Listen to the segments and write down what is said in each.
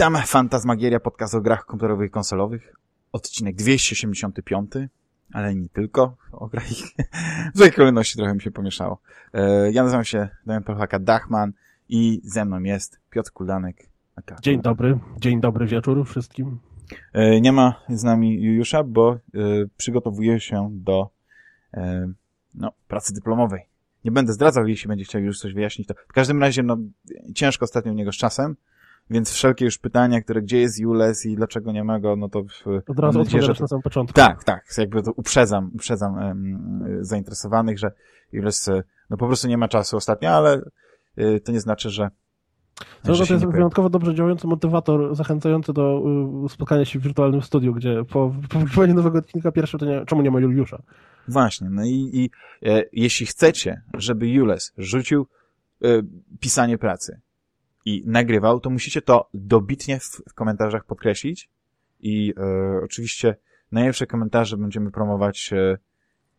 Witam, Fantasmagieria, podcast o grach komputerowych i konsolowych. Odcinek 285, ale nie tylko o grach. W tej kolejności trochę mi się pomieszało. E, Ja nazywam się Damian Pelchaka Dachman i ze mną jest Piotr Kuldanek. aka Dzień dobry, dzień dobry wieczór wszystkim. E, Nie ma z nami Juliusza, bo e, przygotowuje się do no, pracy dyplomowej. Nie będę zdradzał, jeśli będzie chciał już coś wyjaśnić. To w każdym razie, no, ciężko ostatnio u niego z czasem, więc wszelkie już pytania, które gdzie jest Jules i dlaczego nie ma go, no to w, Od razu nadzieję, że odpowiadasz na samym początku. tak, tak, jakby to uprzedzam, uprzedzam em, zainteresowanych, że Jules e, no po prostu nie ma czasu ostatnio, ale e, to nie znaczy, że To, to jest wyjątkowo dobrze działający motywator zachęcający do y, spotkania się w wirtualnym studiu, gdzie po wysłaniu nowego odcinka pierwsze to nie, czemu nie ma Juliusza? Właśnie, no i, i e, jeśli chcecie, żeby Jules rzucił e, pisanie pracy i nagrywał, to musicie to dobitnie w, w komentarzach podkreślić i e, oczywiście najlepsze komentarze będziemy promować, e,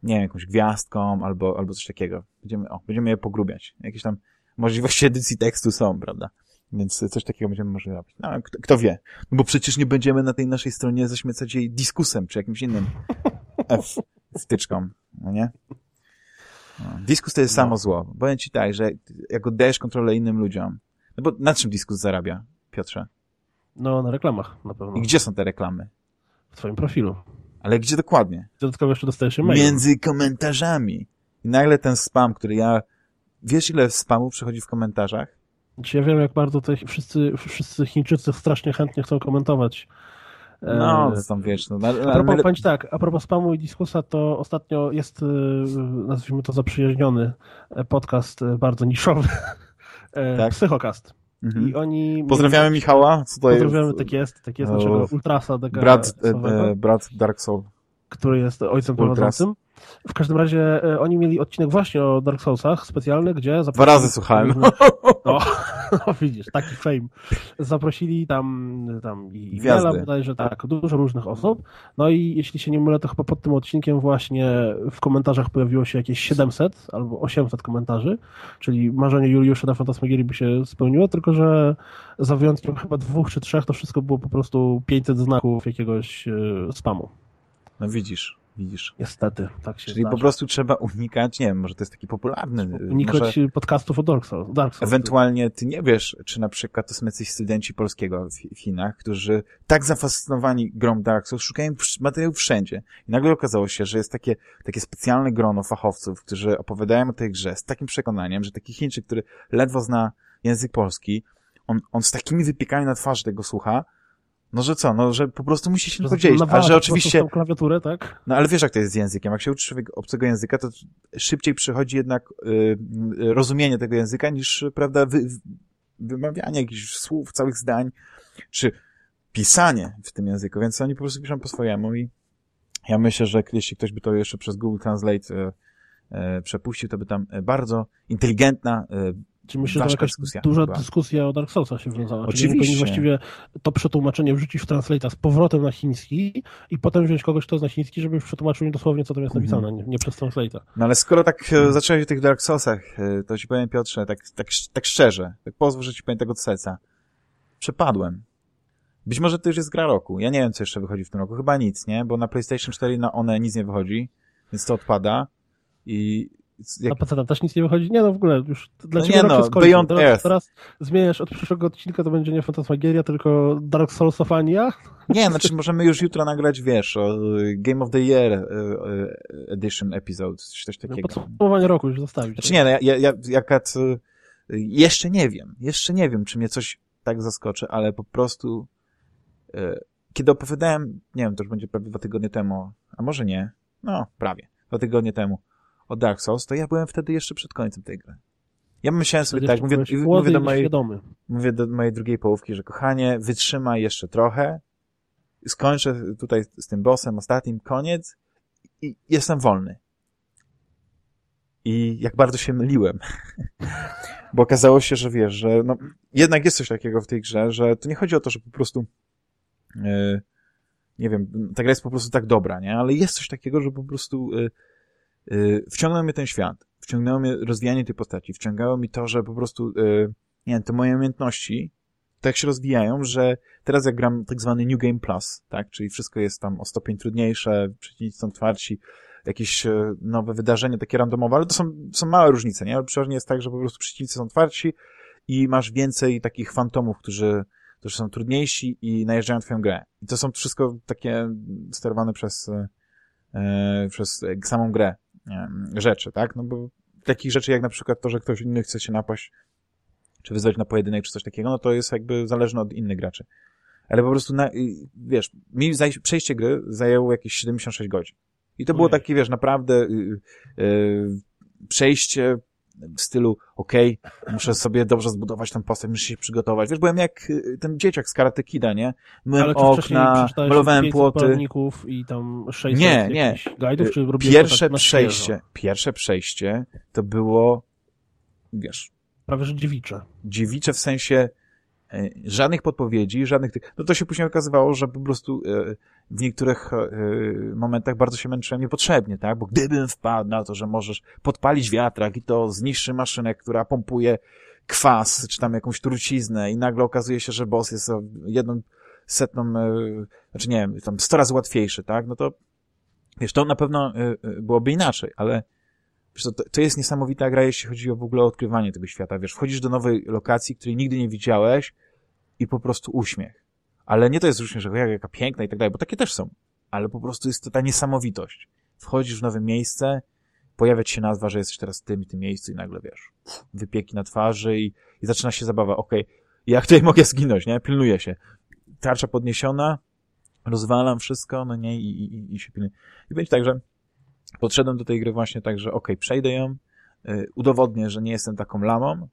nie wiem, jakąś gwiazdką albo, albo coś takiego. Będziemy, o, będziemy je pogrubiać. Jakieś tam możliwości edycji tekstu są, prawda? Więc coś takiego będziemy mogli robić. No, kto, kto wie? No bo przecież nie będziemy na tej naszej stronie zaśmiecać jej diskusem czy jakimś innym F wtyczką, no nie? No. Diskus to jest No. samo zło. Powiem ci tak, że jak oddajesz kontrolę innym ludziom, no bo na czym Diskus zarabia, Piotrze? No, na reklamach na pewno. I gdzie są te reklamy? W twoim profilu. Ale gdzie dokładnie? Dodatkowo jeszcze dostajesz e-mail. Między komentarzami. I nagle ten spam, który ja... Wiesz, ile spamu przychodzi w komentarzach? Znaczy, Ja wiem, jak bardzo te wszyscy, wszyscy Chińczycy strasznie chętnie chcą komentować. E, No, to tam wiesz, no... na- A propos, ci tak, a propos spamu i dyskusa, to ostatnio jest, y, nazwijmy to zaprzyjaźniony e, podcast e, bardzo niszowy, e, Tak? Psychokast. Mhm. I oni... Pozdrawiamy Michała, co to Pozdrawiamy, jest? tak jest, tak jest naszego ultrasa Brat, e, e, brat Dark Soul. który jest ojcem Ultras. prowadzącym. W każdym razie e, oni mieli odcinek właśnie o Dark Soulsach specjalny, gdzie... Dwa razy słuchałem. No, no widzisz, taki fame. Zaprosili tam, tam i Gwiazdy. Bodajże tak, dużo różnych osób. No i jeśli się nie mylę, to chyba pod tym odcinkiem właśnie w komentarzach pojawiło się jakieś 700 albo 800 komentarzy, czyli marzenie Juliusza na Fantasmagierii by się spełniło, tylko że za wyjątkiem chyba dwóch czy trzech to wszystko było po prostu 500 znaków jakiegoś e, spamu. No widzisz, widzisz. Niestety, tak się Czyli po zdarza. prostu trzeba unikać, nie wiem, może to jest taki popularny. y, Unikać Może podcastów o Dark Souls. Dark Souls. ewentualnie ty nie wiesz, czy na przykład to są jacyś studenci polskiego w Chinach, którzy tak zafascynowani grą Dark Souls szukają materiałów wszędzie. I nagle okazało się, że jest takie, takie specjalne grono fachowców, którzy opowiadają o tej grze z takim przekonaniem, że taki Chińczyk, który ledwo zna język polski, on, on z takimi wypiekami na twarzy tego słucha, no że co, no że po prostu musi się Że podzielić. A że oczywiście tą klawiaturę, tak? no ale wiesz, jak to jest z językiem. Jak się człowiek obcego języka, to szybciej przychodzi jednak y, y, rozumienie tego języka niż, y, prawda, wy, wymawianie jakichś słów, całych zdań, czy pisanie w tym języku. Więc oni po prostu piszą po swojemu i ja myślę, że jeśli ktoś by to jeszcze przez Google Translate y, y, przepuścił, to by tam bardzo inteligentna Czy myślę, że jakaś dyskusja duża była. dyskusja o Dark Soulsach się wiązała. Czyli Oczywiście. powinni właściwie to przetłumaczenie wrzucić w translate'a z powrotem na chiński i potem wziąć kogoś, kto zna chiński, żeby już przetłumaczył mi dosłownie, co tam jest Mhm. napisane, nie, nie przez translate'a. No ale skoro tak e, zacząłeś o tych Dark Soulsach, e, to ci powiem Piotrze, tak, tak, tak szczerze, tak pozwól, że ci powiem tego od serca. Przepadłem. Być może to już jest gra roku. Ja nie wiem, co jeszcze wychodzi w tym roku. Chyba nic, nie? Bo na PlayStation 4 na one nic nie wychodzi, więc to odpada. I jak... Na PC tam też nic nie wychodzi? Nie, no w ogóle już dla No ciebie no, się. Beyond teraz, Earth. teraz zmieniasz od przyszłego odcinka, to będzie nie Fantasmagieria, tylko Dark Soulsofania. Nie, znaczy możemy już jutro nagrać, wiesz, o Game of the Year y, y, Edition episode, czy coś takiego. Podsumowanie roku już zostawić. Znaczy nie, no, ja, ja, ja jaka y, jeszcze nie wiem, jeszcze nie wiem, czy mnie coś tak zaskoczy, ale po prostu kiedy opowiadałem, nie wiem, to już będzie prawie dwa tygodnie temu, a może nie, no prawie, dwa tygodnie temu o Dark Souls, to ja byłem wtedy jeszcze przed końcem tej gry. Ja myślałem sobie tak, mówię, mówię, do mojej, mówię do mojej drugiej połówki, że kochanie, wytrzymaj jeszcze trochę, skończę tutaj z tym bossem ostatnim, koniec i jestem wolny. I jak bardzo się myliłem. Bo okazało się, że wiesz, że no, jednak jest coś takiego w tej grze, że to nie chodzi o to, że po prostu yy, nie wiem, ta gra jest po prostu tak dobra, nie? Ale jest coś takiego, że po prostu yy, wciągnął mnie ten świat, wciągnęło mnie rozwijanie tej postaci, wciągało mi to, że po prostu yy, nie wiem, te moje umiejętności tak się rozwijają, że teraz jak gram tak zwany New Game Plus, tak, czyli wszystko jest tam o stopień trudniejsze, przeciwnicy są twardsi, jakieś e, nowe wydarzenia takie randomowe, ale to są, są małe różnice, nie? Ale przeważnie jest tak, że po prostu przeciwnicy są twardsi i masz więcej takich fantomów, którzy, którzy są trudniejsi i najeżdżają twoją grę. I to są wszystko takie sterowane przez, e, przez samą grę e, rzeczy, tak? No bo takich rzeczy jak na przykład to, że ktoś inny chce się napaść, czy wyzwać na pojedynek, czy coś takiego, no to jest jakby zależne od innych graczy. Ale po prostu, na, wiesz, mi przejście gry zajęło jakieś 76 godzin. I to było takie, wiesz, naprawdę yy, przejście w stylu, okej, okay, muszę sobie dobrze zbudować tę postać, muszę się przygotować. Wiesz, byłem jak y, ten dzieciak z Karate Kida, nie? Myłem okna, malowałem płoty. i tam 600 nie, nie. Czy pierwsze tak przejście, pierwsze przejście to było, wiesz... Prawie, że dziewicze. Dziewicze w sensie żadnych podpowiedzi, żadnych tych... No to się później okazywało, że po prostu e, w niektórych e, momentach bardzo się męczyłem niepotrzebnie, tak? Bo gdybym wpadł na to, że możesz podpalić wiatrak i to zniszczy maszynę, która pompuje kwas, czy tam jakąś truciznę i nagle okazuje się, że boss jest o jedną setną, znaczy nie wiem, tam sto razy łatwiejszy, tak? No to wiesz, to na pewno byłoby inaczej, ale wiesz, to, to jest niesamowita gra, jeśli chodzi o w ogóle odkrywanie tego świata, wiesz, wchodzisz do nowej lokacji, której nigdy nie widziałeś, i po prostu uśmiech. Ale nie to jest uśmiech, że jak, jaka piękna i tak dalej, bo takie też są. Ale po prostu jest to ta niesamowitość. Wchodzisz w nowe miejsce, pojawia ci się nazwa, że jesteś teraz w tym i tym miejscu i nagle, wiesz, wypieki na twarzy i, i zaczyna się zabawa. Okej, okay, jak tutaj mogę zginąć, nie? Pilnuję się. Tarcza podniesiona, rozwalam wszystko, no nie, i, i, i się pilnuję. I będzie tak, że podszedłem do tej gry właśnie tak, że okay, przejdę ją, yy, udowodnię, że nie jestem taką lamą,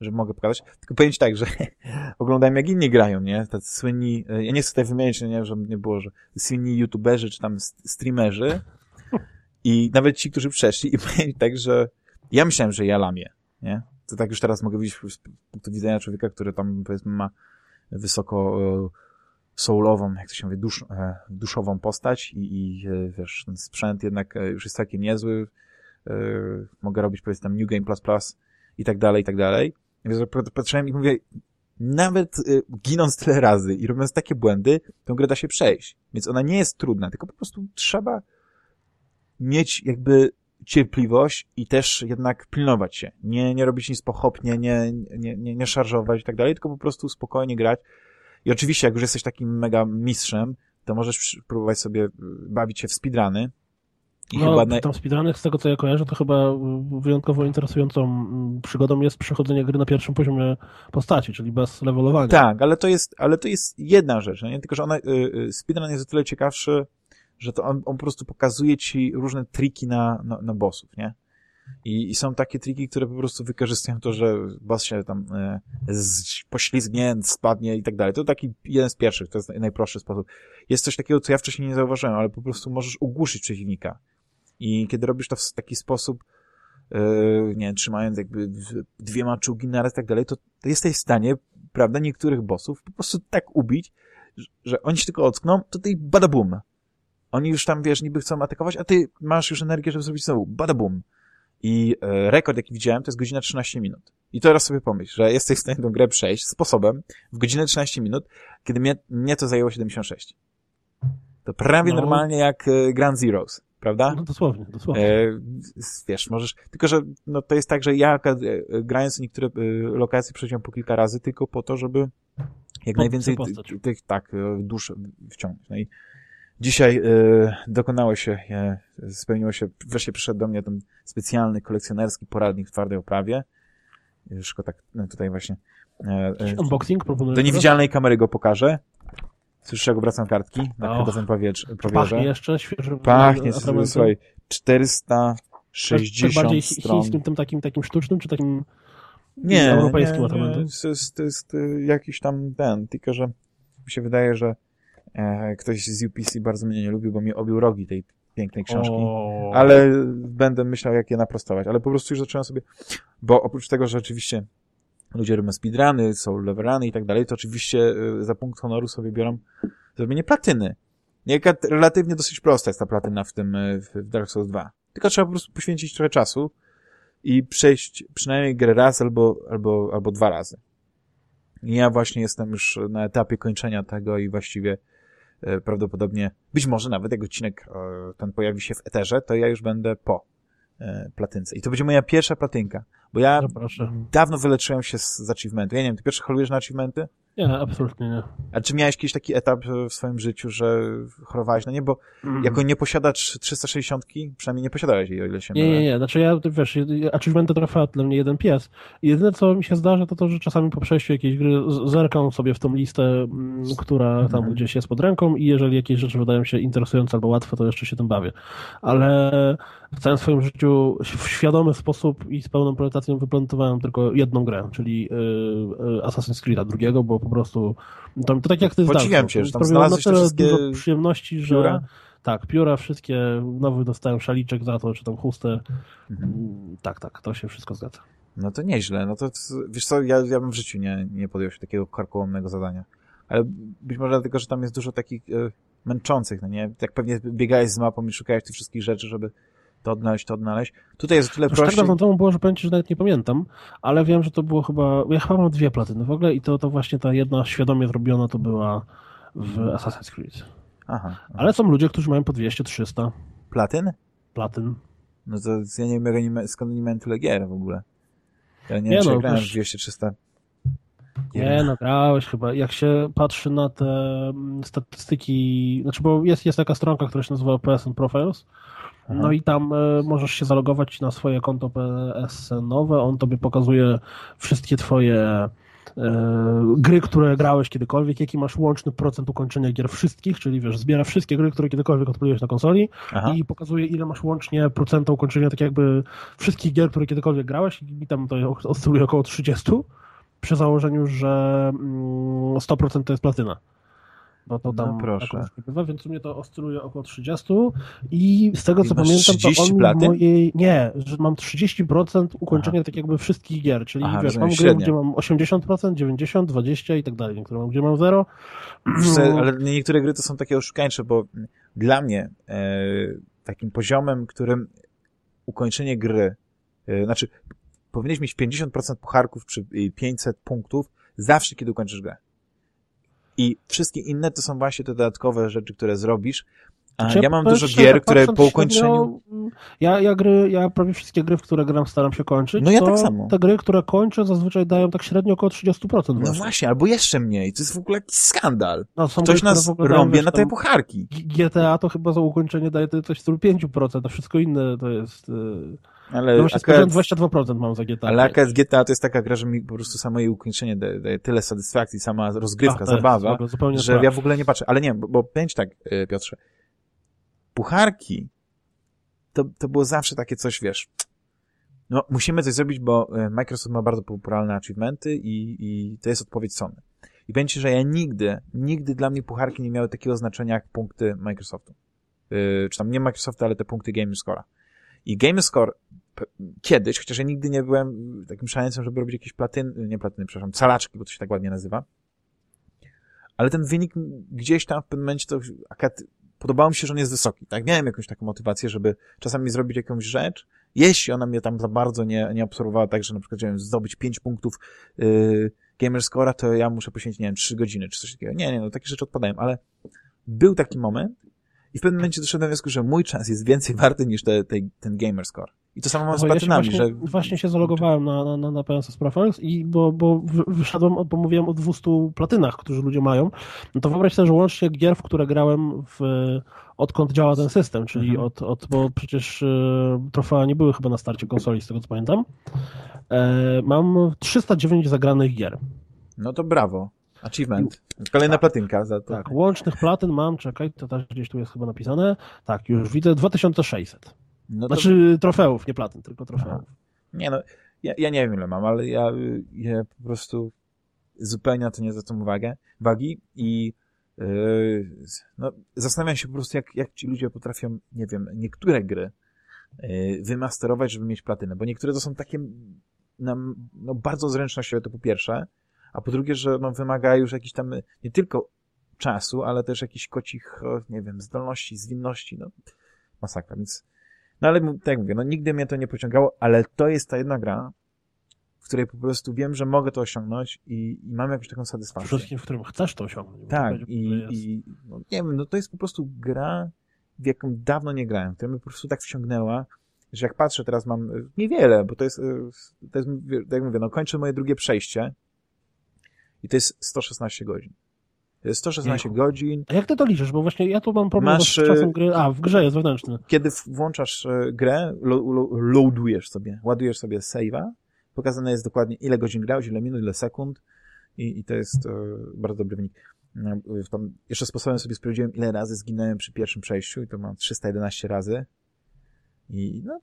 że mogę pokazać. Tylko powiem ci tak, że oglądałem jak inni grają, nie? Tacy słynni, e, ja nie chcę tutaj wymienić, nie, żeby nie było, że słynni youtuberzy czy tam streamerzy i nawet ci, którzy przeszli i powiem tak, że ja myślałem, że ja lamię, nie? To tak już teraz mogę widzieć z punktu widzenia człowieka, który tam powiedzmy ma wysoko soulową, jak to się mówi, dusz, e, duszową postać i, i wiesz, ten sprzęt jednak już jest całkiem niezły. Mogę robić powiedzmy tam New Game i tak dalej, i tak dalej. Więc patrzyłem i mówię, nawet ginąc tyle razy i robiąc takie błędy, tą grę da się przejść. Więc ona nie jest trudna, tylko po prostu trzeba mieć jakby cierpliwość i też jednak pilnować się. Nie, nie robić nic pochopnie, nie, nie, nie, nie szarżować i tak dalej, tylko po prostu spokojnie grać. I oczywiście, jak już jesteś takim mega mistrzem, to możesz próbować sobie y, bawić się w speedruny, i no, chyba tam speedrunek, z tego co ja kojarzę, to chyba wyjątkowo interesującą mm, przygodą jest przechodzenie gry na pierwszym poziomie postaci, czyli bez levelowania. Tak, ale to jest, ale to jest jedna rzecz, nie? tylko że ona, y, y, speedrun jest o tyle ciekawszy, że to on, on po prostu pokazuje ci różne triki na, na, na bossów, nie? I, I, są takie triki, które po prostu wykorzystują to, że boss się tam e, z, poślizgnie, spadnie i tak dalej. To taki jeden z pierwszych, to jest najprostszy sposób. Jest coś takiego, co ja wcześniej nie zauważyłem, ale po prostu możesz ugłuszyć przeciwnika. I kiedy robisz to w taki sposób, yy, nie trzymając jakby dwiema czugi naraz i tak dalej, to, to jesteś w stanie, prawda, niektórych bossów po prostu tak ubić, że, że oni się tylko ockną, to ty badabum. Oni już tam, wiesz, niby chcą atakować, a ty masz już energię, żeby zrobić znowu badabum. I e, rekord, jaki widziałem, to jest godzina 13 minut. I teraz sobie pomyśl, że jesteś w stanie tę grę przejść sposobem w godzinę 13 minut, kiedy mnie, mnie to zajęło 76. To prawie no. normalnie jak e, Grand Zeroes prawda? No dosłownie, dosłownie. E, wiesz, możesz, tylko że no, to jest tak, że ja e, grając niektóre lokacje przejdziłem po kilka razy tylko po to, żeby jak najwięcej tych, tak, dusz wciągnąć. No i dzisiaj e, dokonało się, e, spełniło się, wreszcie przyszedł do mnie ten specjalny kolekcjonerski poradnik w twardej oprawie. Już go tak no, tutaj właśnie e, Unboxing proponuję. Do niewidzialnej kamery go pokażę. Słyszysz, jak obracam kartki na każdym powietrze. Pachnie jeszcze świeżym. Pachnie, słuchaj, 460 tak bardziej stron. chińskim, tym takim, takim sztucznym, czy takim nie, europejskim nie, nie. To, jest, to jest y, jakiś tam ten, tylko że mi się wydaje, że e, ktoś z UPC bardzo mnie nie lubił, bo mi obił rogi tej pięknej książki, o... ale będę myślał, jak je naprostować, ale po prostu już zacząłem sobie, bo oprócz tego, że oczywiście ludzie robią speedruny, są leveruny i tak dalej, to oczywiście y, za punkt honoru sobie biorą zrobienie platyny. Jaka relatywnie dosyć prosta jest ta platyna w tym, y, w Dark Souls 2. Tylko trzeba po prostu poświęcić trochę czasu i przejść przynajmniej grę raz albo, albo, albo dwa razy. I ja właśnie jestem już na etapie kończenia tego i właściwie e, prawdopodobnie, być może nawet jak odcinek e, ten pojawi się w eterze, to ja już będę po e, platynce. I to będzie moja pierwsza platynka, bo ja No dawno wyleczyłem się z, z achievementu. Ja nie wiem, ty pierwszy holujesz na achievementy? Nie, absolutnie nie. A czy miałeś jakiś taki etap e, w swoim życiu, że chorowałeś na nie? Bo Mhm. jako nieposiadacz 360, przynajmniej nie posiadałeś jej, o ile się Nie, nie, nie. Znaczy ja, wiesz, achievementy trafia dla mnie jeden pies. Jedyne, co mi się zdarza, to to, że czasami po przejściu jakiejś gry zerkam sobie w tą listę, mm, która tam Mhm. gdzieś jest pod ręką i jeżeli jakieś rzeczy wydają się interesujące albo łatwe, to jeszcze się tym bawię. Ale w całym swoim życiu w świadomy sposób i z pełną preorientacją wyplantowałem tylko jedną grę, czyli yy, yy, Assassin's Creed'a drugiego, bo po prostu to, to tak jak ty Podziwiam cię, że tam na znalazłeś tyle wszystkie dużo przyjemności, że pióra. tak, pióra wszystkie, nowy dostałem szaliczek za to, czy tam chustę. Mhm. Mm, Tak, tak, to się wszystko zgadza. No to nieźle. No to, wiesz co, ja, ja bym w życiu nie, nie podjął się takiego karkołomnego zadania. Ale być może dlatego, że tam jest dużo takich e, męczących, no nie? Jak pewnie biegałeś z mapą i szukałeś tych wszystkich rzeczy, żeby to odnaleźć, to odnaleźć. Tutaj jest o tyle tak prościej. dawno temu było, że powiem ci, że nawet nie pamiętam, ale wiem, że to było chyba, ja chyba mam dwie platyny w ogóle i to, to właśnie ta jedna świadomie zrobiona to była w Assassin's Creed. Aha. Ale są ludzie, którzy mają po 200-300 Platyn? platyn. No to ja nie wiem, skąd oni mają tyle gier w ogóle. Ja nie, Nie wiem, czy no, grałem w wiesz- 200-300 Nie, no grałeś chyba. Jak się patrzy na te mm, statystyki, znaczy bo jest, jest taka stronka, która się nazywa PSN Profiles, Aha. no i tam e, możesz się zalogować na swoje konto PSN-owe, on tobie pokazuje wszystkie twoje e, gry, które grałeś kiedykolwiek, jaki masz łączny procent ukończenia gier wszystkich, czyli wiesz, zbiera wszystkie gry, które kiedykolwiek odpaliłeś na konsoli Aha. i pokazuje, ile masz łącznie procenta ukończenia, tak jakby wszystkich gier, które kiedykolwiek grałeś i tam to oscyluje około 30, przy założeniu, że mm, 100% to jest platyna. Bo to No tam proszę. tak różnie bywa, więc u mnie to oscyluje około 30 i z tego co pamiętam, 30 to on platyn? w mojej... Nie, że mam 30% ukończenia tak jakby wszystkich gier, czyli Aha, wiesz, mam gry, gdzie mam 80%, 90, 20 i tak dalej, niektóre mam, gdzie mam 0. Wiesz co, ale niektóre gry to są takie oszukańcze, bo dla mnie e, takim poziomem, którym ukończenie gry, e, znaczy powinieneś mieć 50% pucharków czy i 500 punktów zawsze, kiedy ukończysz grę. I wszystkie inne to są właśnie te dodatkowe rzeczy, które zrobisz. A Znaczy, ja mam dużo gier, które po ukończeniu... średnio, mm, Ja, ja gry, ja prawie wszystkie gry, w które gram, staram się kończyć. No ja tak samo. Te gry, które kończę, zazwyczaj dają tak średnio około 30%. No właśnie. właśnie, albo jeszcze mniej. To jest w ogóle jakiś skandal. No, są Ktoś gry, nas rąbie na te pucharki. GTA to chyba za ukończenie daje coś w stylu 5%, a wszystko inne to jest... Yy... Ale No właśnie akurat... akurat... 22% mam za GTA. Ale AKS GTA to jest taka gra, że mi po prostu samo jej ukończenie daje, daje tyle satysfakcji, sama rozgrywka, Ach, jest zabawa, zupełnie że sprawa. ja w ogóle nie patrzę. Ale nie, bo, bo ci tak, e, Piotrze, pucharki to, to było zawsze takie coś, wiesz, no musimy coś zrobić, bo e, Microsoft ma bardzo popularne achievementy i, i to jest odpowiedź Sony. I ci, że ja nigdy, nigdy dla mnie pucharki nie miały takiego znaczenia jak punkty Microsoftu. Yy, czy tam nie Microsoftu, ale te punkty Gamerscore'a. I Gamerscore p- kiedyś, chociaż ja nigdy nie byłem takim szaleńcem, żeby robić jakieś platyny, nie platyny, przepraszam, calaczki, bo to się tak ładnie nazywa. Ale ten wynik gdzieś tam w pewnym momencie to akurat podobało mi się, że on jest wysoki. Tak, miałem jakąś taką motywację, żeby czasami zrobić jakąś rzecz, jeśli ona mnie tam za bardzo nie, nie obserwowała, tak, że na przykład, nie wiem, zdobyć 5 punktów yy, Gamerscore'a, to ja muszę poświęcić, nie wiem, 3 godziny, czy coś takiego. Nie, nie, no takie rzeczy odpadają, ale był taki moment i w pewnym momencie doszedłem do wniosku, że mój czas jest więcej warty niż te, te, ten Gamerscore. I to samo mam No z bo ja platynami, właśnie, że... właśnie się zalogowałem na, na, na, na PSS Profiles i bo, bo wy- wyszedłem, bo mówiłem o 200 platynach, którzy ludzie mają, no to wyobraź sobie, że łącznie gier, w które grałem w, odkąd działa ten system, czyli Mhm. od, od, bo przecież e, trofea nie były chyba na starcie konsoli, z tego co pamiętam, e, mam 309 zagranych gier. No to brawo. Achievement. Kolejna Tak. platynka za to. Tak, łącznych platyn mam, czekaj, to też gdzieś tu jest chyba napisane, tak, już widzę, 2600. No to... Znaczy trofeów, nie platyn, tylko trofeów. Aha. Nie no, ja, ja nie wiem ile mam, ale ja, ja po prostu zupełnie na to nie zwracam uwagę, wagi i yy, no, zastanawiam się po prostu, jak, jak ci ludzie potrafią, nie wiem, niektóre gry yy, wymasterować, żeby mieć platynę, bo niektóre to są takie nam, no, bardzo zręcznościowe, to po pierwsze, a po drugie, że no, wymaga już jakiś tam nie tylko czasu, ale też jakichś kocich, o, nie wiem, zdolności, zwinności, no masakra, więc no ale tak jak mówię, no nigdy mnie to nie pociągało, ale to jest ta jedna gra, w której po prostu wiem, że mogę to osiągnąć i, i mam jakąś taką satysfakcję. Przede wszystkim, w którym chcesz to osiągnąć. Tak, to i, i no, nie wiem, no to jest po prostu gra, w jaką dawno nie grałem, która mnie po prostu tak wciągnęła, że jak patrzę, teraz mam y, niewiele, bo to jest, y, to jest, tak jak mówię, no kończę moje drugie przejście i to jest 116 godzin. To jest 116 Jejku. godzin. A jak ty to liczysz? Bo właśnie ja tu mam problem Masz, z czasem y, gry. A, w grze jest wewnętrzny. Kiedy włączasz y, grę, lo, lo, loadujesz sobie, ładujesz sobie save'a, pokazane jest dokładnie ile godzin grałeś, ile minut, ile sekund i, i to jest y, bardzo dobry wynik. Y, Tam jeszcze sposobem sobie sprawdziłem, ile razy zginąłem przy pierwszym przejściu i to mam 311 razy. I no,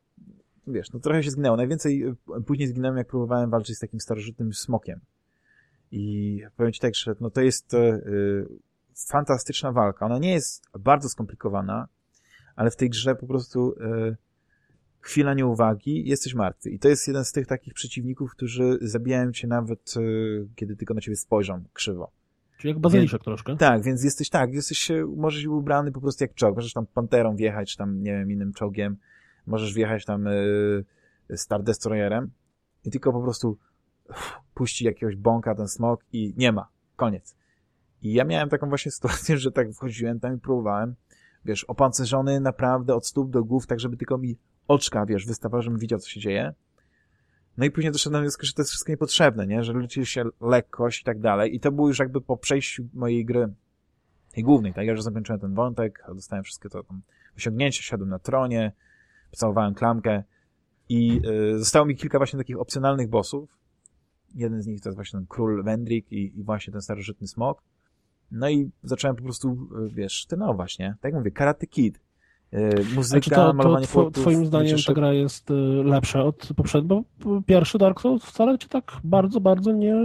wiesz, no trochę się zginęło. Najwięcej później zginąłem, jak próbowałem walczyć z takim starożytnym smokiem. I powiem ci tak, że no to jest y, y, fantastyczna walka. Ona nie jest bardzo skomplikowana, ale w tej grze po prostu y, chwila nieuwagi, jesteś martwy. I to jest jeden z tych takich przeciwników, którzy zabijają cię nawet, y, kiedy tylko na ciebie spojrzą krzywo. Czyli jak bazyliszek troszkę. Tak, więc jesteś tak, jesteś, e, możesz być ubrany po prostu jak czołg, możesz tam panterą wjechać, czy tam, nie wiem, innym czołgiem, możesz wjechać tam y, Star Destroyerem i tylko po prostu puści jakiegoś bąka ten smok i nie ma, koniec. I ja miałem taką właśnie sytuację, że tak wchodziłem tam i próbowałem, wiesz, opancerzony naprawdę od stóp do głów, tak żeby tylko mi oczka, wiesz, wystawały, żebym widział, co się dzieje. No i później doszedłem do wniosku, że to jest wszystko niepotrzebne, nie? Że liczy się lekkość i tak dalej. I to było już jakby po przejściu mojej gry, tej głównej, tak? Ja już zakończyłem ten wątek, dostałem wszystkie to tam osiągnięcia, siadłem na tronie, pocałowałem klamkę i y, zostało mi kilka właśnie takich opcjonalnych bossów. Jeden z nich to jest właśnie ten król Wendrik i, i właśnie ten starożytny smok. No i zacząłem po prostu, y, wiesz, trenować, nie? Tak jak mówię, Karate Kid. A muzyka, to, to malowanie two, płotów, twoim zdaniem ta gra jest y, lepsza od poprzedniego? Bo pierwszy Dark Souls wcale cię tak bardzo, bardzo nie...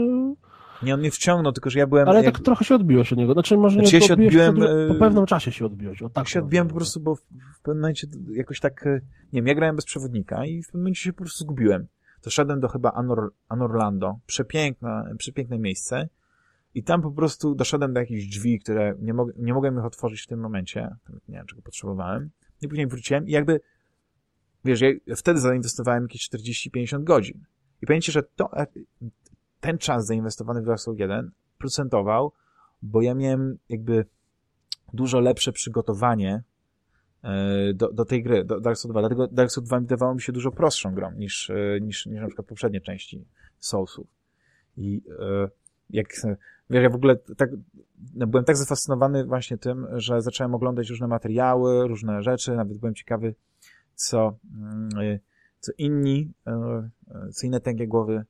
Nie, on mnie wciągnął, tylko że ja byłem... Ale jak... tak trochę się odbiłeś od niego. Znaczy może Znaczy, nie ja się odbiłem, od- po e, pewnym czasie się odbiłeś. O, tak Tak się odbiłem po prostu, bo w, pewnym momencie jakoś tak, e, nie wiem, ja grałem bez przewodnika i w pewnym momencie się po prostu zgubiłem. To szedłem do chyba Anor, Anorlando, przepiękne, przepiękne miejsce i tam po prostu doszedłem do jakichś drzwi, które nie, mog nie mogłem ich otworzyć w tym momencie, nie wiem, czego potrzebowałem. I później wróciłem i jakby, wiesz, ja wtedy zainwestowałem jakieś 40-50 godzin. I pamiętajcie, że to, e, ten czas zainwestowany w Dark Souls 1 procentował, bo ja miałem jakby dużo lepsze przygotowanie do, do tej gry, do Dark Souls 2. Dlatego Dark Souls 2 wydawało mi się dużo prostszą grą niż, e, niż, niż na przykład poprzednie części Soulsów. I e, jak, wiesz, ja w ogóle tak, no, byłem tak zafascynowany właśnie tym, że zacząłem oglądać różne materiały, różne rzeczy, nawet byłem ciekawy, co, mm, e, co inni, e, e, co inne tęgie głowy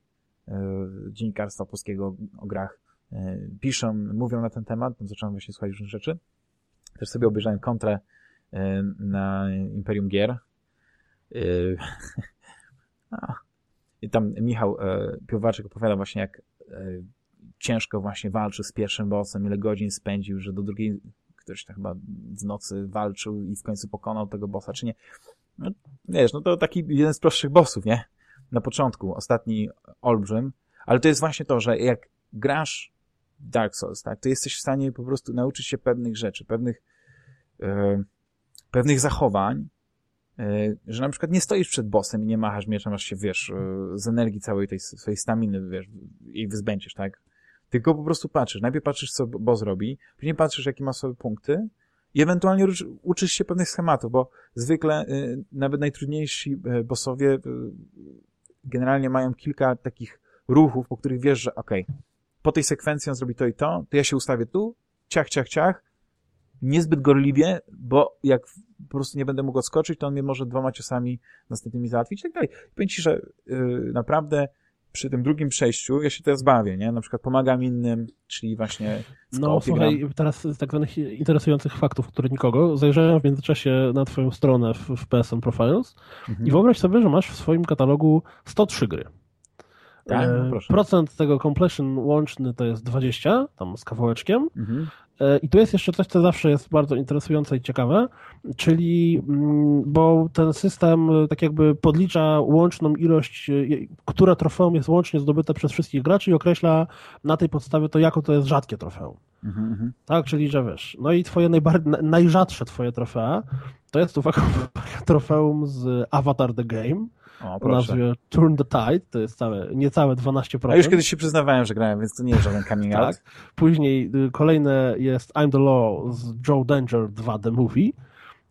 e, dziennikarstwa polskiego o grach e, piszą, mówią na ten temat, zacząłem właśnie słuchać różnych rzeczy. Też sobie obejrzałem kontrę e, na Imperium Gier. E, a. I tam Michał e, Piłowarczyk opowiada właśnie, jak ciężko właśnie walczył z pierwszym bossem, ile godzin spędził, że do drugiej ktoś tam chyba w nocy walczył i w końcu pokonał tego bossa, czy nie. No, wiesz, no to taki jeden z prostszych bossów, nie? Na początku, ostatni olbrzym, ale to jest właśnie to, że jak grasz Dark Souls, tak, to jesteś w stanie po prostu nauczyć się pewnych rzeczy, pewnych, e, pewnych zachowań, e, że na przykład nie stoisz przed bossem i nie machasz mieczem, aż się, wiesz, e, z energii całej tej swojej staminy, wiesz, i wyzbędziesz, tak? Tylko po prostu patrzysz. Najpierw patrzysz, co boss robi, później patrzysz, jakie ma sobie punkty i ewentualnie uczy- uczysz się pewnych schematów, bo zwykle y, nawet najtrudniejsi bossowie generalnie mają kilka takich ruchów, po których wiesz, że okej, po tej sekwencji on zrobi to i to, to ja się ustawię tu, ciach, ciach, ciach, niezbyt gorliwie, bo jak po prostu nie będę mógł odskoczyć, to on mnie może dwoma ciosami następnymi załatwić i tak dalej. I powiem ci, że y, naprawdę przy tym drugim przejściu ja się teraz bawię, nie? Na przykład pomagam innym, czyli właśnie No słuchaj, gram. teraz z tak zwanych interesujących faktów, które nikogo, zajrzałem w międzyczasie na twoją stronę w, w PSN Profiles Mhm. i wyobraź sobie, że masz w swoim katalogu 103 gry. Tak? No, E. Procent tego completion łączny to jest 20, tam z kawałeczkiem. Mhm. E, I tu jest jeszcze coś, co zawsze jest bardzo interesujące i ciekawe, czyli, mm, bo ten system e, tak jakby podlicza łączną ilość, e, która trofeum jest łącznie zdobyte przez wszystkich graczy i określa na tej podstawie to, jako to jest rzadkie trofeum. Mhm. Mhm. Tak, czyli że wiesz, no i twoje najbar- najrzadsze twoje trofea, to jest uwaga, trofeum z Avatar The Game O, nazwie Turn the Tide, to jest całe, niecałe 12%. A już kiedyś się przyznawałem, że grałem, więc to nie jest żaden coming out. Tak. Później y, kolejne jest I'm the Law z Joe Danger 2 The Movie.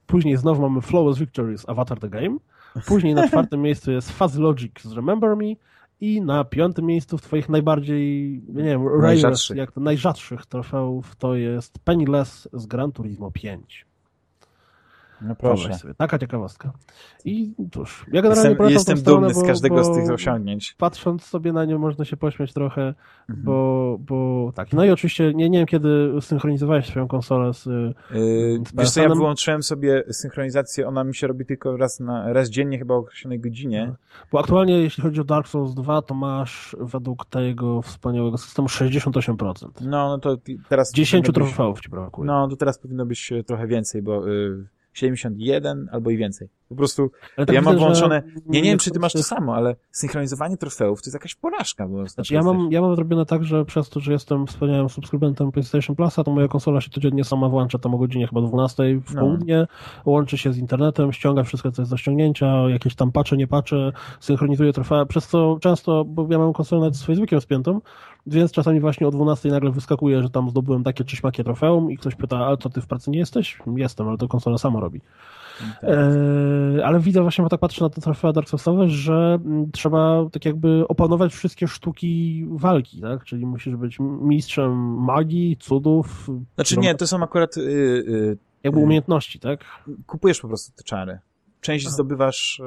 Później znowu mamy Flawless Victory z Avatar The Game. Później na czwartym miejscu jest Fuzzy Logic z Remember Me. I na piątym miejscu w twoich najbardziej, nie wiem, Najrzadszych. jak to najrzadszych trofeów to jest Penniless z Gran Turismo 5. No proszę. Sobie. Taka ciekawostka. I cóż, ja generalnie Jestem, jestem tą stronę, dumny z bo- każdego z tych osiągnięć. Patrząc sobie na nią można się pośmiać trochę, Mhm. bo, bo tak. No i oczywiście nie, nie wiem, kiedy synchronizowałeś swoją konsolę z... Yy, Z wiesz co, ja wyłączyłem sobie synchronizację, ona mi się robi tylko raz, na, raz dziennie, chyba o określonej godzinie. Bo aktualnie, jeśli chodzi o Dark Souls 2, to masz według tego wspaniałego systemu 68%. No, no to teraz... 10 powinno być- trofeów ci brakuje. No, to teraz powinno być e, trochę więcej, bo y, 71 albo i więcej. Po prostu, tak ja mam że włączone... Nie, nie wiem, czy ty masz to samo, ale synchronizowanie trofeów to jest jakaś porażka. Bo Znaczy ja mam, ja mam zrobione tak, że przez to, że jestem wspaniałym subskrybentem PlayStation Plusa, to moja konsola się codziennie sama włącza tam o godzinie chyba 12 w No. południe, łączy się z internetem, ściąga wszystko, co jest do ściągnięcia, jakieś tam pacze, nie pacze, synchronizuje trofea, przez co często, bo ja mam konsolę nawet z Facebookiem spiętą, więc czasami właśnie o 12 nagle wyskakuje, że tam zdobyłem takie czy śmakie trofeum i ktoś pyta, ale to ty w pracy nie jesteś? Jestem, ale to konsola sama robi. Tak. Eee, ale widzę właśnie, bo tak patrzę na te trofea Dark Soulsowe, że mm, trzeba tak jakby opanować wszystkie sztuki walki, tak? Czyli musisz być mistrzem magii, cudów, Znaczy no, nie, to są akurat... Y, y, jakby umiejętności, tak? kupujesz po prostu te czary. Część Aha. zdobywasz, y,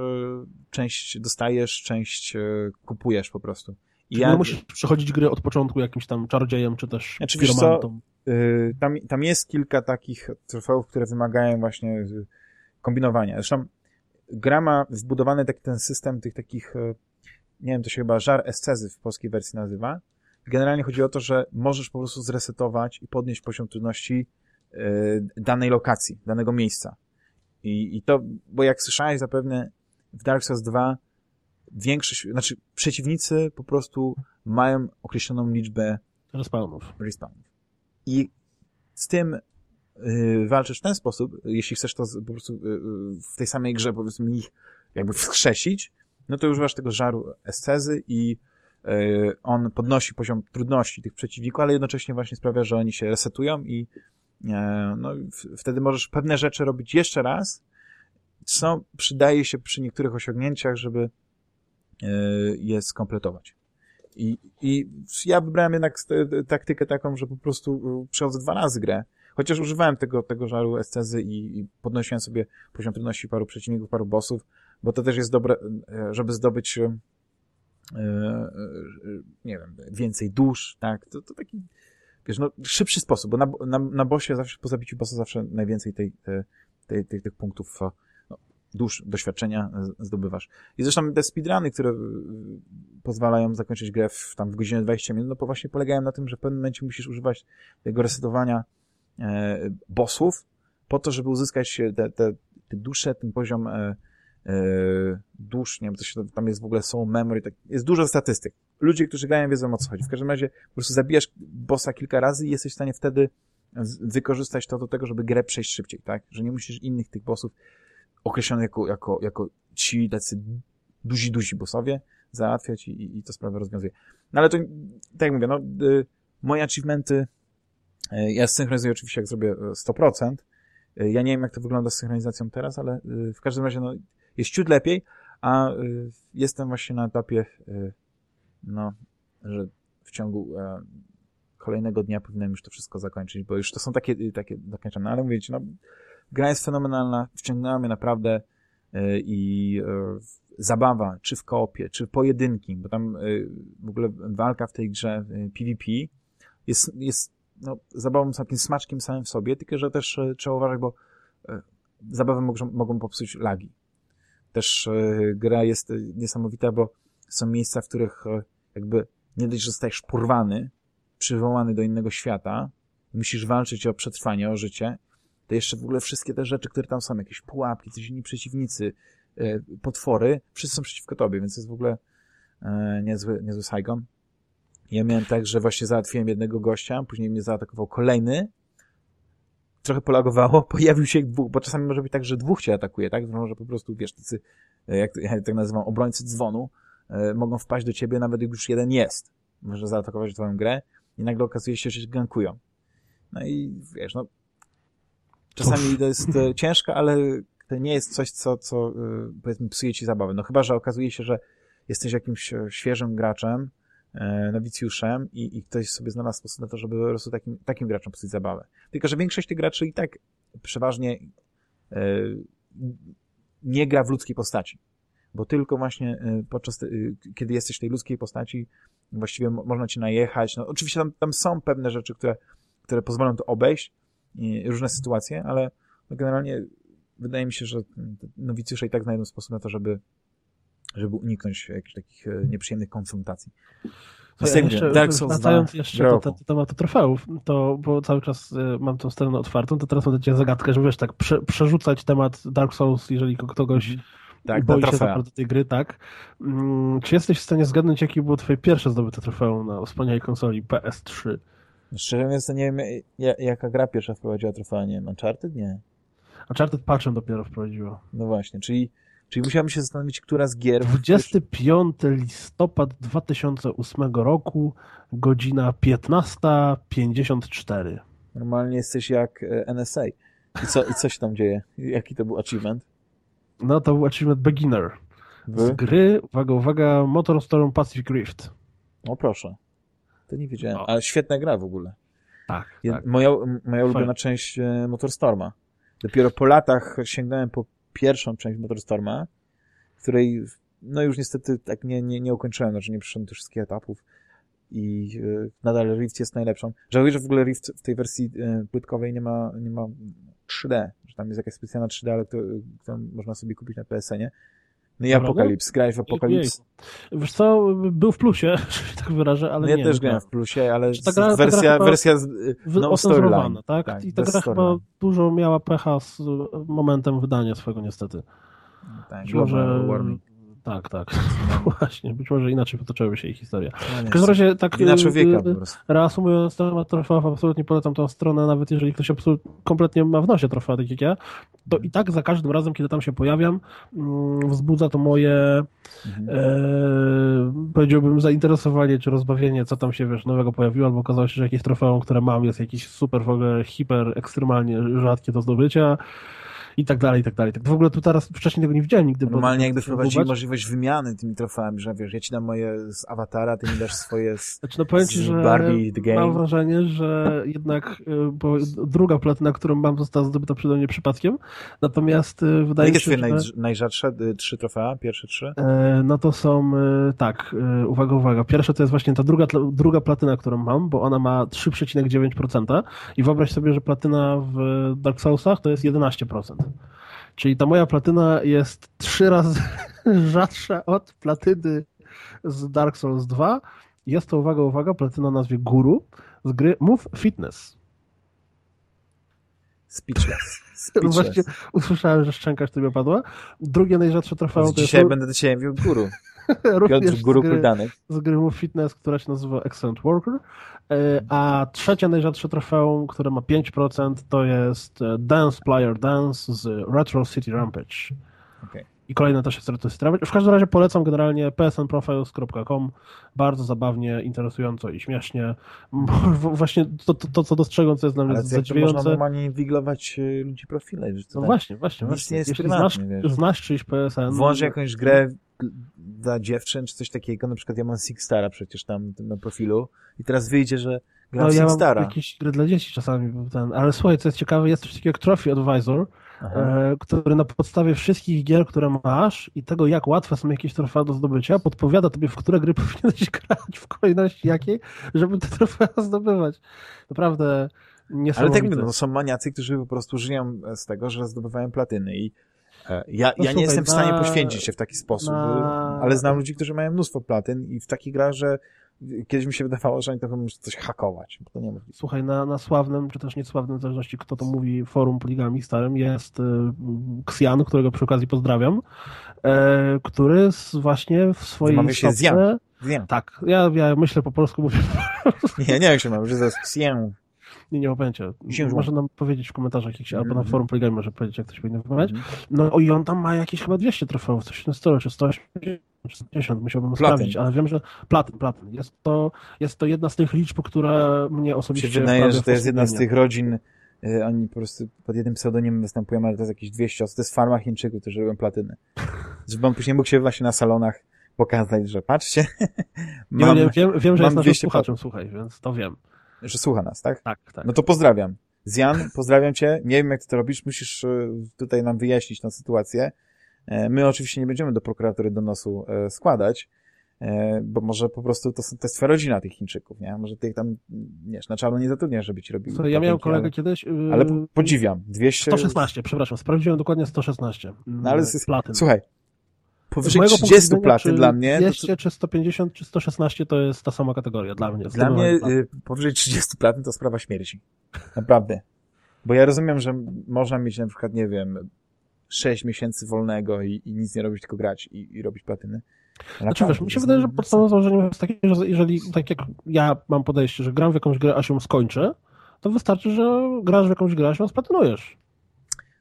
część dostajesz, część y, kupujesz po prostu. Ja, nie musisz przechodzić gry od początku jakimś tam czarodziejem, czy też Znaczy, piromantą. y, tam, tam jest kilka takich trofeów, które wymagają właśnie y, kombinowania. Zresztą gra ma wbudowany taki ten system tych takich, y, nie wiem, to się chyba żar escezy w polskiej wersji nazywa. Generalnie chodzi o to, że możesz po prostu zresetować i podnieść poziom trudności y, danej lokacji, danego miejsca. I, I to, bo jak słyszałeś zapewne w Dark Souls 2 większość, znaczy przeciwnicy po prostu mają określoną liczbę Respawnów. respawnów. I z tym y, walczysz w ten sposób, jeśli chcesz to po prostu y, y, w tej samej grze powiedzmy ich jakby wskrzesić, no to używasz tego żaru escezy i on podnosi poziom trudności tych przeciwników, ale jednocześnie właśnie sprawia, że oni się resetują i no, wtedy możesz pewne rzeczy robić jeszcze raz, co przydaje się przy niektórych osiągnięciach, żeby je skompletować. I, I ja wybrałem jednak taktykę taką, że po prostu y, przechodzę dwa razy grę. Chociaż używałem tego, tego żaru escezy i, i podnosiłem sobie poziom trudności paru przeciwników, paru bossów, bo to też jest dobre, e, żeby zdobyć nie wiem, więcej dusz, tak? To, to taki, wiesz, no, szybszy sposób, bo na, na, na bossie zawsze, po zabiciu bossa zawsze najwięcej tej, tej, tej, tych punktów dusz, doświadczenia z- zdobywasz. I zresztą te speedruny, które y, pozwalają zakończyć grę w, tam w godzinę 20 minut, no to właśnie polegają na tym, że w pewnym momencie musisz używać tego resetowania e, bossów po to, żeby uzyskać te, te, te dusze, ten poziom e, e, dusz, nie wiem, to się, tam jest w ogóle soul memory, tak, jest dużo statystyk. Ludzie, którzy grają, wiedzą o co chodzi. W każdym razie po prostu zabijasz bossa kilka razy i jesteś w stanie wtedy wykorzystać to do tego, żeby grę przejść szybciej, tak? Że nie musisz innych tych bossów określonych jako, jako, jako ci tacy duzi, duzi bossowie załatwiać i, i- i to sprawę rozwiązuje. No ale to, tak jak mówię, no, y, moje achievementy, y, ja synchronizuję oczywiście jak zrobię y, 100%. Y, ja nie wiem jak to wygląda z synchronizacją teraz, ale y, w każdym razie no, jest ciut lepiej, a y, jestem właśnie na etapie, y, no, że w ciągu e, kolejnego dnia powinienem już to wszystko zakończyć, bo już to są takie, y, takie zakończone, ale mówię ci, no, gra jest fenomenalna, wciągnęła mnie naprawdę y, i y, zabawa, czy w koopie, czy pojedynki, bo tam y, w ogóle walka w tej grze PvP jest, jest no, zabawą takim smaczkiem samym w sobie, tylko że też trzeba uważać, bo zabawę mogą, mogą popsuć lagi. Też gra jest niesamowita, bo są miejsca, w których jakby nie dość, że zostajesz porwany, przywołany do innego świata, musisz walczyć o przetrwanie, o życie, to jeszcze w ogóle wszystkie te rzeczy, które tam są, jakieś pułapki, coś inni przeciwnicy, e, potwory, wszyscy są przeciwko tobie, więc to jest w ogóle e, niezły, niezły Saigon. Ja miałem tak, że właśnie załatwiłem jednego gościa, później mnie zaatakował kolejny, trochę polagowało, pojawił się dwóch, bo czasami może być tak, że dwóch cię atakuje, tak? Może po prostu, wiesz, tacy, e, jak ja tak nazywam, obrońcy dzwonu, mogą wpaść do ciebie, nawet jak już jeden jest. Może zaatakować twoją grę i nagle okazuje się, że się gankują. No i wiesz, no czasami to jest e, ciężko, ale to nie jest coś, co, co e, powiedzmy psuje ci zabawę. No chyba, że okazuje się, że jesteś jakimś e, świeżym graczem, nowicjuszem i, i ktoś sobie znalazł sposób na to, żeby po prostu takim, takim graczom psuć zabawę. Tylko, że większość tych graczy i tak przeważnie nie gra w ludzkiej postaci. Bo tylko właśnie podczas, kiedy jesteś w tej ludzkiej postaci, właściwie mo- można ci najechać. No, oczywiście tam, tam są pewne rzeczy, które, które pozwolą to obejść, i różne sytuacje, ale generalnie wydaje mi się, że nowicjusze i tak znajdą sposób na to, żeby, żeby uniknąć jakichś takich e, nieprzyjemnych konfrontacji. To ja jeszcze, Dark Souls wracając jeszcze do, do, do tematu trofeów, to bo cały czas y, mam tą stronę otwartą, to teraz mam do ciebie zagadkę, żeby wiesz, tak prze, przerzucać temat Dark Souls, jeżeli kogoś tak, boi się naprawdę tej gry, tak. Mm, czy jesteś w stanie zgadnąć, jakie było twoje pierwsze zdobyte trofeum na wspaniałej konsoli PS3? Szczerze mówiąc, to nie wiem, jaka gra pierwsza wprowadziła trofea, nie wiem, Uncharted? Nie. Uncharted patchem dopiero wprowadziło. No właśnie, czyli, czyli musiałem się zastanowić, która z gier... 25 listopad 2008 roku, godzina 15.54. Normalnie jesteś jak e, NSA. I co, I co się tam dzieje? Jaki to był achievement? No to był achievement beginner. Z gry, uwaga, uwaga, Motorstorm Pacific Rift. O proszę. To nie wiedziałem. No. A świetna gra w ogóle. Tak, ja, tak. Moja, moja ulubiona część e, Motorstorma. Dopiero po latach sięgnąłem po pierwszą część Motorstorma, której no już niestety tak nie, nie, nie ukończyłem, znaczy nie przyszedłem do wszystkich etapów i e, nadal Rift jest najlepszą. Żałuję, że w ogóle Rift w tej wersji e, płytkowej nie ma, nie ma 3D, że tam jest jakaś specjalna 3D, ale to, to można sobie kupić na PSN-ie. No i Apokalips, grałeś w Apokalips? Wiesz co, był w plusie, że tak wyrażę, ale no ja nie. Ja też grałem w plusie, ale ta gra, wersja, ta wersja z no storyline. Tak? tak? I ta gra chyba dużo miała pecha z momentem wydania swojego niestety. Tak, może... Tak, tak. Właśnie, być może inaczej potoczyłyby się ich historia. No w każdym razie, tak człowieka reasumując temat trofeów, absolutnie polecam tę stronę, nawet jeżeli ktoś kompletnie ma w nosie trofea, tak jak ja, to i tak za każdym razem, kiedy tam się pojawiam, wzbudza to moje mhm. e, powiedziałbym zainteresowanie czy rozbawienie, co tam się, wiesz, nowego pojawiło, albo okazało się, że jakieś trofeum, które mam, jest jakiś super, w ogóle hiper, ekstremalnie rzadkie do zdobycia, i tak dalej, i tak dalej. Tak w ogóle tu teraz wcześniej tego nie widziałem nigdy. Normalnie jakby wprowadzili możliwość wymiany tymi trofeami, że wiesz, ja ci dam moje z awatara, ty mi dasz swoje z, znaczy, no powiem ci, że Barbie The Game. Mam wrażenie, że jednak y, bo druga platyna, którą mam, została zdobyta przede mnie przypadkiem, natomiast y, wydaje mi się, Jakie że... najrzadsze y, trzy trofea? Pierwsze trzy? E, no to są, tak, uwaga, uwaga. Pierwsze to jest właśnie ta druga, druga platyna, którą mam, bo ona ma 3,9% i wyobraź sobie, że platyna w Dark Soulsach to jest 11%. Czyli ta moja platyna jest trzy razy rzadsza od platyny z Dark Souls 2. Jest to, uwaga, uwaga, platyna o nazwie Guru z gry Move Fitness. Speechless. Speechless. Właśnie usłyszałem, że szczęka sztybie padła. Drugie najrzadsze trofeum to Dzisiaj jest... będę do ciebie mówił Guru. Piotr Guru Kuldanek. Z gry Fitness, która się nazywa Excellent Worker. E, a trzecie najrzadsze trofeum, które ma 5%, to jest e, Dance Player Dance z Retro City Rampage. Okay. I kolejne też jest Retro City Rampage. W każdym razie polecam generalnie psnprofiles.com. Bardzo zabawnie, interesująco i śmiesznie. Właśnie to, to, to co dostrzegłem, co jest dla mnie Ale zadziwiające. można normalnie wiglować e, ludzi profile. Że no tak, właśnie, właśnie. właśnie. Jest Jeśli znasz, znasz czyjś PSN... Włącz jakąś grę dla dziewczyn, czy coś takiego, na przykład ja mam Sixstara przecież tam na profilu i teraz wyjdzie, że gram no, ja Sixstara. mam jakieś gry dla dzieci czasami, ten, ale słuchaj, co jest ciekawe, jest coś takiego jak Trophy Advisor, e, który na podstawie wszystkich gier, które masz i tego, jak łatwe są jakieś trofea do zdobycia, podpowiada tobie, w które gry powinieneś grać, w kolejności jakiej, żeby te trofea zdobywać. Naprawdę. Ale tak mówię, no, są maniacy, którzy po prostu żyją z tego, że zdobywają platyny i ja, no ja nie jestem w stanie poświęcić się w taki sposób, na... ale znam ludzi, którzy mają mnóstwo platyn i w takich grach, że kiedyś mi się wydawało, że oni to muszą coś hakować, to nie. Słuchaj, na, na sławnym, czy też niesławnym, w zależności kto to mówi, forum poligami starym jest y, Ksian, którego przy okazji pozdrawiam, e, który właśnie w swojej Mamy się Zjan. Tak, ja, ja myślę po polsku mówię. Nie, nie wiem jak się mam, że to jest Ksien. Nie, nie. Księżu. Może nam powiedzieć w komentarzach, jak się, albo na Mhm. forum Playground może powiedzieć, jak ktoś powinien wypowiadać. Mhm. No i on tam ma jakieś chyba 200 trofeów, coś tym stylu, czy 180, czy 150, musiałbym Platyn. sprawdzić, ale wiem, że platyn, platyn. Jest to, jest to jedna z tych liczb, które mnie osobiście się wydaje, że to jest jedna z tych rodzin, y, oni po prostu pod jednym pseudonimem występują, ale to jest jakieś 200 osób. To jest farma Chińczyków, którzy robią platyny. Żeby on później mógł się właśnie na salonach pokazać, że patrzcie, Nie, mam, nie, wiem, wiem, że jest naszym 200 słuchaczem, słuchaj, więc to wiem. Że słucha nas, tak? Tak, tak. No to pozdrawiam. Zjan, pozdrawiam cię. Nie wiem, jak ty to robisz. Musisz y, tutaj nam wyjaśnić tę sytuację. E, My oczywiście nie będziemy do prokuratury donosu e, składać, e, bo może po prostu to, są- to jest twoja rodzina tych Chińczyków, nie? Może ty ich tam, wiesz, na czarno nie zatrudniasz, żeby ci robili. Ja miałem kolegę ale, kiedyś... yy, ale po- podziwiam. 200... 116, przepraszam, sprawdziłem dokładnie 116. No ale z- platyn. Słuchaj, powyżej mojego punktu 30 widzenia, platyn czy dla mnie, to, 200, czy 150, czy 116 to jest ta sama kategoria dla mnie. Dla mnie platyn. y, powyżej 30 platyn to sprawa śmierci. Naprawdę. Bo ja rozumiem, że można mieć na przykład, nie wiem, 6 miesięcy wolnego i, i nic nie robić, tylko grać i, i robić platyny. Ale Znaczy wiesz, mi się to wydaje, że podstawowym założeniem jest takie, że jeżeli, tak jak ja mam podejście, że gram w jakąś grę, aż ją skończę, to wystarczy, że grasz w jakąś grę, aż ją splatynujesz.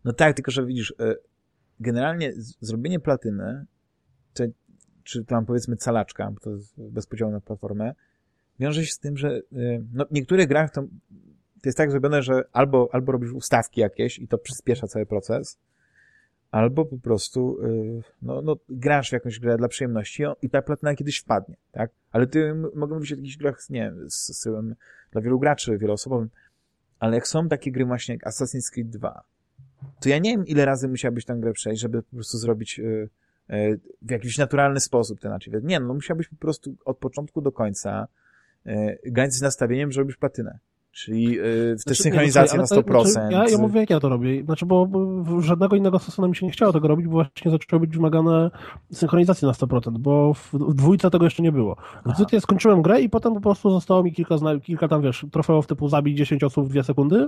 No tak, tylko że widzisz, y, generalnie zrobienie platyny, czy, czy tam powiedzmy calaczka, bo to jest bez podziału na platformę, wiąże się z tym, że y, no, w niektórych grach to, to jest tak zrobione, że albo, albo robisz ustawki jakieś i to przyspiesza cały proces, albo po prostu y, no, no, grasz w jakąś grę dla przyjemności i ta platyna kiedyś wpadnie, tak? Ale ty mogę mówić o jakichś grach, nie wiem, z, z dla wielu graczy, wieloosobowym, ale jak są takie gry właśnie jak Assassin's Creed 2, to ja nie wiem, ile razy musiałbyś tę grę przejść, żeby po prostu zrobić y, w jakiś naturalny sposób ten achievement. Nie, no musiałbyś po prostu od początku do końca y, grać z nastawieniem, że robisz platynę. Czyli y, w tę Znaczy, synchronizację nie, na słuchaj, ale 100%. to- Znaczy, ja, ja mówię, jak ja to robię. Znaczy, bo żadnego innego stosunku mi się nie chciało tego robić, bo właśnie zaczęły być wymagane synchronizacje na 100%, bo w, w dwójce tego jeszcze nie było. W dwójce ja skończyłem grę i potem po prostu zostało mi kilka, kilka tam, wiesz, trofeów typu zabij 10 osób w 2 sekundy,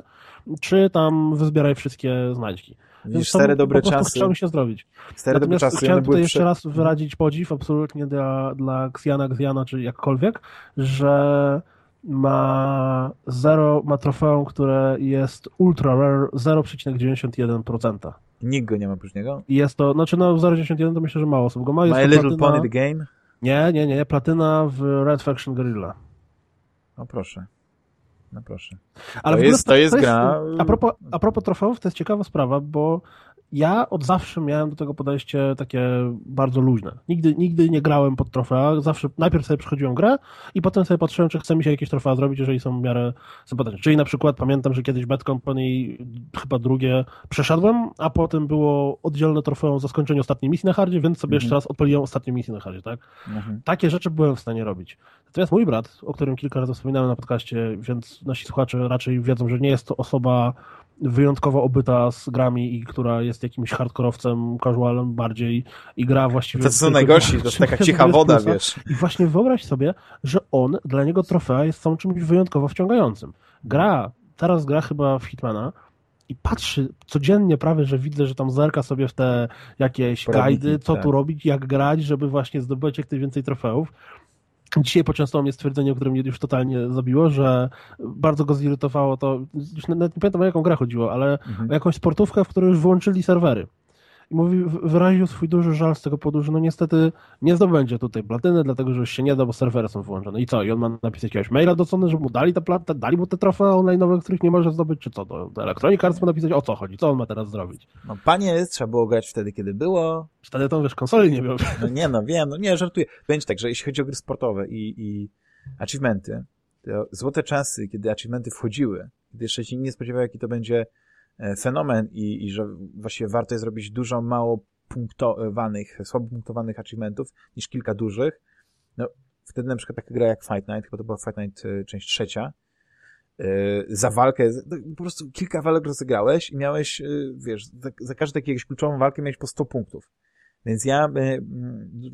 czy tam wyzbieraj wszystkie znajdźki. Widzisz, to stare dobre czasy, chciało mi się zrobić. stare dobre czasy, chciałem tutaj prze... jeszcze raz wyrazić podziw absolutnie dla, dla Xiana, Xiana, czy jakkolwiek, że ma zero, ma trofeum, które jest ultra rare 0,91%. Nikt go nie ma oprócz niego. Jest to, znaczy no 0,91 to myślę, że mało osób go ma. Jest My Little platyna, Pony the Game? Nie, nie, nie, platyna w Red Faction Guerrilla. No proszę. No proszę. Ale To jest- to jest gra- A propos, a propos trofeów, to jest ciekawa sprawa, bo ja od zawsze miałem do tego podejście takie bardzo luźne. Nigdy, nigdy nie grałem pod trofea. Zawsze najpierw sobie przychodziłem grę i potem sobie patrzyłem, czy chce mi się jakieś trofea zrobić, jeżeli są w miarę sympatyczne. Czyli na przykład pamiętam, że kiedyś Bad Company chyba drugie przeszedłem, a potem było oddzielne trofeum za skończenie ostatniej misji na hardzie, więc sobie Mhm. jeszcze raz odpaliłem ostatnią misję na hardzie, tak? Mhm. Takie rzeczy byłem w stanie robić. Natomiast mój brat, o którym kilka razy wspominałem na podcaście, więc nasi słuchacze raczej wiedzą, że nie jest to osoba wyjątkowo obyta z grami i która jest jakimś hardkorowcem, casualem bardziej i gra właściwie... To są najgorsi, to jest taka cicha woda, wiesz. I właśnie wyobraź sobie, że on, dla niego trofea jest są czymś wyjątkowo wciągającym. Gra, teraz gra chyba w Hitmana i patrzy codziennie prawie, że widzę, że tam zerka sobie w te jakieś Poradniki, guidy, co tak. tu robić, jak grać, żeby właśnie zdobyć jak najwięcej trofeów. Dzisiaj poczęstowało mnie stwierdzenie, które mnie już totalnie zabiło, że bardzo go zirytowało to, już nawet nie pamiętam o jaką grę chodziło, ale Mhm. o jakąś sportówkę, w której już włączyli serwery. I mówi, wyraził swój duży żal z tego powodu, że no niestety nie zdobędzie tutaj platyny, dlatego że już się nie da, bo serwery są wyłączone. I co? I on ma napisać jakiegoś maila do Sony, żeby mu dali platę, dali mu te trofea online'owe, których nie może zdobyć, czy co? Do, Electronic Arts ma napisać, o co chodzi, co on ma teraz zrobić? No panie, trzeba było grać wtedy, kiedy było. Wtedy to wiesz, konsoli nie miał. No nie no, wiem, no nie, żartuję. Będzie tak, że jeśli chodzi o gry sportowe i, i achievementy, to złote czasy, kiedy achievementy wchodziły, kiedy jeszcze się nie spodziewał, jaki to będzie fenomen i, i że właściwie warto jest zrobić dużo mało punktowanych, słabo punktowanych achievementów niż kilka dużych. No, wtedy na przykład taka gra jak Fight Night, chyba to była Fight Night e, część trzecia, e, za walkę, no, po prostu kilka walk rozegrałeś i miałeś, e, wiesz, za, za każdą jakąś kluczową walkę miałeś po 100 punktów. Więc ja, e,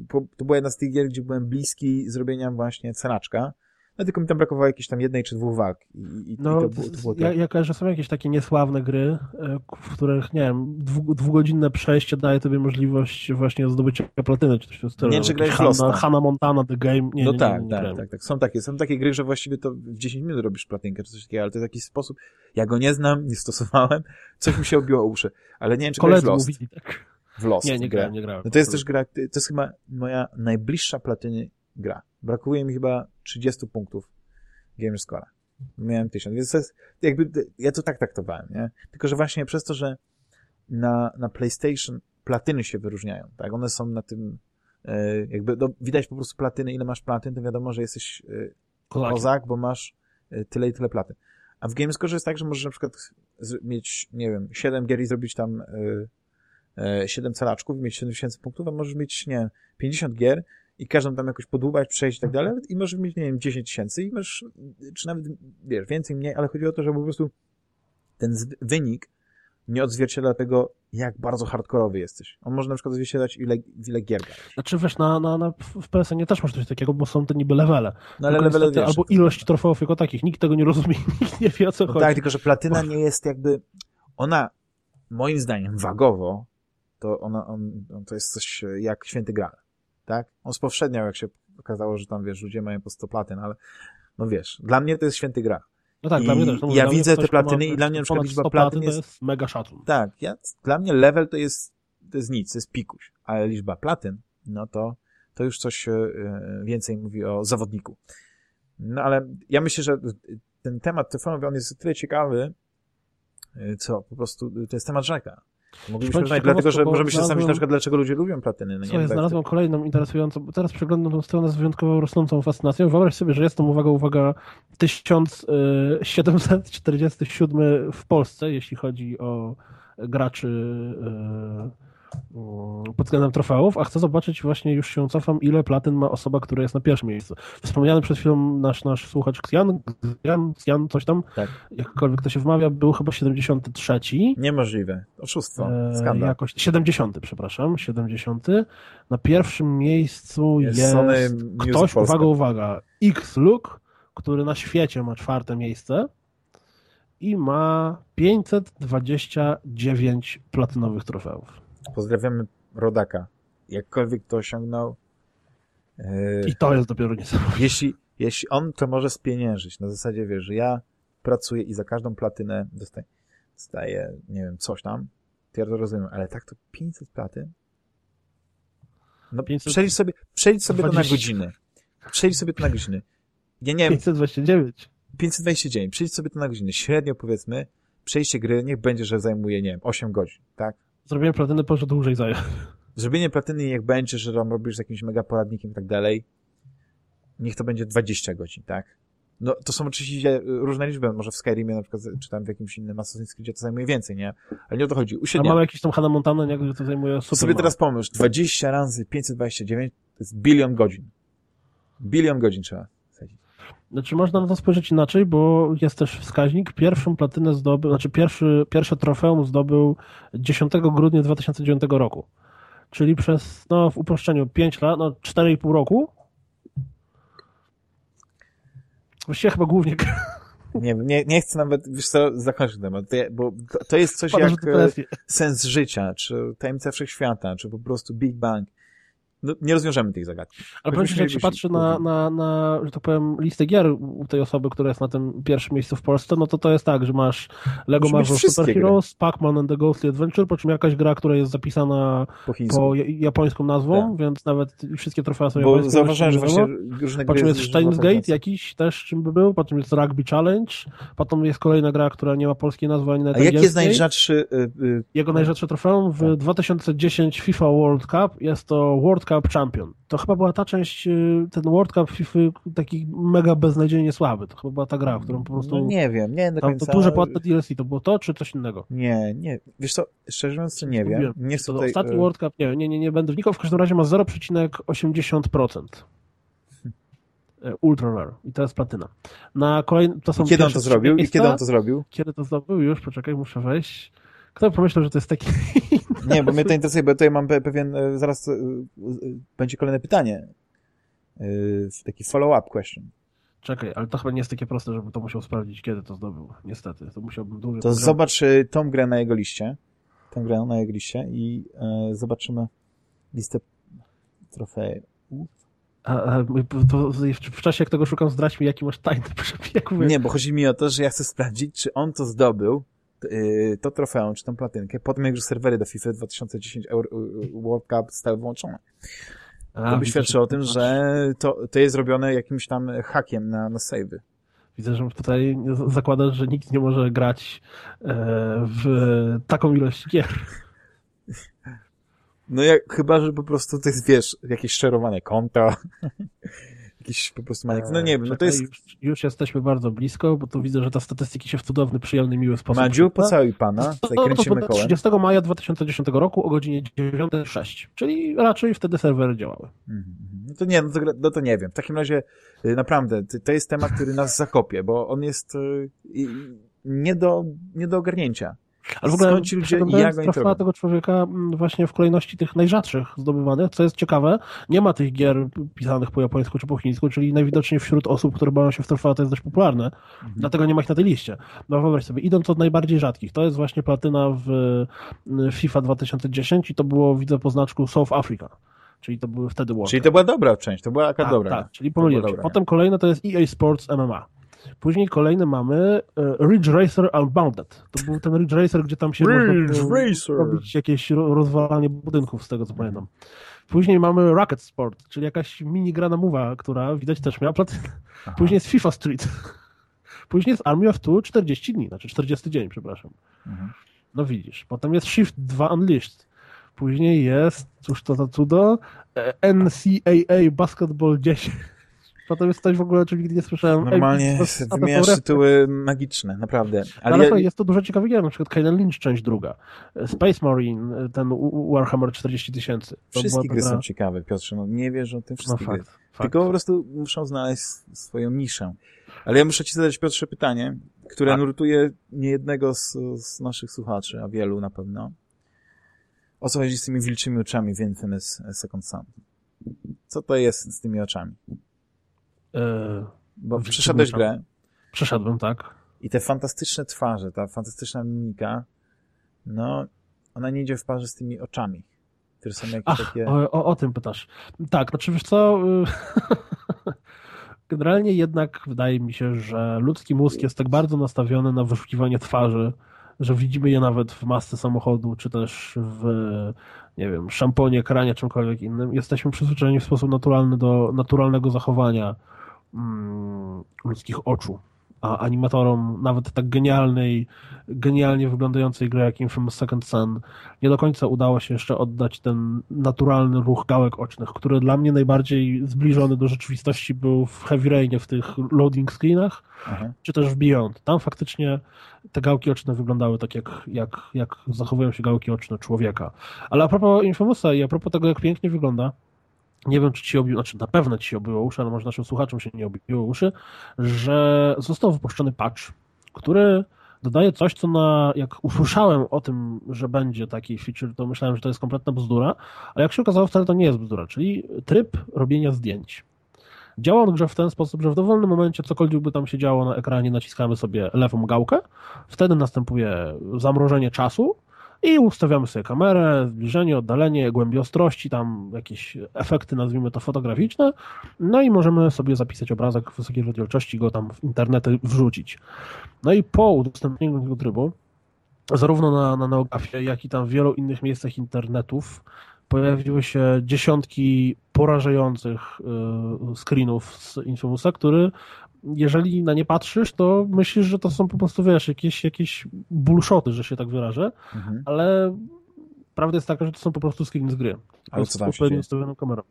po- to była jedna z tych gier, gdzie byłem bliski zrobienia właśnie cenaczka. No tylko mi tam brakowało jakiejś tam jednej czy dwóch walk. I, i, No, i to, było- to było ja, tak. ja kojarzę, że są jakieś takie niesławne gry, e, w których, nie wiem, dwu, dwugodzinne przejście daje tobie możliwość właśnie zdobycia platyny, czy coś w tym stylu. Nie wiem, czy grałeś Hanna. Hannah Montana, The Game, nie, no nie, tak, nie, nie, tak, grałem. tak, tak. Są takie, są takie gry, że właściwie to w 10 minut robisz platynkę czy coś takiego, ale to jest jakiś sposób. Ja go nie znam, nie stosowałem, coś mi się obiło uszy. Ale nie wiem, czy grałeś Koledzy Lost. mówili, tak. W Lost Nie, nie grałem, nie grałem. No to jest też gra, to jest chyba moja najbliższa platyny gra. Brakuje mi chyba 30 punktów Gamerscore'a. Miałem 1000, więc to jest jakby, ja to tak traktowałem, nie? Tylko, że właśnie przez to, że na, na PlayStation platyny się wyróżniają, tak? One są na tym, e, jakby, no, widać po prostu platyny, ile masz platyn, to wiadomo, że jesteś e, Kozakiem. kozak, bo masz e, tyle i tyle platyn. A w Gamescore jest tak, że możesz na przykład mieć, nie wiem, 7 gier i zrobić tam e, e, 7 calaczków i mieć 7000 punktów, a możesz mieć, nie wiem, 50 gier i każdą tam jakoś podłubać, przejść i tak dalej i możesz mieć, nie wiem, 10 tysięcy i masz, czy nawet, wiesz, więcej, mniej, ale chodzi o to, że po prostu ten wynik nie odzwierciedla tego, jak bardzo hardkorowy jesteś. On może na przykład odzwierciedlać, ile, ile gier grałeś. Znaczy wiesz, na, na, na, w PSN też masz coś takiego, bo są te niby levele. No ale levele, niestety wiesz, Albo to- ilość trofeów jako takich. Nikt tego nie rozumie, nikt nie wie o co No chodzi. tak, tylko że platyna nie jest jakby, ona, moim zdaniem, wagowo, to ona, on, on to jest coś jak święty Graal, tak? On spowszedniał, jak się okazało, że tam, wiesz, ludzie mają po 100 platyn, ale, no wiesz, dla mnie to jest święty Graal. No tak, I dla mnie też. No, ja widzę te platyny ma i dla mnie na przykład liczba 100 platyn to jest- jest mega szacun. Tak, ja, dla mnie level to jest, to jest nic, to jest pikuś, ale liczba platyn, no to, to już coś e, e, więcej mówi o zawodniku. No ale ja myślę, że ten temat TV, on jest tyle ciekawy, e, co po prostu, to jest temat rzeka. Moglibyśmy rozmawiać, dlatego, że możemy się zastanowić na przykład, dlaczego ludzie lubią platyny. No Słuchaj, tak- znalazłem kolejną interesującą, bo teraz przeglądam tą stronę z wyjątkowo rosnącą fascynacją. Wyobraź sobie, że jestem, uwaga, uwaga, 1747 w Polsce, jeśli chodzi o graczy mm, pod względem trofeów, a chcę zobaczyć właśnie, już się cofam, ile platyn ma osoba, która jest na pierwszym miejscu. Wspomniany przed chwilą nasz, nasz słuchacz Xian, Xian, Xian, coś tam, Tak. jakkolwiek to się wymawia, był chyba 73. Niemożliwe. Oszustwo. E, Skandal. Jakoś 70, przepraszam, 70. Na pierwszym miejscu Jest jest, Sony ktoś, Polska. uwaga, uwaga, X-Look, który na świecie ma czwarte miejsce i ma 529 platynowych trofeów. Pozdrawiamy Rodaka. Jakkolwiek to osiągnął, e, I to jest dopiero niesamowite. jeśli, jeśli on to może spieniężyć, na zasadzie, wiesz, że ja pracuję i za każdą platynę dostaję, dostaję nie wiem, coś tam, to ja to rozumiem, ale tak to 500 platyn? No 500 przelicz sobie, przelicz sobie to na 20. godziny. Przelicz sobie to na godziny. Ja nie wiem, 529. 529, przelicz sobie to na godziny. Średnio powiedzmy, przejście gry niech będzie, że zajmuje, nie wiem, 8 godzin, tak? Zrobiłem platynę, proszę dłużej zająć. Zrobienie platyny niech będzie, że tam robisz z jakimś mega poradnikiem i tak dalej. Niech to będzie 20 godzin, tak? No, to są oczywiście różne liczby. Może w Skyrimie na przykład, czy tam w jakimś innym Assassin's Creed to zajmuje więcej, nie? Ale nie o to chodzi. A Uśredniamy. mamy jakiś tam Hannah Montana, nie, że to zajmuje super Sobie mało. teraz pomyśl, 20 razy 529 to jest bilion godzin. Bilion godzin trzeba. Znaczy można na to spojrzeć inaczej, bo jest też wskaźnik. Pierwszą platynę zdobył, znaczy pierwszy, pierwsze trofeum zdobył 10 grudnia 2009 roku. Czyli przez, no w uproszczeniu 5 lat, no 4,5 roku. Właściwie chyba głównie Nie nie, nie chcę nawet, wiesz co, zakończyć temat, bo to, jest coś pada, że jak e, sens życia, czy tajemnica wszechświata, czy po prostu Big Bang. No, nie rozwiążemy tej zagadki. Ale powiem że jak się patrzy na, na, na, że tak powiem, listę gier u tej osoby, która jest na tym pierwszym miejscu w Polsce, no to to jest tak, że masz Lego Marvel Super Heroes, Pac-Man and the Ghostly Adventure, po czym jakaś gra, która jest zapisana po po ja- japońską nazwą, Tak. więc nawet wszystkie trofea są Bo japońskie. zauważyłem, że właśnie różne Po czym jest Steins Gate jakiś też, czym by był, potem jest Rugby Challenge, potem jest kolejna gra, która nie ma polskiej nazwy ani na A jaki jest najrzadszy... Y, y, Jego najrzadsze trofeum w Tak. 2010 FIFA World Cup jest to World Cup Champion. To chyba była ta część, y, ten World Cup FIFA taki mega beznadziejnie słaby. To chyba była ta gra, w którą po prostu... no nie wiem, nie do końca... to duże płatne DLC, to było to, czy coś innego? Nie, nie. Wiesz co, szczerze mówiąc, to nie wiem. Nie To tutaj... ostatni y, World Cup, nie, nie, nie, nie będę wnikał, w każdym razie ma 0,80%. E, Ultra Rare. I to jest platyna. Na kolejny, to są Kiedy on to zrobił? I kiedy on to zrobił? Kiedy to zdobył? Już, poczekaj, muszę wejść. Kto by pomyślał, że to jest taki... Nie, bo mnie to interesuje, bo tutaj mam pe- pewien... y, Zaraz y, y, będzie kolejne pytanie. Taki follow-up question. Czekaj, ale to chyba nie jest takie proste, żeby to musiał sprawdzić, kiedy to zdobył. Niestety, to musiałbym dłużej... To zobacz tą grę na jego liście. Tą grę na jego liście i e, zobaczymy listę trofeów. A, a, to w, czasie, jak tego szukam, zdradź mi, jaki masz tajny przebieg. Nie, bo chodzi mi o to, że ja chcę sprawdzić, czy on to zdobył, to trofeum, czy tą platynkę, po tym jak już serwery do FIFA 2010 Euro, y, World Cup zostały włączone. a, To by świadczyło o tym, że to, to jest robione jakimś tam hakiem na, na savey. Widzę, że tutaj zakładasz, że nikt nie może grać e, w taką ilość gier. No jak, chyba, że po prostu to jest, wiesz, jakieś szczerowane konta, jakiś po prostu maniak. No nie wiem, no to jest... Już, już jesteśmy bardzo blisko, bo tu widzę, że te statystyki się w cudowny, przyjemny, miły sposób... Madziu, pocałuj pana, tutaj to kręcimy było kołem. 30 maja 2010 roku o godzinie 9.06, czyli raczej wtedy serwery działały. Mhm, mhm. No to nie, no to, no to nie wiem. W takim razie y, naprawdę, to jest temat, który nas zakopie, bo on jest y, nie do, nie do ogarnięcia. Ale w ogóle ci ludzie jak robią? tego człowieka właśnie w kolejności tych najrzadszych zdobywanych, co jest ciekawe, nie ma tych gier pisanych po japońsku czy po chińsku, czyli najwidoczniej wśród osób, które bawią się w trofea, to jest dość popularne, Mhm. dlatego nie ma ich na tej liście. No wyobraź sobie, idąc od najbardziej rzadkich, to jest właśnie platyna w FIFA 2010 i to było, widzę po znaczku South Africa, czyli to były wtedy World Czyli to była dobra część, to była taka tak, dobra. tak, czyli pomyliłem się. Potem kolejne to jest EA Sports MMA. Później kolejny mamy e, Ridge Racer Unbounded. To był ten Ridge Racer, gdzie tam się Ridge można było Racer. robić jakieś ro- rozwalanie budynków, z tego co pamiętam. Później mamy Rocket Sport, czyli jakaś mini gra na mowa, która widać też miała platynę. Później jest FIFA Street. Później jest Army of Two 40 dni, znaczy 40 dzień, przepraszam. Mhm. No widzisz. Potem jest Shift 2 Unleashed. Później jest, cóż to za cudo, e, NCAA Basketball 10. Potem jest coś w ogóle, czym nigdy nie słyszałem. Normalnie ABC, wymieniasz tytuły magiczne, naprawdę. Ale, Ale, słuchaj, ja, jest to dużo ciekawych gier, na przykład Kane Lynch, część druga. Space Marine, ten Warhammer 40 tysięcy. To wszystkie gry taka- są ciekawe, Piotrze, no nie wiesz o tym No wszystkie gry. fakt, fakt. Tylko po prostu muszą znaleźć swoją niszę. Ale ja muszę ci zadać, Piotrze, pytanie, które Tak. nurtuje niejednego z, z naszych słuchaczy, a wielu na pewno. O co chodzi z tymi wilczymi oczami w Infamous Second Son? Co to jest z tymi oczami? E, Bo przeszedłeś grę Przeszedłem, tak. i te fantastyczne twarze, ta fantastyczna mimika, no, ona nie idzie w parze z tymi oczami, które są jakieś Ach, takie... o, o, o tym pytasz. Tak, znaczy wiesz co, y, generalnie jednak wydaje mi się, że ludzki mózg jest tak bardzo nastawiony na wyszukiwanie twarzy, że widzimy je nawet w masce samochodu, czy też w, nie wiem, szamponie, kranie, czymkolwiek innym. Jesteśmy przyzwyczajeni w sposób naturalny do naturalnego zachowania mm, ludzkich oczu. A animatorom nawet tak genialnej, genialnie wyglądającej gry jak Infamous Second Son nie do końca udało się jeszcze oddać ten naturalny ruch gałek ocznych, który dla mnie najbardziej zbliżony do rzeczywistości był w Heavy Rainie, w tych loading screenach, Aha. czy też w Beyond. Tam faktycznie te gałki oczne wyglądały tak, jak, jak, jak zachowują się gałki oczne człowieka. Ale a propos Infamousa i a propos tego, jak pięknie wygląda, nie wiem, czy ci obiło, znaczy na pewno ci obiło uszy, ale może naszym słuchaczom się nie obiło uszy, że został wypuszczony patch, który dodaje coś, co na, jak usłyszałem o tym, że będzie taki feature, to myślałem, że to jest kompletna bzdura, a jak się okazało, wcale to nie jest bzdura, czyli tryb robienia zdjęć. Działa on grze w ten sposób, że w dowolnym momencie cokolwiek by tam się działo na ekranie, naciskamy sobie lewą gałkę, wtedy następuje zamrożenie czasu i ustawiamy sobie kamerę, zbliżenie, oddalenie, głębię ostrości, tam jakieś efekty, nazwijmy to fotograficzne, no i możemy sobie zapisać obrazek w wysokiej rozdzielczości, go tam w internety wrzucić. No i po udostępnieniu tego trybu, zarówno na, na Neogafie, jak i tam w wielu innych miejscach internetów, pojawiły się dziesiątki porażających y, screenów z Infamousa, który jeżeli na nie patrzysz, to myślisz, że to są po prostu, wiesz, jakieś, jakieś bullshoty, że się tak wyrażę, Mhm. ale prawda jest taka, że to są po prostu screen z gry. Ale co tam się ustawioną kamerą.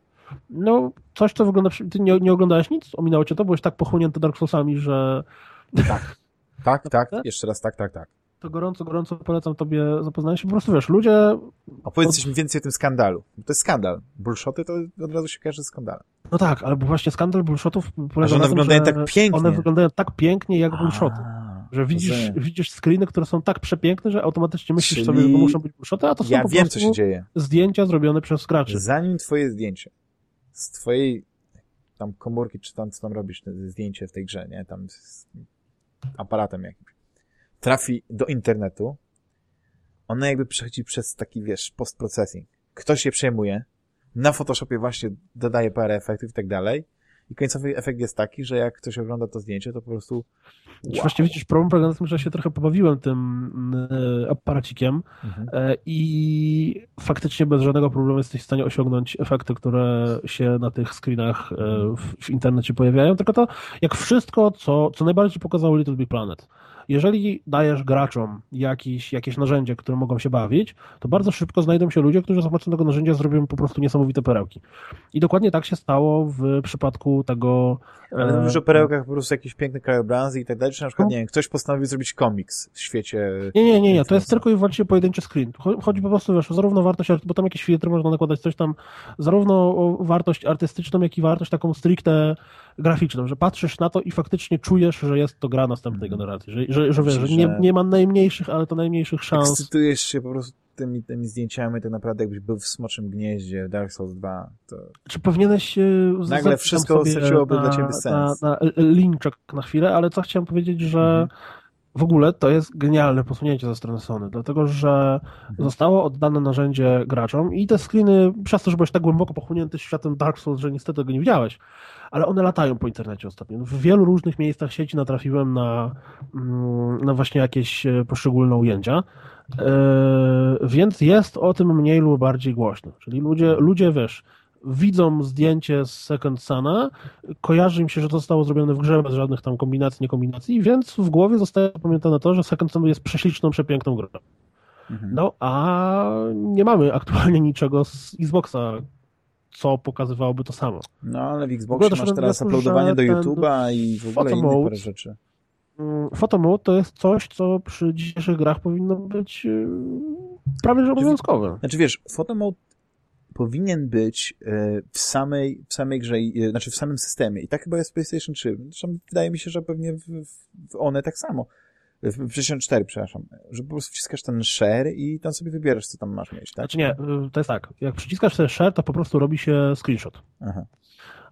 No, coś, co wygląda... Ty nie, nie oglądałeś nic? Ominęło cię to? Byłeś tak pochłonięty Dark Soulsami, że Tak, tak, Naprawdę? jeszcze raz tak, tak, tak. To gorąco, gorąco polecam tobie zapoznanie się. Po prostu, wiesz, ludzie... Opowiedz coś więcej o tym skandalu. To jest skandal. Bullshoty to od razu się kojarzy z skandalem. No tak, ale właśnie skandal bullshotów polega na tym, wyglądają tak pięknie. One wyglądają tak pięknie jak bullshoty. Że widzisz, widzisz screeny, które są tak przepiękne, że automatycznie myślisz Czyli sobie, że to muszą być bullshoty, a to są Ja po wiem, prostu co się dzieje. zdjęcia zrobione przez graczy. Zanim twoje zdjęcie z twojej tam komórki, czy tam co tam robisz, zdjęcie w tej grze, nie? Tam z aparatem jakimś. Trafi do internetu, ono jakby przechodzi przez taki, wiesz, postprocessing. Ktoś je przejmuje, na Photoshopie właśnie dodaje parę efektów i tak dalej, i końcowy efekt jest taki, że jak ktoś ogląda to zdjęcie, to po prostu wow. Właściwie widzisz, problem polega na tym, że się trochę pobawiłem tym e, aparacikiem mhm. E, i faktycznie bez żadnego problemu jesteś w stanie osiągnąć efekty, które się na tych screenach e, w, w internecie pojawiają, tylko to jak wszystko, co, co najbardziej pokazał Little Big Planet jeżeli dajesz graczom jakiś, jakieś narzędzie, które mogą się bawić, to bardzo szybko znajdą się ludzie, którzy za pomocą tego narzędzia zrobią po prostu niesamowite perełki. I dokładnie tak się stało w przypadku tego... Ale mówisz o perełkach po prostu jakieś piękne krajobrazy i tak dalej, czy na przykład, no. nie wiem, ktoś postanowił zrobić komiks w świecie... Nie, nie, nie, nie, to jest tylko i wyłącznie pojedynczy screen. Chodzi po prostu, wiesz, zarówno wartość, bo tam jakieś filtry można nakładać, coś tam, zarówno wartość artystyczną, jak i wartość taką stricte graficzną, że patrzysz na to i faktycznie czujesz, że jest to gra następnej mhm. generacji, że, że, że, wiesz, że nie, nie ma najmniejszych, ale to najmniejszych szans. Ekscytujesz się po prostu tymi, tymi zdjęciami, tak naprawdę jakbyś był w Smoczym Gnieździe, Dark Souls 2, to... Czy powinieneś Nagle wszystko straciłoby dla ciebie sens. Na, na linczek na chwilę, ale co chciałem powiedzieć, że mhm. w ogóle to jest genialne posunięcie ze strony Sony, dlatego że mhm. zostało oddane narzędzie graczom i te screeny, przez to, że byłeś tak głęboko pochłonięty światem Dark Souls, że niestety tego nie widziałeś, ale one latają po internecie ostatnio. W wielu różnych miejscach sieci natrafiłem na, mm, na właśnie jakieś e, poszczególne ujęcia, e, więc jest o tym mniej lub bardziej głośno. Czyli ludzie, ludzie wiesz, widzą zdjęcie z Second Suna, kojarzy im się, że to zostało zrobione w grze bez żadnych tam kombinacji, nie kombinacji, więc w głowie zostaje pamiętane to, że Second Sun jest prześliczną, przepiękną grą. Mhm. No, a nie mamy aktualnie niczego z Xboxa, co pokazywałoby to samo. No, ale w Xboxie masz teraz uploadowanie do YouTube'a i w ogóle inne parę rzeczy. Photomode mm, to jest coś, co przy dzisiejszych grach powinno być y, prawie że obowiązkowe. Znaczy wiesz, Photomode powinien być y, w samej, w samej grze, y, znaczy w samym systemie. I tak chyba jest w PlayStation 3. Zresztą wydaje mi się, że pewnie w, w one tak samo w PlayStation 4, przepraszam, że po prostu wciskasz ten share i tam sobie wybierasz, co tam masz mieć, tak? Znaczy nie, to jest tak, jak przyciskasz ten share, to po prostu robi się screenshot. Aha.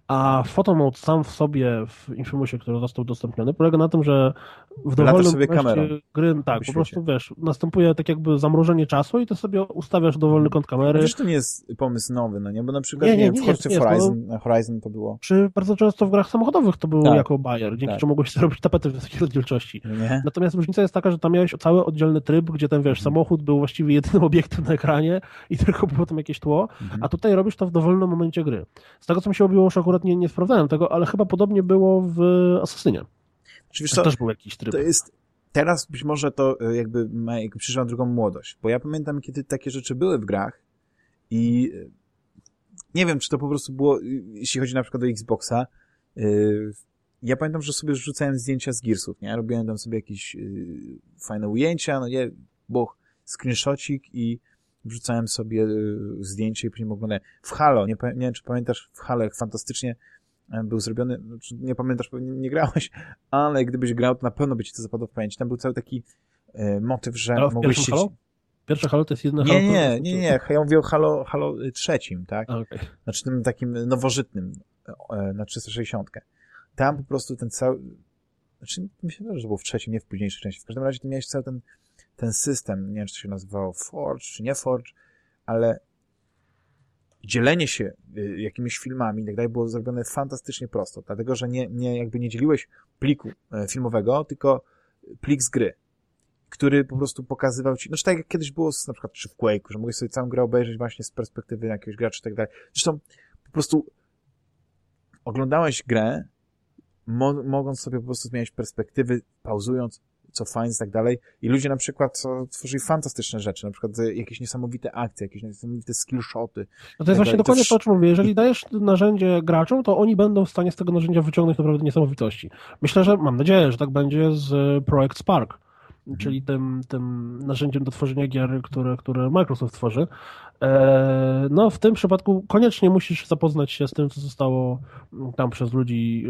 A photomode sam w sobie w Infimusie, który został udostępniony, polega na tym, że w dowolnym sobie kamerą gry, tak, po prostu wiesz, następuje tak jakby zamrożenie czasu i to sobie ustawiasz dowolny kąt kamery. Wiesz, to nie jest pomysł nowy, no nie? Bo na przykład nie, nie, nie, w Forza Horizon, no, Horizon to było. Przy bardzo często w grach samochodowych to było tak, jako Bayer, dzięki tak. czemu mogłeś zrobić tapetę w wysokiej rozdzielczości. Nie. Natomiast różnica jest taka, że tam miałeś cały oddzielny tryb, gdzie ten, wiesz, mhm. samochód był właściwie jedynym obiektem na ekranie i tylko potem jakieś tło, mhm. a tutaj robisz to w dowolnym momencie gry. Z tego, co mi się obiło, już akurat nie, nie sprawdzałem tego, ale chyba podobnie było w Asasynie. Czy wiesz co, też był jakiś tryb. To jest, teraz być może to e, jakby, ma, jakby przyszła drugą młodość, bo ja pamiętam, kiedy takie rzeczy były w grach i e, nie wiem, czy to po prostu było, e, jeśli chodzi na przykład o Xboxa, ja pamiętam, że sobie rzucałem zdjęcia z Gearsów, nie? Robiłem tam sobie jakieś fajne ujęcia, no nie, bo screenshotik i wrzucałem sobie zdjęcie i później oglądałem. W Halo, nie, nie wiem, czy pamiętasz, w Halo fantastycznie E, był zrobiony, znaczy, nie pamiętasz, pewnie nie grałeś, ale gdybyś grał, to na pewno by ci to zapadło w pamięć. Tam był cały taki e, motyw, że ale mogłeś się... Halo? Pierwsze Halo to jest jedno nie, Halo? Nie, nie, nie, nie, ja mówię o Halo, Halo trzecim, tak? Okay. Znaczy tym takim nowożytnym, e, na 360. Tam po prostu ten cały, znaczy myślę, że było w trzecim, nie w późniejszej części. W każdym razie ty miałeś cały ten, ten system, nie wiem, czy to się nazywało Forge, czy nie Forge, ale dzielenie się y, jakimiś filmami tak dalej było zrobione fantastycznie prosto, dlatego, że nie, nie, jakby nie dzieliłeś pliku e, filmowego, tylko plik z gry, który po prostu pokazywał ci, znaczy tak jak kiedyś było na przykład czy w Quake'u, że mogłeś sobie całą grę obejrzeć właśnie z perspektywy jakiegoś gracza i tak dalej. Zresztą po prostu oglądałeś grę, mo mogąc sobie po prostu zmieniać perspektywy, pauzując, co fajne i tak dalej. I ludzie na przykład tworzyli fantastyczne rzeczy, na przykład jakieś niesamowite akcje, jakieś niesamowite skillshoty. No to jest tak właśnie dokładnie to, o czym mówię. Jeżeli dajesz narzędzie graczom, to oni będą w stanie z tego narzędzia wyciągnąć naprawdę niesamowitości. Myślę, że mam nadzieję, że tak będzie z Projekt Spark czyli tym, tym narzędziem do tworzenia gier, które, które Microsoft tworzy. E, no, w tym przypadku koniecznie musisz zapoznać się z tym, co zostało tam przez ludzi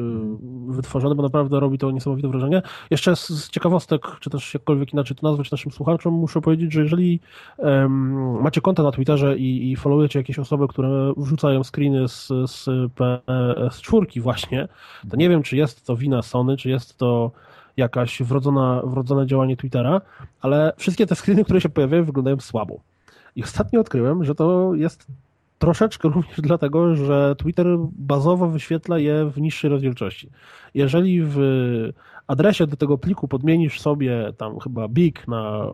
y, wytworzone, bo naprawdę robi to niesamowite wrażenie. Jeszcze z ciekawostek, czy też jakkolwiek inaczej to nazwać naszym słuchaczom, muszę powiedzieć, że jeżeli um, macie konto na Twitterze i, i followujecie jakieś osoby, które wrzucają screeny z, z PS4 właśnie, to nie wiem, czy jest to wina Sony, czy jest to jakaś wrodzona, wrodzone działanie Twittera, ale wszystkie te screeny, które się pojawiają, wyglądają słabo. I ostatnio odkryłem, że to jest troszeczkę również dlatego, że Twitter bazowo wyświetla je w niższej rozdzielczości. Jeżeli w adresie do tego pliku podmienisz sobie tam chyba big na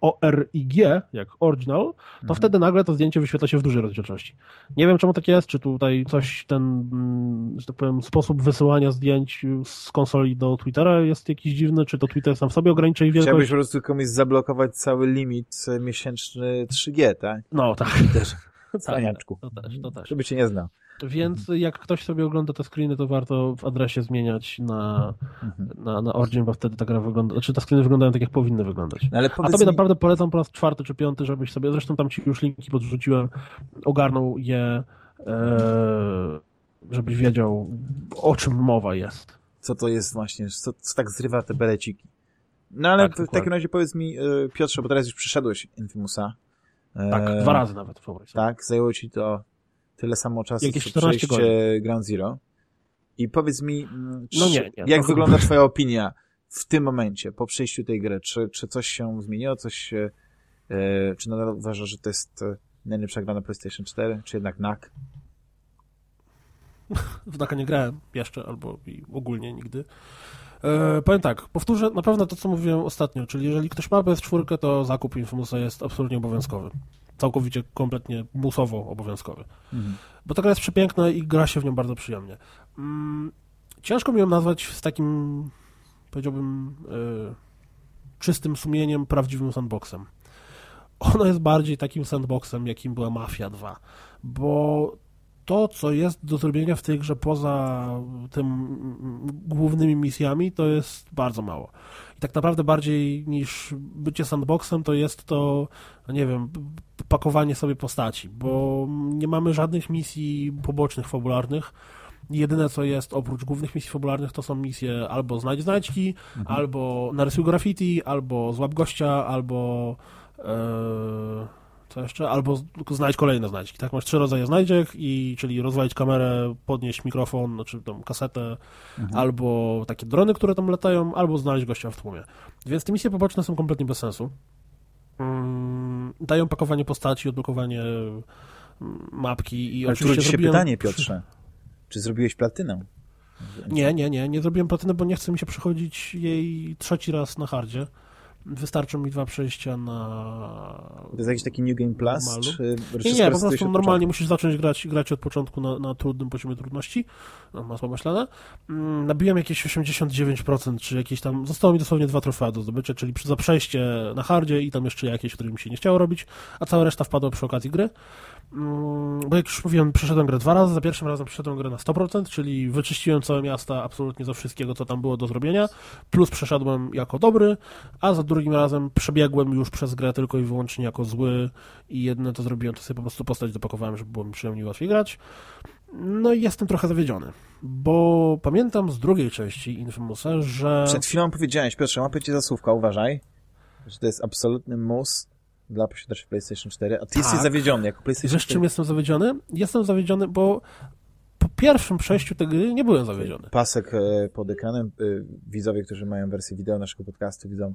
ORIG, jak original, to mhm. wtedy nagle to zdjęcie wyświetla się w dużej rozdzielczości. Nie wiem, czemu tak jest, czy tutaj coś, ten, mm, że tak powiem, sposób wysyłania zdjęć z konsoli do Twittera jest jakiś dziwny, czy to Twitter sam w sobie ogranicza ich wielkość. Chciałbyś po prostu komuś zablokować cały limit miesięczny 3G, tak? No, tak. Też. Cwaniaczku. Tak, to też, to też. Żeby cię nie znał. Więc jak ktoś sobie ogląda te screeny, to warto w adresie zmieniać na, mhm. na, na Origin, bo wtedy ta gra wygląda, znaczy te screeny wyglądają tak, jak powinny wyglądać. No A tobie mi... naprawdę polecam po raz czwarty czy piąty, żebyś sobie, zresztą tam ci już linki podrzuciłem, ogarnął je, e, żebyś wiedział, o czym mowa jest. Co to jest właśnie, co, co tak zrywa te beleciki. No ale tak, w, w takim razie powiedz mi, e, Piotrze, bo teraz już przyszedłeś Infamousa. Tak, e, dwa razy nawet. Tak, zajęło ci to tyle samo czasu, Jakieś co przejście godzin. Ground Zero. I powiedz mi, mm, no nie, nie, jak wygląda twoja opinia w tym momencie, po przejściu tej gry? Czy, czy coś się zmieniło, coś się, e, czy nadal uważasz, że to jest e, najlepsza gra na PlayStation 4, czy jednak NAC? W NAC nie grałem jeszcze, albo ogólnie nigdy. E, powiem tak, powtórzę na pewno to, co mówiłem ostatnio, czyli jeżeli ktoś ma PS4, to zakup Infamousa jest absolutnie obowiązkowy. Całkowicie, kompletnie musowo obowiązkowy. Mhm. Bo ta gra jest przepiękna i gra się w nią bardzo przyjemnie. Mm, ciężko mi ją nazwać z takim, powiedziałbym, e, czystym sumieniem, prawdziwym sandboxem. Ona jest bardziej takim sandboxem, jakim była Mafia 2, bo to, co jest do zrobienia w tej grze poza tym głównymi misjami, to jest bardzo mało. I tak naprawdę bardziej niż bycie sandboxem, to jest to, nie wiem, pakowanie sobie postaci, bo nie mamy żadnych misji pobocznych, fabularnych. Jedyne, co jest oprócz głównych misji fabularnych, to są misje albo znajdź znajdźki, mhm. albo narysuj graffiti, albo złap gościa, albo... Yy co jeszcze? Albo znajdź kolejne znajdźki, tak? Masz trzy rodzaje znajdziek, i, czyli rozwalić kamerę, podnieść mikrofon, znaczy tą kasetę, mhm. albo takie drony, które tam latają, albo znaleźć gościa w tłumie. Więc te misje poboczne są kompletnie bez sensu. Mm, dają pakowanie postaci, odblokowanie mm, mapki i Ale oczywiście się zrobiłem... pytanie, Piotrze. Czy zrobiłeś platynę? Nie, nie, nie, nie zrobiłem platyny, bo nie chce mi się przechodzić jej trzeci raz na hardzie. Wystarczą mi dwa przejścia na... To jest jakiś taki New Game Plus? Czy nie, nie, po prostu normalnie musisz zacząć grać, grać od początku na, na trudnym poziomie trudności, no, masło maślane. Mm, nabiłem jakieś 89%, czy jakieś tam... Zostało mi dosłownie dwa trofea do zdobycia, czyli za przejście na hardzie i tam jeszcze jakieś, które mi się nie chciało robić, a cała reszta wpadła przy okazji gry. Mm, bo jak już mówiłem, przeszedłem grę dwa razy. Za pierwszym razem przeszedłem grę na 100%, czyli wyczyściłem całe miasta absolutnie ze wszystkiego, co tam było do zrobienia, plus przeszedłem jako dobry, a za drugim razem przebiegłem już przez grę tylko i wyłącznie jako zły i jedyne to zrobiłem, to sobie po prostu postać dopakowałem, żeby było mi przyjemniej łatwiej grać. No i jestem trochę zawiedziony, bo pamiętam z drugiej części Infamousa, że... Przed chwilą powiedziałeś, Piotrze, łapę cię za słówka, uważaj, że to jest absolutny mus dla posiadaczy PlayStation 4, a ty tak. jesteś zawiedziony jako PlayStation 4. Z czym jestem zawiedziony? Jestem zawiedziony, bo po pierwszym przejściu tej gry nie byłem zawiedziony. Pasek e, pod ekranem, e, widzowie, którzy mają wersję wideo naszego podcastu, widzą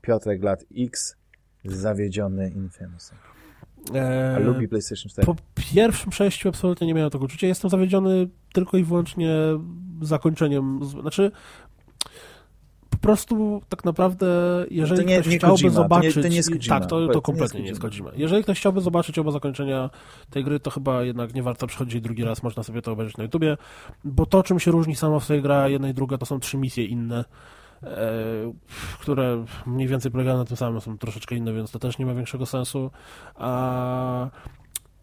Piotrek lat X, zawiedziony Infamousem. A lubi PlayStation 4. Po pierwszym przejściu absolutnie nie miałem tego uczucia. Jestem zawiedziony tylko i wyłącznie zakończeniem. Znaczy, prostu tak naprawdę, jeżeli nie, ktoś nie chciałby Kojima, zobaczyć... To nie, to nie jest Kojima. Tak, to, to kompletnie nie jest Kojima. Jeżeli ktoś chciałby zobaczyć oba zakończenia tej gry, to chyba jednak nie warto przychodzić drugi raz, można sobie to obejrzeć na YouTubie, bo to, czym się różni sama w tej gra jedna i druga, to są trzy misje inne, e, które mniej więcej polegają na tym samym, są troszeczkę inne, więc to też nie ma większego sensu. A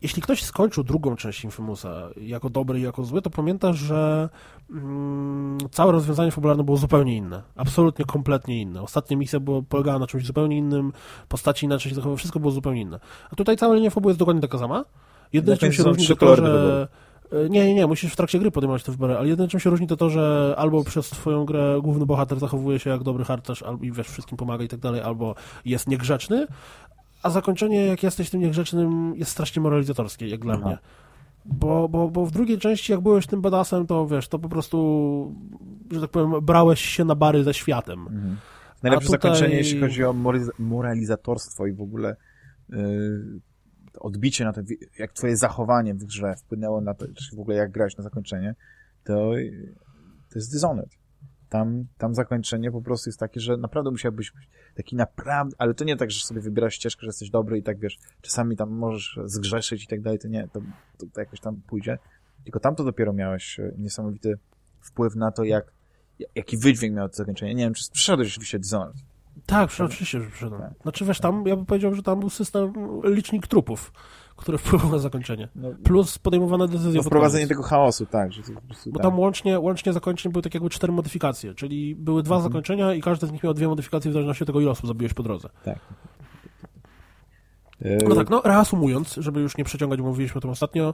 jeśli ktoś skończył drugą część Infamousa jako dobry i jako zły, to pamięta, że mm, całe rozwiązanie fabularne było zupełnie inne. Absolutnie, kompletnie inne. Ostatnia misja było, polegała na czymś zupełnie innym, postaci inaczej się zachowały, wszystko było zupełnie inne. A tutaj cała linia fabuły jest dokładnie taka sama. Jedyne, czym się różni to to, że... E, nie, nie, nie, musisz w trakcie gry podejmować te wybory, ale jedyne czym się różni to to, że albo przez twoją grę główny bohater zachowuje się jak dobry harcerz albo i wiesz, wszystkim pomaga i tak dalej, albo jest niegrzeczny, a zakończenie, jak jesteś tym niegrzecznym, jest strasznie moralizatorskie, jak dla Aha. mnie. Bo, bo, bo w drugiej części, jak byłeś tym badasem, to wiesz, to po prostu, że tak powiem, brałeś się na bary ze światem. Mhm. Najlepsze tutaj... zakończenie, jeśli chodzi o moralizatorstwo i w ogóle yy, odbicie na to, jak twoje zachowanie w grze wpłynęło na to, czy w ogóle jak grać na zakończenie, to, to jest Dishonored. Tam, tam zakończenie po prostu jest takie, że naprawdę musiałbyś być taki naprawdę, ale to nie tak, że sobie wybierasz ścieżkę, że jesteś dobry i tak wiesz, czasami tam możesz zgrzeszyć i tak dalej, to nie, to, to, to jakoś tam pójdzie. Tylko tam to dopiero miałeś e, niesamowity wpływ na to, jak, jaki wydźwięk miało to zakończenie. Nie wiem, czy przeszedłeś rzeczywiście Dishonored. Tak, oczywiście, że przyszedłem. Tak. Znaczy wiesz, tam ja bym powiedział, że tam był system licznik trupów, który wpływał na zakończenie. No, plus podejmowane decyzje. No, wprowadzenie tego chaosu, tak. Że prostu, Bo tam tak. łącznie, łącznie zakończeń były tak jakby cztery modyfikacje, czyli były dwa mhm. zakończenia i każde z nich miało dwie modyfikacje w zależności od tego, ile osób zabiłeś po drodze. Tak. No tak, no reasumując, żeby już nie przeciągać, bo mówiliśmy o tym ostatnio,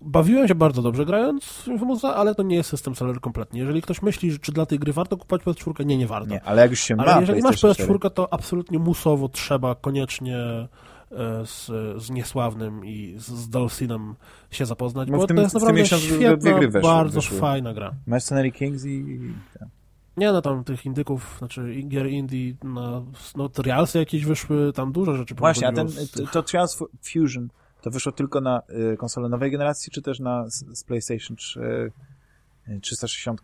bawiłem się bardzo dobrze grając w Infamousa, ale to nie jest system seller kompletnie. Jeżeli ktoś myśli, czy dla tej gry warto kupować PS4, nie, nie warto. Nie, ale jak już się ale ma jeżeli masz PS4, to absolutnie musowo trzeba koniecznie e, z, z Niesławnym i z, z Dolcinem się zapoznać, bo, bo tym, to jest naprawdę świetna, bardzo wyszły. fajna gra. Mercenary Kings i... i nie, no tam tych indyków, znaczy gier indie, no, no trialsy jakieś wyszły, tam dużo rzeczy Właśnie, a ten, to Trials Fusion to wyszło tylko na y, konsolę nowej generacji, czy też na z, z PlayStation 3, y, 360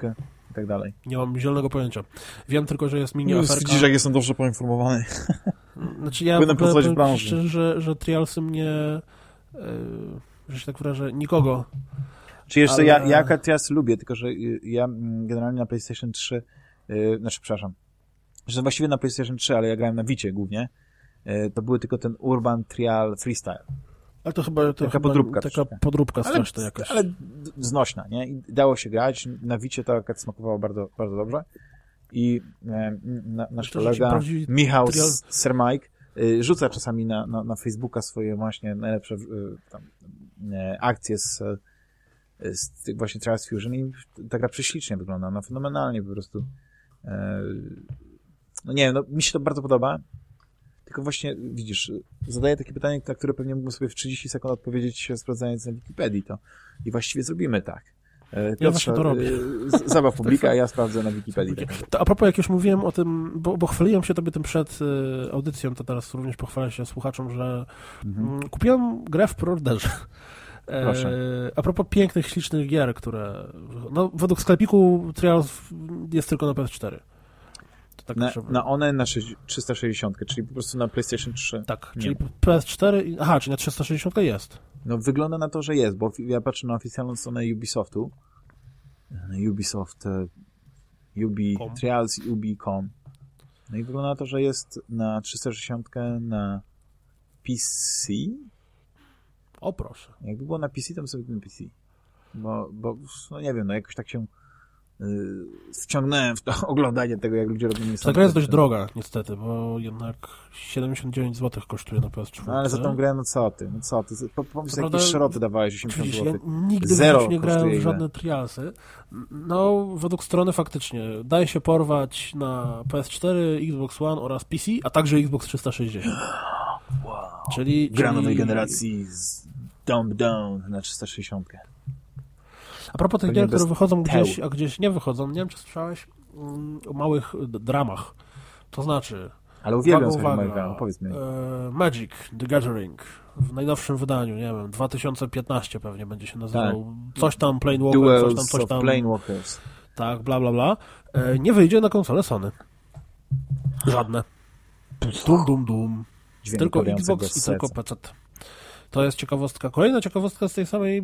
i tak dalej? Nie mam zielonego pojęcia. Wiem tylko, że jest mini no, aferka. Widzisz, jak jestem dobrze poinformowany. Znaczy ja pracować w branży. Szczerze, że, że Trialsy mnie, y, że się tak wyrażę, nikogo czy jeszcze ale... ja, ja Trials lubię, tylko że y, ja generalnie na PlayStation 3 Yy, znaczy, przepraszam, że właściwie na PlayStation 3, ale ja grałem na Vicie głównie, yy, to były tylko ten Urban Trial Freestyle. Ale to chyba to taka chyba, podróbka. Taka podróbka straszna jakaś. Ale znośna, nie? I dało się grać. Na Wicie to akurat smakowało bardzo, bardzo dobrze. I e, na, nasz kolega Michał trial... Sermajk y, rzuca czasami na, na, na Facebooka swoje właśnie najlepsze tam, e, akcje z, z tych właśnie Trials Fusion i ta gra prześlicznie wygląda, no fenomenalnie po prostu E, no nie wiem, no, mi się to bardzo podoba, tylko właśnie, widzisz, zadaję takie pytanie, na które pewnie mógłbym sobie w 30 sekund odpowiedzieć, sprawdzając na Wikipedii to. I właściwie zrobimy tak. E, Piotrze, ja to robię. E, zabaw publika, a ja sprawdzę na Wikipedii. To a propos, jak już mówiłem o tym, bo, bo chwaliłem się tobie tym przed audycją, to teraz również pochwalę się słuchaczom, że mhm. Mm, kupiłem grę w preorderze. Proszę. A propos pięknych, ślicznych gier, które... No, według sklepiku Trials jest tylko na PS4. Tak, na, żeby... na one na 360, czyli po prostu na PlayStation 3. Tak, nie. czyli PS4, aha, czyli na 360 jest. No wygląda na to, że jest, bo ja patrzę na oficjalną stronę Ubisoftu. Ubisoft, e, Ubi, Com. Trials Ubi.com. No i wygląda na to, że jest na 360, na PC, o proszę. Jakby było na PC, to bym sobie na PC. Bo, bo no nie wiem, no jakoś tak się wciągnąłem w to oglądanie tego, jak ludzie robią Ta gra jest dość droga, niestety, bo jednak 79 zł kosztuje na PS4. No ale za tą grę, no co ty, no co ty, pomyśl, jakie szeroty dawałeś 80 zł. Ja nigdy Zero nie grałem w żadne trialsy. No, według strony faktycznie, daje się porwać na PS4, Xbox One oraz PC, a także Xbox 360. Wow. Czyli, Gra nowej generacji z Dumb Down na 360. A propos tych gier, które wychodzą gdzieś, a gdzieś nie wychodzą, nie wiem, czy słyszałeś mm, o małych dramach. To znaczy... Ale uwielbiam uwaga, uwaga, uwaga, powiedz mi. E, Magic, The Gathering w najnowszym wydaniu, nie wiem, 2015 pewnie będzie się nazywał. Tak. Coś tam Plane Walker, coś tam, coś tam. Plane Walkers. Tak, bla, bla, bla. E, nie wyjdzie na konsolę Sony. Żadne. Dum, dum, dum. Tylko Xbox i tylko PC. To jest ciekawostka. Kolejna ciekawostka z tej samej,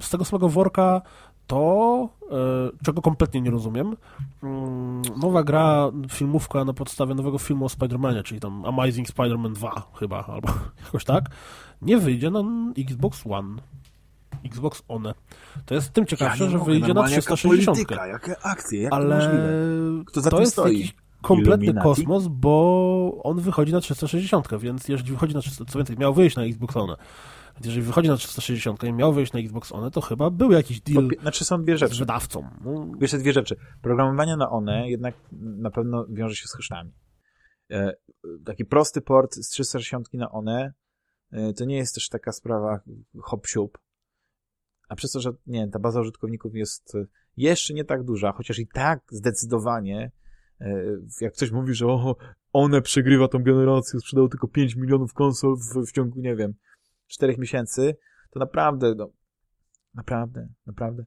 z tego samego worka to, e, czego kompletnie nie rozumiem, mm, nowa gra, filmówka na podstawie nowego filmu o Spider-Manie, czyli tam Amazing Spider-Man 2 chyba, albo jakoś tak, nie wyjdzie na Xbox One. Xbox One. To jest tym ciekawsze, ja że wyjdzie na normalnie, 360. Jaka polityka, jakie akcje, jak ale to możliwe? Kto za to tym jest stoi? jakiś kompletny Illuminati? kosmos, bo on wychodzi na 360, więc jeżeli wychodzi na 300, co więcej, miał wyjść na Xbox One. Więc jeżeli wychodzi na 360 i miał wyjść na Xbox One, to chyba był jakiś deal pi- Znaczy są dwie z rzeczy. wydawcą. No, Jeszcze dwie rzeczy. Programowanie na one jednak na pewno wiąże się z kosztami. E, taki prosty port z 360 na one e, to nie jest też taka sprawa hop siup. A przez to, że nie, ta baza użytkowników jest jeszcze nie tak duża, chociaż i tak zdecydowanie jak ktoś mówi, że o, one przegrywa tą generację, sprzedało tylko 5 milionów konsol w, w ciągu, nie wiem, 4 miesięcy, to naprawdę, no, naprawdę, naprawdę,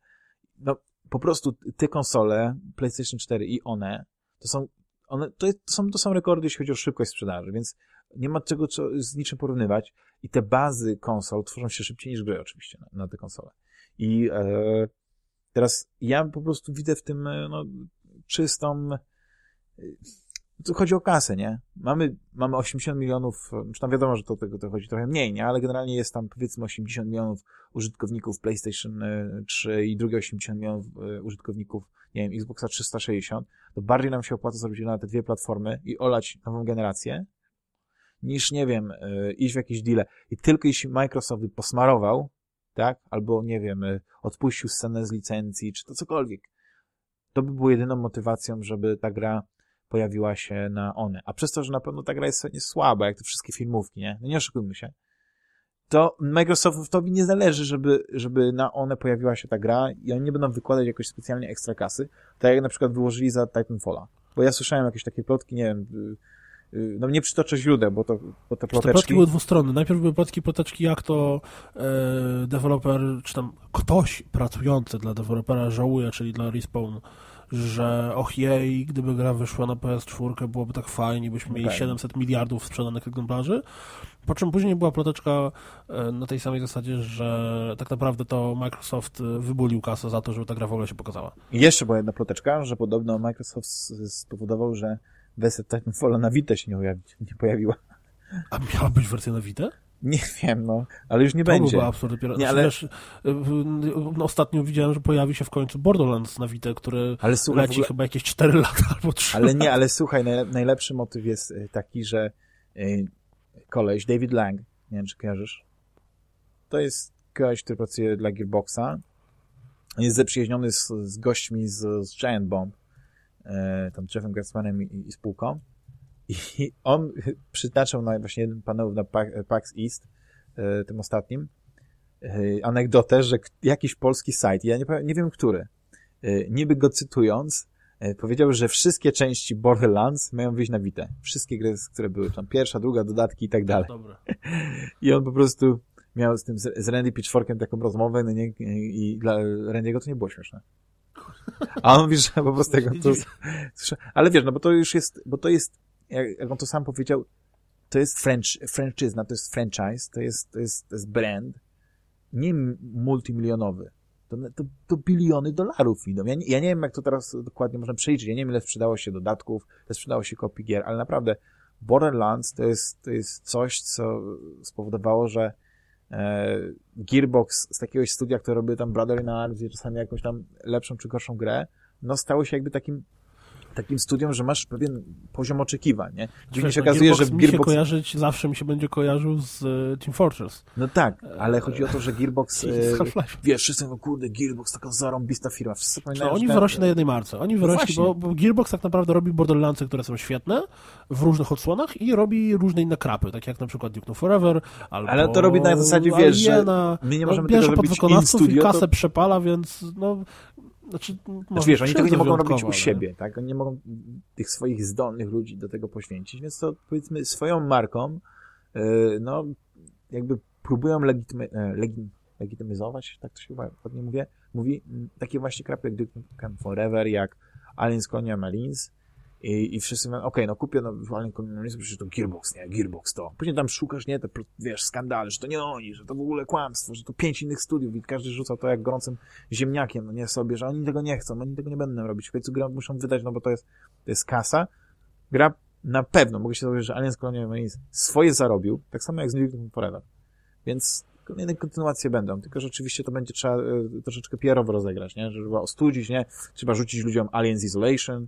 no, po prostu te konsole, PlayStation 4 i one, to są, one, to, jest, to, są, to są rekordy, jeśli chodzi o szybkość sprzedaży, więc nie ma czego co, z niczym porównywać i te bazy konsol tworzą się szybciej niż gry oczywiście na, na te konsole. I e, teraz ja po prostu widzę w tym e, no, czystą e, tu chodzi o kasę, nie? Mamy, mamy 80 milionów, już tam wiadomo, że to tego to chodzi trochę mniej, nie? Ale generalnie jest tam powiedzmy 80 milionów użytkowników PlayStation e, 3 i drugie 80 milionów użytkowników, nie wiem, Xboxa 360, to bardziej nam się opłaca zrobić na te dwie platformy i olać nową generację, niż, nie wiem, iść w jakieś deale. I tylko jeśli Microsoft by posmarował, tak? Albo, nie wiem, odpuścił scenę z licencji, czy to cokolwiek, to by było jedyną motywacją, żeby ta gra pojawiła się na one. A przez to, że na pewno ta gra jest słaba, jak te wszystkie filmówki, nie? No nie oszukujmy się. To Microsoftowi nie zależy, żeby, żeby na one pojawiła się ta gra i oni nie będą wykładać jakoś specjalnie ekstra kasy, tak jak na przykład wyłożyli za Titanfalla. Bo ja słyszałem jakieś takie plotki, nie wiem, y, y, no nie przytoczę źródeł, bo to, bo te Te plotki ploteczki... były dwustronne. Najpierw były plotki, ploteczki, jak to e, deweloper, czy tam ktoś pracujący dla dewelopera żałuje, czyli dla Respawn, że och jej, gdyby gra wyszła na PS4, byłoby tak fajnie, byśmy mieli Okej. 700 miliardów sprzedanych egzemplarzy. Po czym później była ploteczka e, na tej samej zasadzie, że tak naprawdę to Microsoft e, wybulił kasę za to, żeby ta gra w ogóle się pokazała. I jeszcze była jedna ploteczka, że podobno Microsoft spowodował, że wersja Titanfalla na Vita się nie, pojawi, nie pojawiła. A miała być wersja na Vita? Nie wiem, no, ale już nie To będzie. byłby absurd dopiero. Nie, ale-. Wiesz, no, ostatnio widziałem, że pojawi się w końcu Borderlands na Vita, który Ale słuchaj, leci ogóle, chyba jakieś 4 lata albo 3 ale nie, ale słuchaj, najle, najlepszy motyw jest y, taki, że y, koleś, David Lang, nie wiem, czy kojarzysz, to jest koleś, który pracuje dla Gearboxa, jest zaprzyjaźniony z, z gośćmi z, z Giant Bomb, e, tam Jeffem Gatsmanem i, i spółką i on przytaczał na właśnie jeden panel na Pa- PAX East, e, tym ostatnim, e, anegdotę, że jakiś polski site, ja nie, nie wiem który, e, niby go cytując, powiedział, że wszystkie części Borderlands mają wyjść na Vita. Wszystkie gry, które były tam pierwsza, druga, dodatki i tak dalej. Dobra. I on po prostu miał z tym, z Randy Pitchforkiem taką rozmowę, no nie, i dla Randy'ego to nie było śmieszne. A on mówi, że po prostu on to... Ale wiesz, no bo to już jest, bo to jest, jak, jak on to sam powiedział, to jest French, franczyzna, to jest franchise, to jest, to jest, to jest brand, nie multimilionowy. To, to, to biliony dolarów idą. Ja ja nie wiem, jak to teraz dokładnie można przeliczyć. Ja nie wiem, ile sprzedało się dodatków, ile sprzedało się kopii gier, ale naprawdę Borderlands to jest, to jest coś, co spowodowało, że e, Gearbox z takiegoś studia, które robiły tam Brother in Arms i czasami jakąś tam lepszą czy gorszą grę, no stało się jakby takim takim studium, że masz pewien poziom oczekiwań, nie? Dziwnie się no, okazuje, że Gearbox mi się Gearbox... kojarzyć, zawsze mi się będzie kojarzył z e, Team Fortress. No tak, ale chodzi o to, że Gearbox... E, wiesz, wszyscy mówią, kurde, Gearbox, taka zarąbista firma. Wszyscy No, oni że ten- wyrośli na jednej marce. Oni wyrośli, właśnie. bo, bo Gearbox tak naprawdę robi Borderlandsy, które są świetne w różnych odsłonach i robi różne inne krapy, tak jak na przykład Duke Nukem Forever, albo Ale to robi na zasadzie, wiesz, że Aliena. my nie no, możemy bierze tego robić in studio, i kasę to- przepala, więc no... Znaczy, Znaczy, wiesz, oni tego nie mogą robić u ale- siebie, tak? Oni nie mogą tych swoich zdolnych ludzi do tego poświęcić, więc to powiedzmy swoją marką, yy, no, jakby próbują legitymy, e, legim, legitymizować, tak to się chyba ładnie mówię, mówi, takie właśnie krapy jak Duke Nukem Forever, jak Aliens Colonial Marines I, i wszyscy mówią, okej, okay, no kupię, no ale komunizm, przecież to Gearbox, nie, Gearbox to. Później tam szukasz, nie, te, wiesz, skandale, że to nie oni, że to w ogóle kłamstwo, że to pięć innych studiów i każdy rzucał to jak gorącym ziemniakiem, no nie sobie, że oni tego nie chcą, oni tego nie będą robić. W końcu grę muszą wydać, no bo to jest, to jest kasa. Gra na pewno, mogę się założyć, że Aliens Colonial Marines swoje zarobił, tak samo jak z New Forever. Więc kolejne kontynuacje będą, tylko że oczywiście to będzie trzeba y, troszeczkę PR-owo rozegrać, nie? Żeby ostudzić, nie? Trzeba rzucić ludziom Aliens Isolation,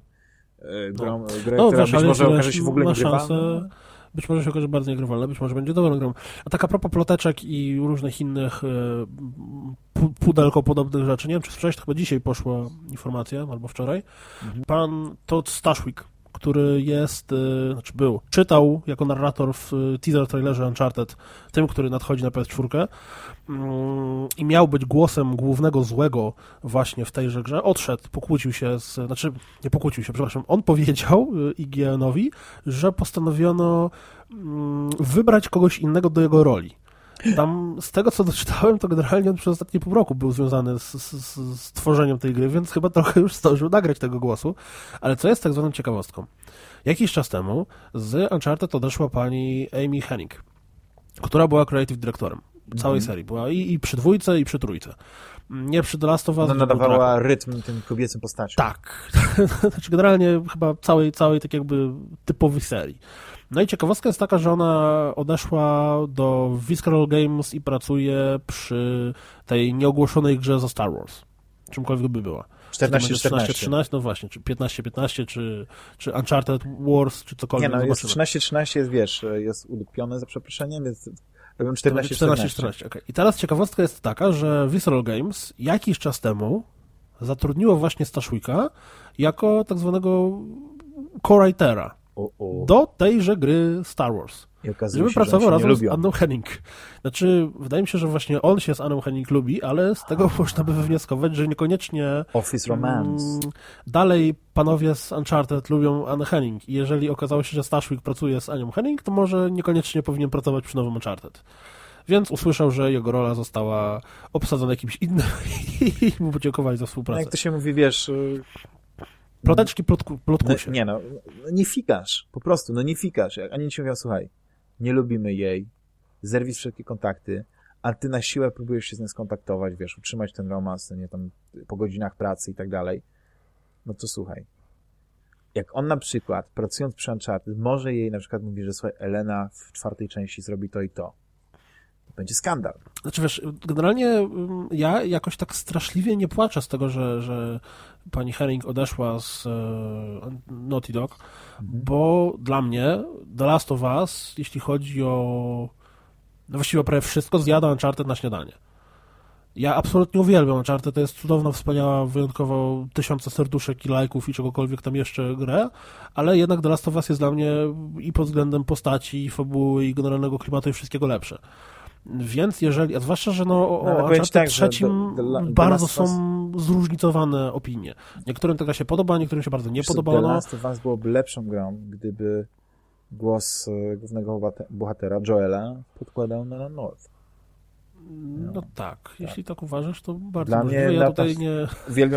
grą, no. grę, no, która wiesz, być może okaże się w ogóle niegrywalna. Być może się okaże bardzo niegrywalna, być może będzie dobrą grą. A tak a propos ploteczek i różnych innych y, pudelko podobnych rzeczy, nie wiem czy słyszałeś, to chyba dzisiaj poszła informacja, albo wczoraj. Mhm. Pan Todd Stashwick, który jest, y, znaczy był, czytał jako narrator w teaser trailerze Uncharted, tym, który nadchodzi na PS4 mm, i miał być głosem głównego złego właśnie w tejże grze, odszedł, pokłócił się z, znaczy nie pokłócił się, przepraszam, on powiedział y, IGN-owi, że postanowiono mm, wybrać kogoś innego do jego roli. Tam, z tego co doczytałem, to generalnie on przez ostatnie pół roku był związany z, z, z tworzeniem tej gry, więc chyba trochę już zdążył nagrać tego głosu. Ale co jest tak zwaną ciekawostką? Jakiś czas temu z Uncharted odeszła pani Amy Hennig, która była creative dyrektorem całej mm. serii. Była i, i przy dwójce, i przy trójce. Nie przy The Last of Us. No, nadawała rytm tym kobiecym postaciom. Tak. znaczy generalnie chyba całej, całej tak jakby typowej serii. No i ciekawostka jest taka, że ona odeszła do Visceral Games i pracuje przy tej nieogłoszonej grze za Star Wars. Czymkolwiek by była. 14, 14, 13, no właśnie, czy 15, 15, czy, czy Uncharted Wars, czy cokolwiek. Nie no, jest 13, 13 jest, wiesz, jest udupione za przeproszeniem, więc robią 14, 14. 14, okay. I teraz ciekawostka jest taka, że Visceral Games jakiś czas temu zatrudniło właśnie Stashwicka jako tak zwanego co-writera o, o. do tejże gry Star Wars. Żeby się, pracował razem z Anną Henning. Znaczy, wydaje mi się, że właśnie on się z Anną Henning lubi, ale z tego można by wywnioskować, że niekoniecznie Office Romance. Mm, dalej panowie z Uncharted lubią Annę Henning. I jeżeli okazało się, że Stashwick pracuje z Anią Henning, to może niekoniecznie powinien pracować przy nowym Uncharted. Więc usłyszał, że jego rola została obsadzona jakimś innym i mu podziękowali za współpracę. No jak to się mówi, wiesz, y, Ploteczki plotku, plotkusie. No, nie no, nie fikasz, po prostu, no nie fikasz. Ani ci mówią, słuchaj, nie lubimy jej, zerwij wszelkie kontakty, a ty na siłę próbujesz się z nią skontaktować, wiesz, utrzymać ten romans, nie tam po godzinach pracy i tak dalej, no to słuchaj. Jak on na przykład, pracując przy Uncharted, może jej na przykład mówi, że słuchaj, Elena w czwartej części zrobi to i to będzie skandal. Znaczy wiesz, generalnie mm, ja jakoś tak straszliwie nie płaczę z tego, że, że pani Herring odeszła z e, Naughty Dog, mhm. bo dla mnie The Last of Us, jeśli chodzi o no właściwie prawie wszystko, zjada Uncharted na śniadanie. Ja absolutnie uwielbiam Uncharted, to jest cudowna, wspaniała, wyjątkowo tysiące serduszek i lajków i czegokolwiek tam jeszcze grę, ale jednak The Last of Us jest dla mnie i pod względem postaci, i fabuły, i generalnego klimatu i wszystkiego lepsze. Więc jeżeli, a zwłaszcza, że no, o no, Uncharted tak, trzecim the, the, the bardzo są zróżnicowane opinie. Niektórym tego się podoba, niektórym się bardzo nie podobało. The Last of Us byłoby lepszą grą, gdyby głos e, głównego bohatera, Joela, podkładał na North. No, no tak, tak, jeśli tak uważasz, to bardzo Dla możliwe. Mnie ja tutaj nie,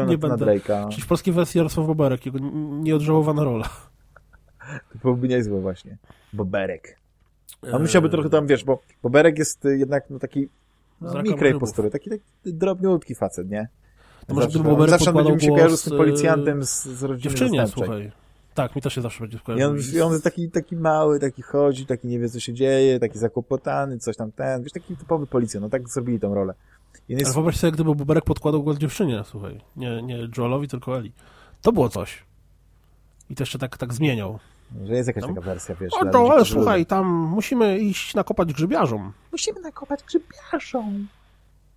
nie będę. Drake'a. Przecież w polskiej wersji Jarosław Boberek, jego nieodżałowana rola. To byłoby niezłe właśnie. Boberek. On musiałby trochę tam, wiesz, bo, bo Berek jest y, jednak no, taki no, mikrej postury, taki, taki drobniutki facet, nie? To może gdyby Berek zawsze będzie mi się kojarzył z tym policjantem z, z rodziny Dziewczynie, słuchaj. Tak, mi to się zawsze będzie kojarzył. I on, on jest taki, taki mały, taki chodzi, taki nie wie, co się dzieje, taki zakłopotany, coś tam ten, wiesz, taki typowy policjant, no tak zrobili tą rolę. Jest... Ale wyobraź sobie, gdyby Buberek podkładał głos dziewczynie, słuchaj, nie, nie Joelowi, tylko Eli. To było coś. I to jeszcze tak, tak zmieniał. Że jest jakaś no. taka wersja, wiesz. O, to, ale słuchaj, tam musimy iść nakopać grzybiarzom. Musimy nakopać grzybiarzom.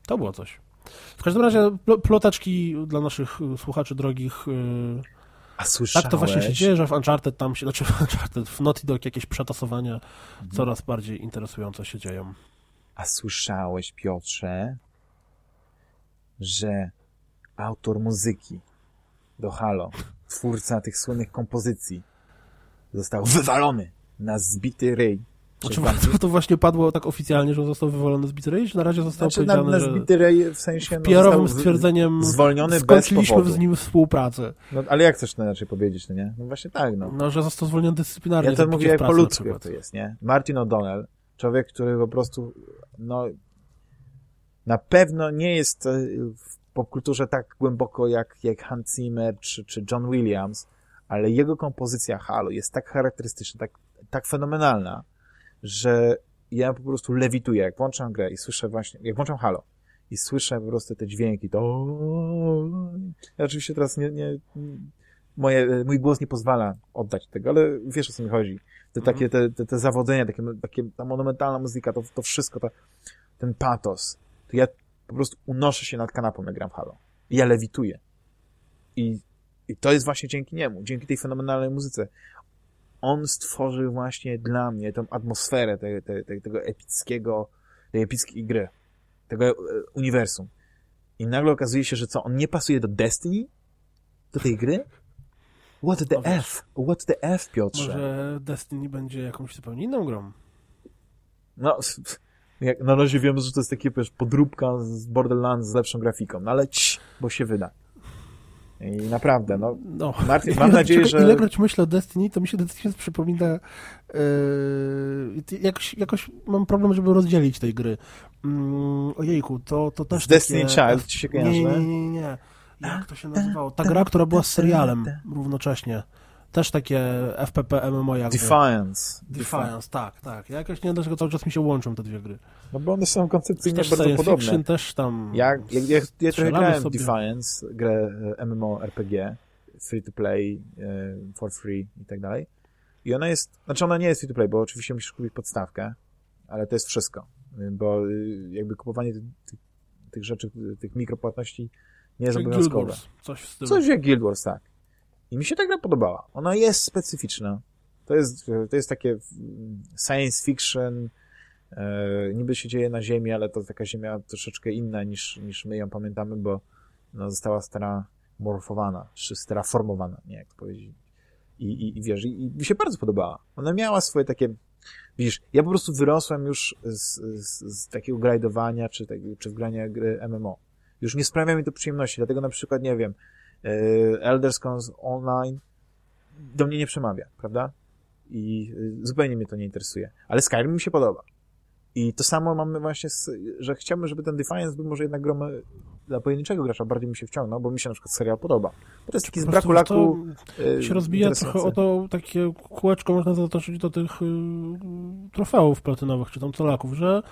To było coś. W każdym razie ploteczki dla naszych słuchaczy drogich. Y, A słyszałeś? Tak to właśnie się dzieje, że w Uncharted tam się, znaczy w Uncharted, w Naughty Dog jakieś przetasowania mhm. coraz bardziej interesujące się dzieją. A słyszałeś, Piotrze, że autor muzyki do Halo, twórca tych słynnych kompozycji, został wywalony na zbity ryj Znaczy, to, to właśnie padło tak oficjalnie, że został wywolony z Bitrate, czy na razie zostało Znaczy, powiedziane, na, na Zbity w sensie... No, PR-owym został stwierdzeniem zwolniony bez skończyliśmy z nim współpracę. No, ale jak chcesz to inaczej powiedzieć, no nie? No właśnie tak, no. No, że został zwolniony dyscyplinarnie. Ja to mówię po ludzku, to jest, nie? Martin O'Donnell, człowiek, który po prostu, no, na pewno nie jest e, w popkulturze tak głęboko jak, jak Hans Zimmer czy, czy John Williams, ale jego kompozycja Halo jest tak charakterystyczna, tak, tak fenomenalna, że ja po prostu lewituję, jak włączam grę i słyszę właśnie, jak włączam Halo i słyszę po prostu te dźwięki, to ja oczywiście teraz nie, nie moje, mój głos nie pozwala oddać tego, ale wiesz o co mi chodzi. Te Mhm. takie, te, te, te zawodzenia, takie, takie, ta monumentalna muzyka, to, to wszystko, ten patos, to ja po prostu unoszę się nad kanapą, jak gram w Halo. I ja lewituję. I, I to jest właśnie dzięki niemu, dzięki tej fenomenalnej muzyce. On stworzył właśnie dla mnie tą atmosferę te, te, te, tego epickiego, tej epickiej gry, tego e, uniwersum. I nagle okazuje się, że co, on nie pasuje do Destiny? Do tej gry? What the No. F? What the F, Piotrze? Może Destiny będzie jakąś zupełnie inną grą. No, jak na razie wiemy, że to jest takie, wiesz, podróbka z Borderlands z lepszą grafiką, no ale cii, bo się wyda. I naprawdę, no, No. Martin, mam nadzieję, Czekaj, że... Ilekroć myślę o Destiny, to mi się Destiny przypomina... Yy, jakoś, jakoś mam problem, żeby rozdzielić tej gry. Mm, ojejku, to, to też Z Destiny takie... Child ci się kojarzy? Nie, nie, nie, nie. Jak to się nazywało? Ta gra, która była z serialem równocześnie. Też takie FPP MMO jakby. Defiance. Defiance, tak, tak. Ja jakoś nie wiem, dlaczego cały czas mi się łączą te dwie gry. No bo one są koncepcyjnie Też bardzo podobne. fiction też tam... Ja, ja, ja, ja trochę grałem sobie. Defiance, grę e, MMO RPG, free to play, e, for free i tak dalej. I ona jest, znaczy ona nie jest free to play, bo oczywiście musisz kupić podstawkę, ale to jest wszystko, bo y, jakby kupowanie tych, tych, rzeczy, tych mikropłatności nie jest obowiązkowe. Coś w stylu. Coś jak Guild Wars, tak. I mi się ta gra podobała. Ona jest specyficzna. To jest, to jest takie mm, science fiction, e, niby się dzieje na Ziemi, ale to taka Ziemia troszeczkę inna niż, niż my ją pamiętamy, bo no, została steramorfowana, czy steraformowana, nie jak to powiedzieć. I, i, i wiesz, i, i mi się bardzo podobała. Ona miała swoje takie, widzisz, ja po prostu wyrosłem już z, z, z takiego grajdowania, czy, tak, czy w grania gry MMO. Już nie sprawia mi to przyjemności, dlatego na przykład, nie wiem, Elder Scrolls Online do mnie nie przemawia, prawda? I e, zupełnie mnie to nie interesuje. Ale Skyrim mi się podoba. I to samo mamy właśnie, z, że chciałbym, żeby ten Defiance był może jednak grą e, dla pojedynczego gracza, bardziej mi się wciągnął, bo mi się na przykład serial podoba. Bo to jest taki z braku laku To e, się rozbija trochę o to takie kółeczko można zatoczyć do tych y, trofeów platynowych, czy tam colaków, że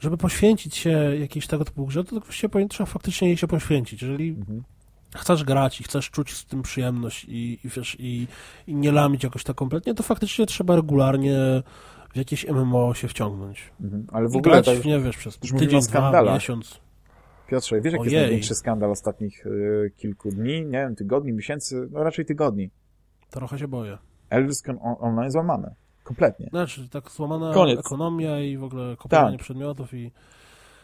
żeby poświęcić się jakiejś tego typu grze, to powinien trzeba faktycznie jej się poświęcić. Jeżeli Mhm. Chcesz grać i chcesz czuć z tym przyjemność i, i wiesz, i, i nie lamić jakoś tak kompletnie, to faktycznie trzeba regularnie w jakieś MMO się wciągnąć. Mhm. Ale w I ogóle, grać, tak, nie wiesz, przez tydzień, dwa, miesiąc. Piotrze, wiesz jaki jest największy skandal ostatnich e, kilku dni, nie wiem, tygodni, miesięcy, no raczej tygodni. Trochę się boję. Elder Scrolls Online złamane. Kompletnie. Znaczy, tak złamana Koniec. ekonomia i w ogóle kopiowanie Tak. przedmiotów i...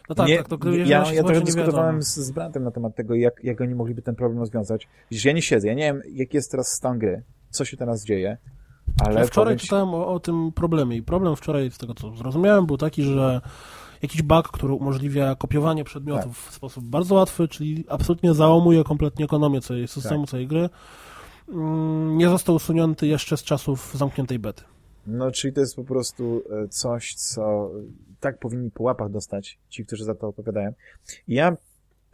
No tak, nie, tak, to jeżeli ja, ja trochę dyskutowałem z, z bratem na temat tego, jak, jak oni mogliby ten problem rozwiązać. Widzisz, ja nie siedzę, ja nie wiem, jaki jest teraz stan gry, co się teraz dzieje, ale Ja wczoraj powiem czytałem o, o tym problemie i problem wczoraj, z tego co zrozumiałem, był taki, że jakiś bug, który umożliwia kopiowanie przedmiotów Tak. w sposób bardzo łatwy, czyli absolutnie załamuje kompletnie ekonomię całej systemu, Tak. całej gry, mm, nie został usunięty jeszcze z czasów zamkniętej bety. No, czyli to jest po prostu e, coś, co tak powinni po łapach dostać ci, którzy za to odpowiadają. I ja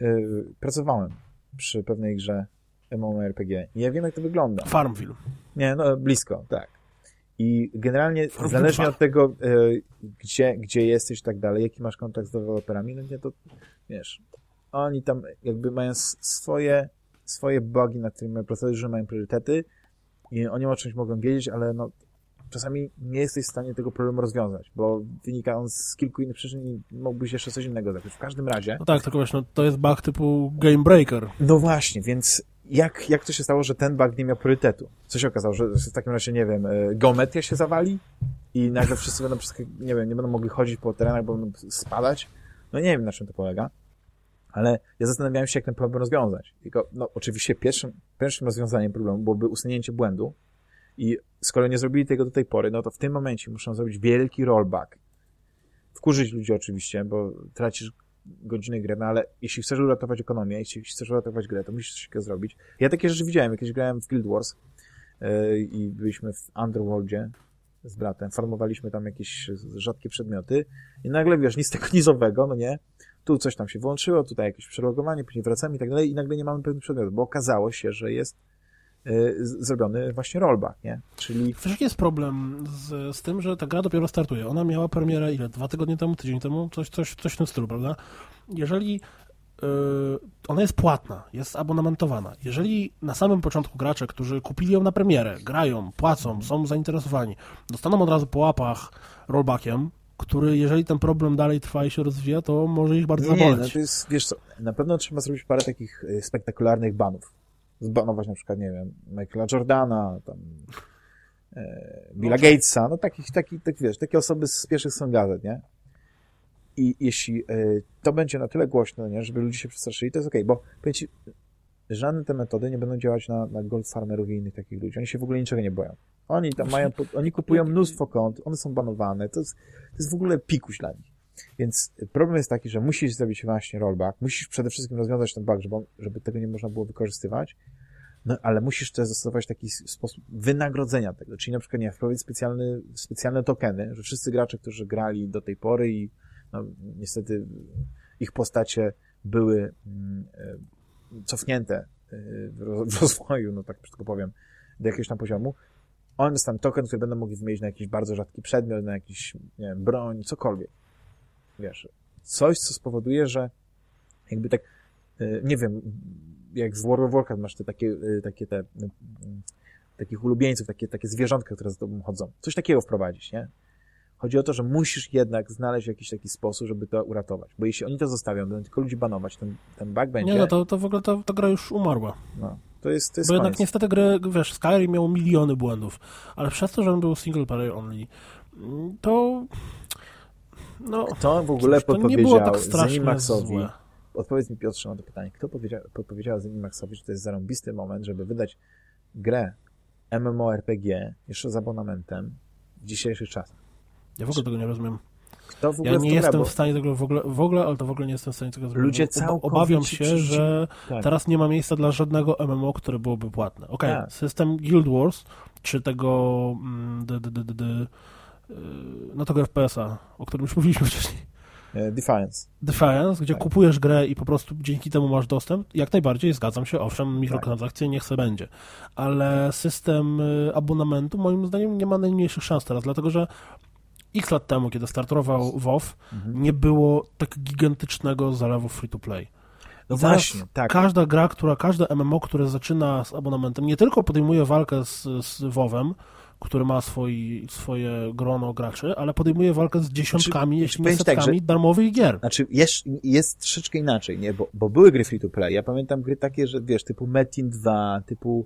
e, pracowałem przy pewnej grze MMORPG i ja wiem, jak to wygląda. Farmville. Nie, no blisko, tak. I generalnie Farmville zależnie 2. od tego, e, gdzie, gdzie jesteś i tak dalej, jaki masz kontakt z deweloperami, no nie, to wiesz, oni tam jakby mają swoje, swoje bugi, nad którymi mają pracować, że mają priorytety i oni o czymś mogą wiedzieć, ale no czasami nie jesteś w stanie tego problemu rozwiązać, bo wynika on z kilku innych przyczyn i mógłbyś jeszcze coś innego zrobić. W każdym razie, No tak, tylko wiesz, no, to jest bug typu Game Breaker. no właśnie, więc jak, jak to się stało, że ten bug nie miał priorytetu? Co się okazało, że w takim razie, nie wiem, e, geometria się zawali i nagle wszyscy będą, nie wiem, nie będą mogli chodzić po terenach, bo będą spadać? No nie wiem, na czym to polega, ale ja zastanawiałem się, jak ten problem rozwiązać. Tylko, no oczywiście pierwszym, pierwszym rozwiązaniem problemu byłoby usunięcie błędu i skoro nie zrobili tego do tej pory, no to w tym momencie muszą zrobić wielki rollback. Wkurzyć ludzi oczywiście, bo tracisz godziny gry, no ale jeśli chcesz uratować ekonomię, jeśli chcesz uratować grę, to musisz coś takiego zrobić. Ja takie rzeczy widziałem, jakieś grałem w Guild Wars yy, i byliśmy w Underworldzie z bratem, farmowaliśmy tam jakieś rzadkie przedmioty i nagle, wiesz, nic tego nizowego, no nie, tu coś tam się włączyło, tutaj jakieś przelogowanie, później wracamy i tak dalej i nagle nie mamy pewnych przedmiotów, bo okazało się, że jest zrobiony właśnie rollback, nie? Czyli... Wiesz, jaki jest problem z, z tym, że ta gra dopiero startuje? Ona miała premierę ile? Dwa tygodnie temu, tydzień temu? Coś, coś, coś w tym stylu, prawda? Jeżeli y, ona jest płatna, jest abonamentowana. Jeżeli na samym początku gracze, którzy kupili ją na premierę, grają, płacą, są zainteresowani, dostaną od razu po łapach rollbackiem, który, jeżeli ten problem dalej trwa i się rozwija, to może ich bardzo Nie, zaboleć. no to jest, wiesz co, na pewno trzeba zrobić parę takich y, spektakularnych banów. Zbanować na przykład, nie wiem, Michaela Jordana, tam e, Billa No, Gatesa, no takich, taki, tak wiesz, takie osoby z pierwszych stron gazet, nie? I jeśli e, to będzie na tyle głośno, nie, żeby ludzie się przestraszyli, to jest okej, bo powiem ci, żadne te metody nie będą działać na, na gold farmerów i innych takich ludzi. Oni się w ogóle niczego nie boją. Oni tam mają, oni kupują mnóstwo kont, one są banowane, to jest, to jest w ogóle pikuś dla nich. Więc problem jest taki, że musisz zrobić właśnie rollback, musisz przede wszystkim rozwiązać ten bug, żeby, on, żeby tego nie można było wykorzystywać, no ale musisz też zastosować taki sposób wynagrodzenia tego, czyli na przykład, nie wprowadzić specjalny, specjalne tokeny, że wszyscy gracze, którzy grali do tej pory i no, niestety ich postacie były mm, e, cofnięte e, w ro- w rozwoju, no tak tylko powiem, do jakiegoś tam poziomu, oni dostaną token, który będą mogli wymienić na jakiś bardzo rzadki przedmiot, na jakiś, nie wiem, broń, cokolwiek. Wiesz, coś, co spowoduje, że jakby tak, e, nie wiem, jak w World of Warcraft masz te takie, e, takie te, mm, takich ulubieńców, takie, takie zwierzątka, które za tobą chodzą. Coś takiego wprowadzić, nie? Chodzi o to, że musisz jednak znaleźć jakiś taki sposób, żeby to uratować. Bo jeśli oni to zostawią, będą tylko ludzi banować, ten, ten bug będzie, Nie, no to, to w ogóle ta, ta gra już umarła. no, to jest, to jest Bo jednak koniec. niestety gry, wiesz, Skyrim miał miliony błędów, ale przez to, że on był single player only, to no, Kto w ogóle to podpowiedział tak Zenimaxowi, odpowiedz mi Piotrze na to pytanie, kto podpowiedział, Zenimaxowi, że to jest zarąbisty moment, żeby wydać grę MMORPG jeszcze z abonamentem w dzisiejszych czasach? Ja w ogóle tego nie rozumiem. Kto w ogóle Ja nie jestem bo w stanie tego w ogóle, w ogóle, ale to w ogóle nie jestem w stanie tego zrobić. Ludzie całkowicie Obawiam się, że tak. teraz nie ma miejsca dla żadnego MMO, które byłoby płatne. Okej, Tak. system Guild Wars, czy tego mm, d, d, d, d, d, no tego FPS-a, o którym już mówiliśmy wcześniej. E, Defiance. Defiance, gdzie Tak. kupujesz grę i po prostu dzięki temu masz dostęp, jak najbardziej zgadzam się, owszem, mikrotransakcje niech se będzie, ale system y, abonamentu moim zdaniem nie ma najmniejszych szans teraz, dlatego że x lat temu, kiedy startował WoW, Mhm. nie było tak gigantycznego zalewu free-to-play. No właśnie, tak. Każda gra, która, każde MMO, które zaczyna z abonamentem, nie tylko podejmuje walkę z, z WoWem, który ma swoi, swoje grono graczy, ale podejmuje walkę z dziesiątkami, jeśli nie ci tak, setkami darmowych gier. Znaczy, jest, jest troszeczkę inaczej, nie? Bo, bo były gry free to play. Ja pamiętam gry takie, że wiesz, typu Metin 2, typu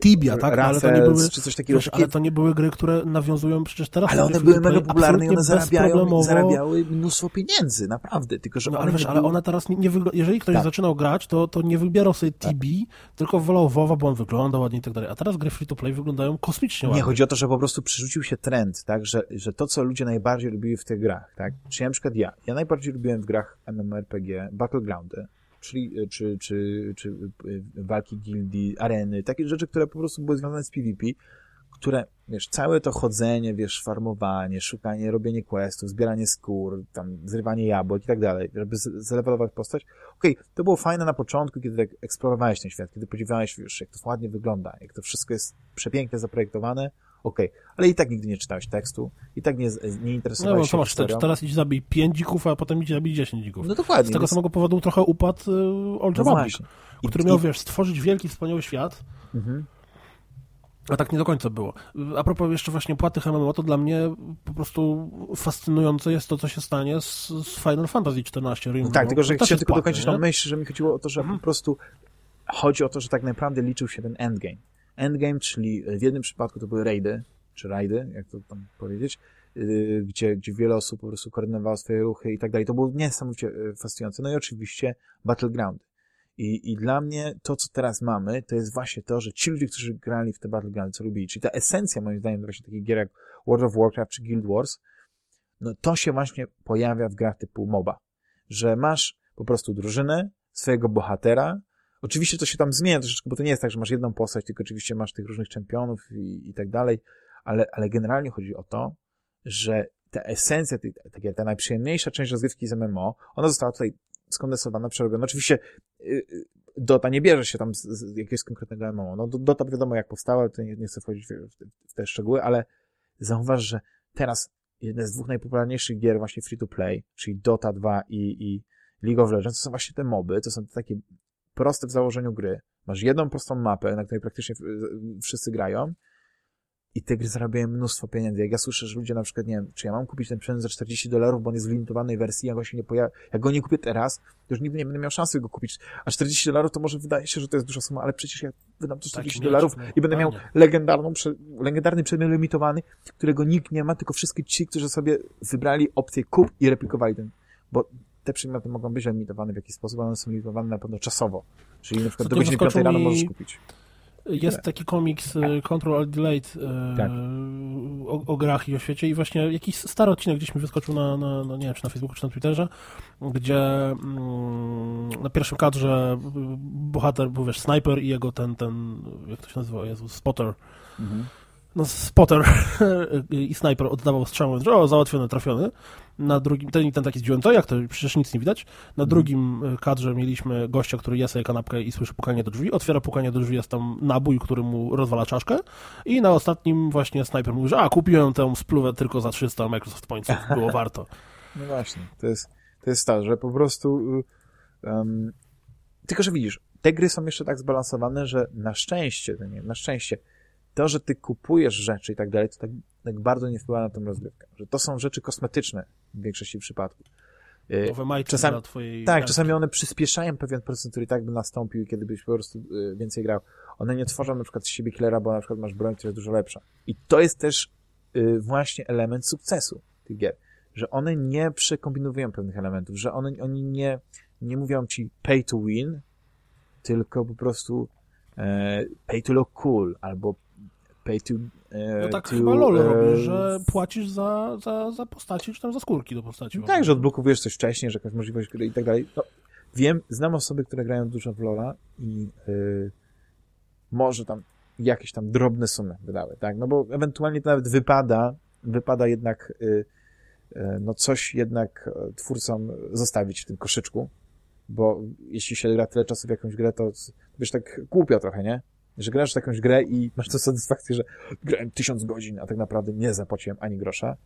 Tibia, tak, no, ale to nie były, czy coś takiego. wiesz, ale to nie były gry, które nawiązują przecież teraz ale one były mega popularne i one zarabiają, zarabiały mnóstwo pieniędzy, naprawdę. Tylko, że No ale wiesz, nie ale były- one teraz nie, nie wygl- jeżeli ktoś Tak. zaczynał grać, to, to nie wybierał sobie TB, tylko wolał WoWa, bo on wygląda ładnie i tak dalej. A teraz gry free-to-play wyglądają kosmicznie ładnie. Nie, chodzi o to, że po prostu przerzucił się trend, tak, że, że to, co ludzie najbardziej lubili w tych grach, tak, czyli na przykład ja, ja najbardziej lubiłem w grach MMORPG Battlegroundy, czyli, y, czy, czy, czy y, walki gildii, areny, takie rzeczy, które po prostu były związane z PvP, które, wiesz, całe to chodzenie, wiesz, farmowanie, szukanie, robienie questów, zbieranie skór, tam, zrywanie jabłek i tak dalej, żeby zlevelować postać. Okej, to było fajne na początku, kiedy tak eksplorowałeś ten świat, kiedy podziwiałeś, wiesz, jak to ładnie wygląda, jak to wszystko jest przepięknie zaprojektowane, okej, ale i tak nigdy nie czytałeś tekstu, i tak nie, nie No interesowałeś bo się masz, historią. teraz idź zabij 5 dzików, a potem idź zabij 10 dzików. No dokładnie. Z tego więc- samego powodu trochę upadł y, Old no Republic, właśnie. I- który i- miał, wiesz, stworzyć wielki, wspaniały świat, Mhm. a tak nie do końca było. A propos jeszcze właśnie płatnych MMO, to dla mnie po prostu fascynujące jest to, co się stanie z, z Final Fantasy XIV Remake. No tak, tylko że chciałem tylko dokończyć tą myśl, że mi chodziło o to, że po prostu chodzi o to, że tak naprawdę liczył się ten endgame. Endgame, czyli w jednym przypadku to były raidy, czy rajdy, jak to tam powiedzieć, yy, gdzie, gdzie wiele osób po prostu koordynowało swoje ruchy i tak dalej. To było niesamowicie yy, fascynujące. No i oczywiście Battlegroundy. I, I dla mnie to, co teraz mamy, to jest właśnie to, że ci ludzie, którzy grali w te Battlegroundy, co lubili, czyli ta esencja, moim zdaniem, właśnie takich gier jak World of Warcraft czy Guild Wars, no to się właśnie pojawia w grach typu MOBA. Że masz po prostu drużynę, swojego bohatera, Oczywiście to się tam zmienia troszeczkę, bo to nie jest tak, że masz jedną postać, tylko oczywiście masz tych różnych czempionów i, i tak dalej, ale, ale generalnie chodzi o to, że ta esencja, ta, ta najprzyjemniejsza część rozgrywki z MMO, ona została tutaj skondensowana, przerobiona. Oczywiście yy, Dota nie bierze się tam z, z jakiegoś konkretnego MMO. No Dota wiadomo jak powstała, to nie, nie chcę wchodzić w, w, te szczegóły, ale zauważ, że teraz jedna z dwóch najpopularniejszych gier właśnie free to play, czyli Dota 2 i, i League of Legends, to są właśnie te moby, to są te takie proste w założeniu gry. Masz jedną prostą mapę, na której praktycznie wszyscy grają i te gry zarabiają mnóstwo pieniędzy. Jak ja słyszę, że ludzie na przykład, nie wiem, czy ja mam kupić ten sprzęt za 40 dolarów, bo on jest w limitowanej wersji, jak go się nie pojawi, jak go nie kupię teraz, to już nigdy nie będę miał szansy go kupić. A 40 dolarów to może wydaje się, że to jest duża suma, ale przecież ja wydam to 40 tak, dolarów i będę miał legendarną, legendarny przedmiot limitowany, którego nikt nie ma, tylko wszystkie ci, którzy sobie wybrali opcję kup i replikowali ten, bo te przedmioty mogą być limitowane w jakiś sposób, one są limitowane na pewno czasowo. Czyli na przykład do godziny 5 rano możesz kupić. Jest taki komiks y, Control Alt Delete y, tak. o, o, grach i o świecie i właśnie jakiś stary odcinek gdzieś mi wyskoczył na, na, na nie wiem, czy na Facebooku, czy na Twitterze, gdzie mm, na pierwszym kadrze bohater był, wiesz, sniper i jego ten, ten jak to się nazywa, Jezu, spotter. Mhm no, spotter i sniper oddawał strzał, mówiąc, o, załatwiony, trafiony. Na drugim, ten, ten taki zdziwiony, to jak to, przecież nic nie widać. Na mhm. drugim e, kadrze mieliśmy gościa, który je sobie kanapkę i słyszy pukanie do drzwi, otwiera pukanie do drzwi, jest tam nabój, który mu rozwala czaszkę i na ostatnim właśnie sniper mówi, że a, kupiłem tę spluwę tylko za 300 Microsoft Pointsów, było warto. No właśnie, to jest, to jest to, że po prostu um, tylko, że widzisz, te gry są jeszcze tak zbalansowane, że na szczęście, nie, na szczęście to, że ty kupujesz rzeczy i tak dalej, to tak, tak bardzo nie wpływa na tą rozgrywkę. Że to są rzeczy kosmetyczne w większości przypadków. Y, Nowe czasami, dla twojej Tak, czasami one przyspieszają pewien proces, który i tak by nastąpił, kiedy byś po prostu y, więcej grał. One nie tworzą na przykład z siebie killera, bo na przykład masz broń, która jest dużo lepsza. I to jest też y, właśnie element sukcesu tych gier. Że one nie przekombinują pewnych elementów, że one, oni nie, nie mówią ci pay to win, tylko po prostu e, pay to look cool, albo pay to... E, no tak to, chyba LoL e, robi, że płacisz za, za, za postaci, czy tam za skórki do postaci. tak, że odblokowujesz coś wcześniej, że jakaś możliwość gry i tak dalej. No, wiem, znam osoby, które grają dużo w LoLa i yy, może tam jakieś tam drobne sumy wydały, tak? No bo ewentualnie to nawet wypada, wypada jednak yy, yy, no coś jednak twórcom zostawić w tym koszyczku, bo jeśli się gra tyle czasu w jakąś grę, to wiesz, tak głupio trochę, nie? Że grasz w jakąś grę i masz tę satysfakcję, że grałem tysiąc godzin, a tak naprawdę nie zapłaciłem ani grosza.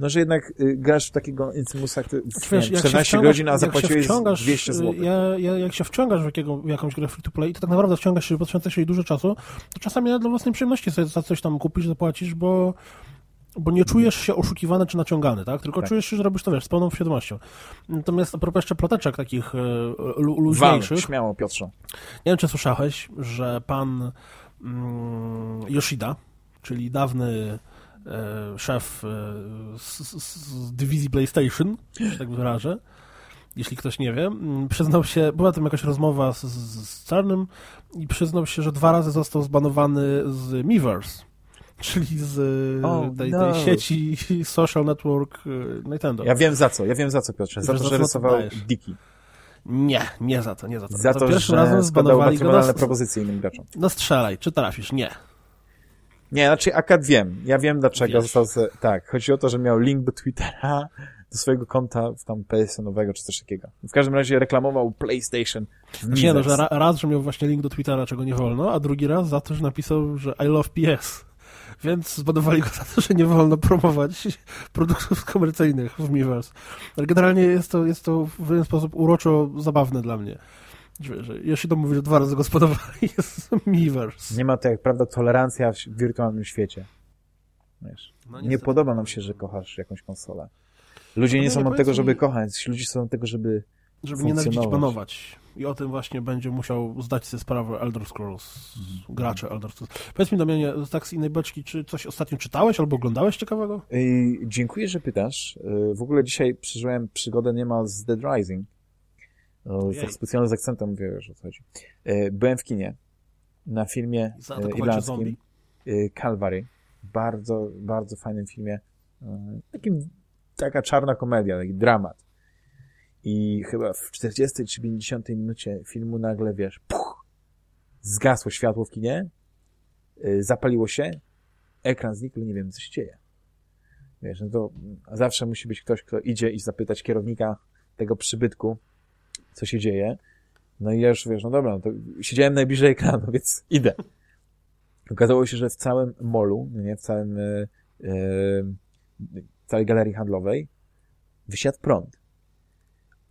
No, że jednak y, grasz w takiego Insimusa, który wiesz, 14 godzin, a zapłaciłeś 200 zł. Ja, ja, jak się wciągasz w, jakiego, w jakąś grę free to play, to tak naprawdę wciągasz się, poświęcasz jej dużo czasu, to czasami dla własnej przyjemności sobie za coś tam kupisz, zapłacisz, bo bo nie czujesz się oszukiwany czy naciągany, tak? Tylko tak. czujesz się, że robisz to, wiesz, z pełną świadomością. Natomiast a propos jeszcze ploteczek takich e, luźniejszych... Wal, śmiało, Piotrze. Nie wiem, czy słyszałeś, że pan mm, Yoshida, czyli dawny e, szef e, z, z, dywizji PlayStation, że tak wyrażę, jeśli ktoś nie wie, mm, przyznał się, była tam jakaś rozmowa z, z, z Czarnym i przyznał się, że dwa razy został zbanowany z Miiverse czyli z oh, tej, no. tej, sieci social network y, Nintendo. Ja wiem za co, ja wiem za co Piotrze, za to, że rysował Diki. Nie, nie za to, nie za to. Za to, to że razem zbanowali go na... propozycje innym graczom. No strzelaj, czy trafisz? Nie. Nie, znaczy akad wiem. Ja wiem dlaczego Wiesz. został... Tak, chodzi o to, że miał link do Twittera, do swojego konta tam PSN-owego czy coś takiego. W każdym razie reklamował PlayStation. Nie, no, że raz, że miał właśnie link do Twittera, czego nie wolno, a drugi raz za to, że napisał, że I love PS. Więc zbadowali go za to, że nie wolno promować produktów komercyjnych w Miiverse. Ale generalnie jest to, jest to w pewien sposób uroczo zabawne dla mnie. Że, że Yoshida mówi, że dwa razy go spodobali jest Miiverse. Nie ma to jak prawda tolerancja w wirtualnym świecie. Wiesz, no nie podoba nam się, że kochasz jakąś konsolę. Ludzie no, nie, nie są od tego, żeby kochać, ludzie są od tego, żeby żeby nienawidzić, banować. I o tym właśnie będzie musiał zdać sobie sprawę Elder Scrolls, mm. gracze Elder Scrolls. Powiedz mi, Damianie, tak z innej beczki, czy coś ostatnio czytałeś albo oglądałeś ciekawego? dziękuję, że pytasz. w ogóle dzisiaj przeżyłem przygodę niemal z Dead Rising. O, tak specjalnie z akcentem mówię, wiesz o co chodzi. E, byłem w kinie na filmie e, irlandzkim Calvary. Bardzo, bardzo fajnym filmie. Takim, taka czarna komedia, taki dramat. I chyba w 40 czy 50 minucie filmu nagle, wiesz, puch, zgasło światło w kinie, e, zapaliło się, ekran znikł, nie wiem, co się dzieje. Wiesz, no to zawsze musi być ktoś, kto idzie i zapytać kierownika tego przybytku, co się dzieje. No i ja już, wiesz, no dobra, no to siedziałem najbliżej ekranu, więc idę. Okazało się, że w całym molu, no nie, w całym, e, całej galerii handlowej wysiadł prąd.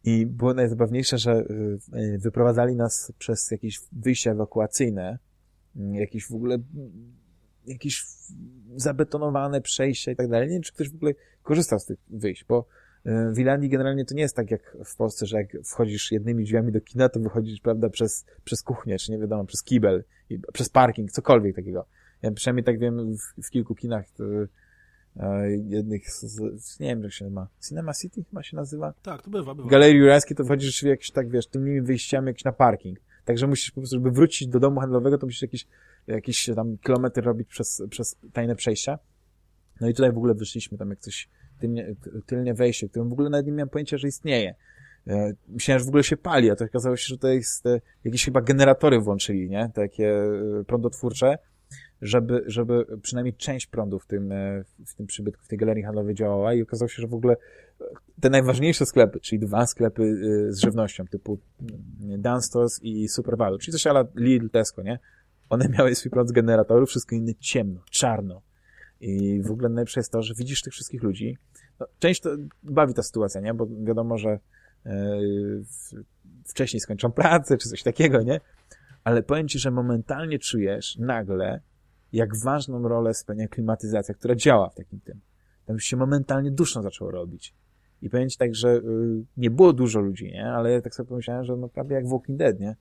I było najzabawniejsze, że e, wyprowadzali nas przez jakieś wyjścia ewakuacyjne, jakieś w ogóle jakieś zabetonowane przejścia i tak dalej. Nie wiem, czy ktoś w ogóle korzystał z tych wyjść, bo w Irlandii generalnie to nie jest tak jak w Polsce, że jak wchodzisz jednymi drzwiami do kina, to wychodzisz, prawda, przez, przez kuchnię, czy nie wiadomo, przez kibel, przez parking, cokolwiek takiego. Ja przynajmniej tak wiem w, w kilku kinach, jednych, z, z, nie wiem, jak się nazywa, Cinema City chyba się nazywa? Tak, to bywa, bywa. W Galerii Jurajskiej to wchodzisz rzeczywiście jakieś tak, wiesz, tymi wyjściami jakieś na parking. Także musisz po prostu, żeby wrócić do domu handlowego, to musisz jakiś, jakiś tam kilometr robić przez, przez tajne przejścia. No i tutaj w ogóle wyszliśmy tam jak coś tylnie, tylnie wejście, którym w ogóle nawet nie miałem pojęcia, że istnieje. E, myślałem, że w ogóle się pali, a to okazało się, że to jest e, jakieś chyba generatory włączyli, nie? Takie e, prądotwórcze, żeby, żeby przynajmniej część prądu w tym, w tym przybytku, w tej galerii handlowej działała i okazało się, że w ogóle te najważniejsze sklepy, czyli dwa sklepy z żywnością typu Dunstores i Supervalu, czyli coś ale Lidl, Tesco, nie? One miały swój prąd z generatorów, wszystko inne ciemno, czarno. I w ogóle najlepsze jest to, że widzisz tych wszystkich ludzi. No, część to bawi ta sytuacja, nie? Bo wiadomo, że yy, wcześniej skończą pracę, czy coś takiego, nie? Ale powiem ci, że momentalnie czujesz nagle, jak ważną rolę spełnia klimatyzacja, która działa w takim tym. Tam już się momentalnie duszno zaczęło robić. I powiem ci tak, że yy, nie było dużo ludzi, nie? Ale ja tak sobie pomyślałem, że no prawie jak Walking Dead, nie?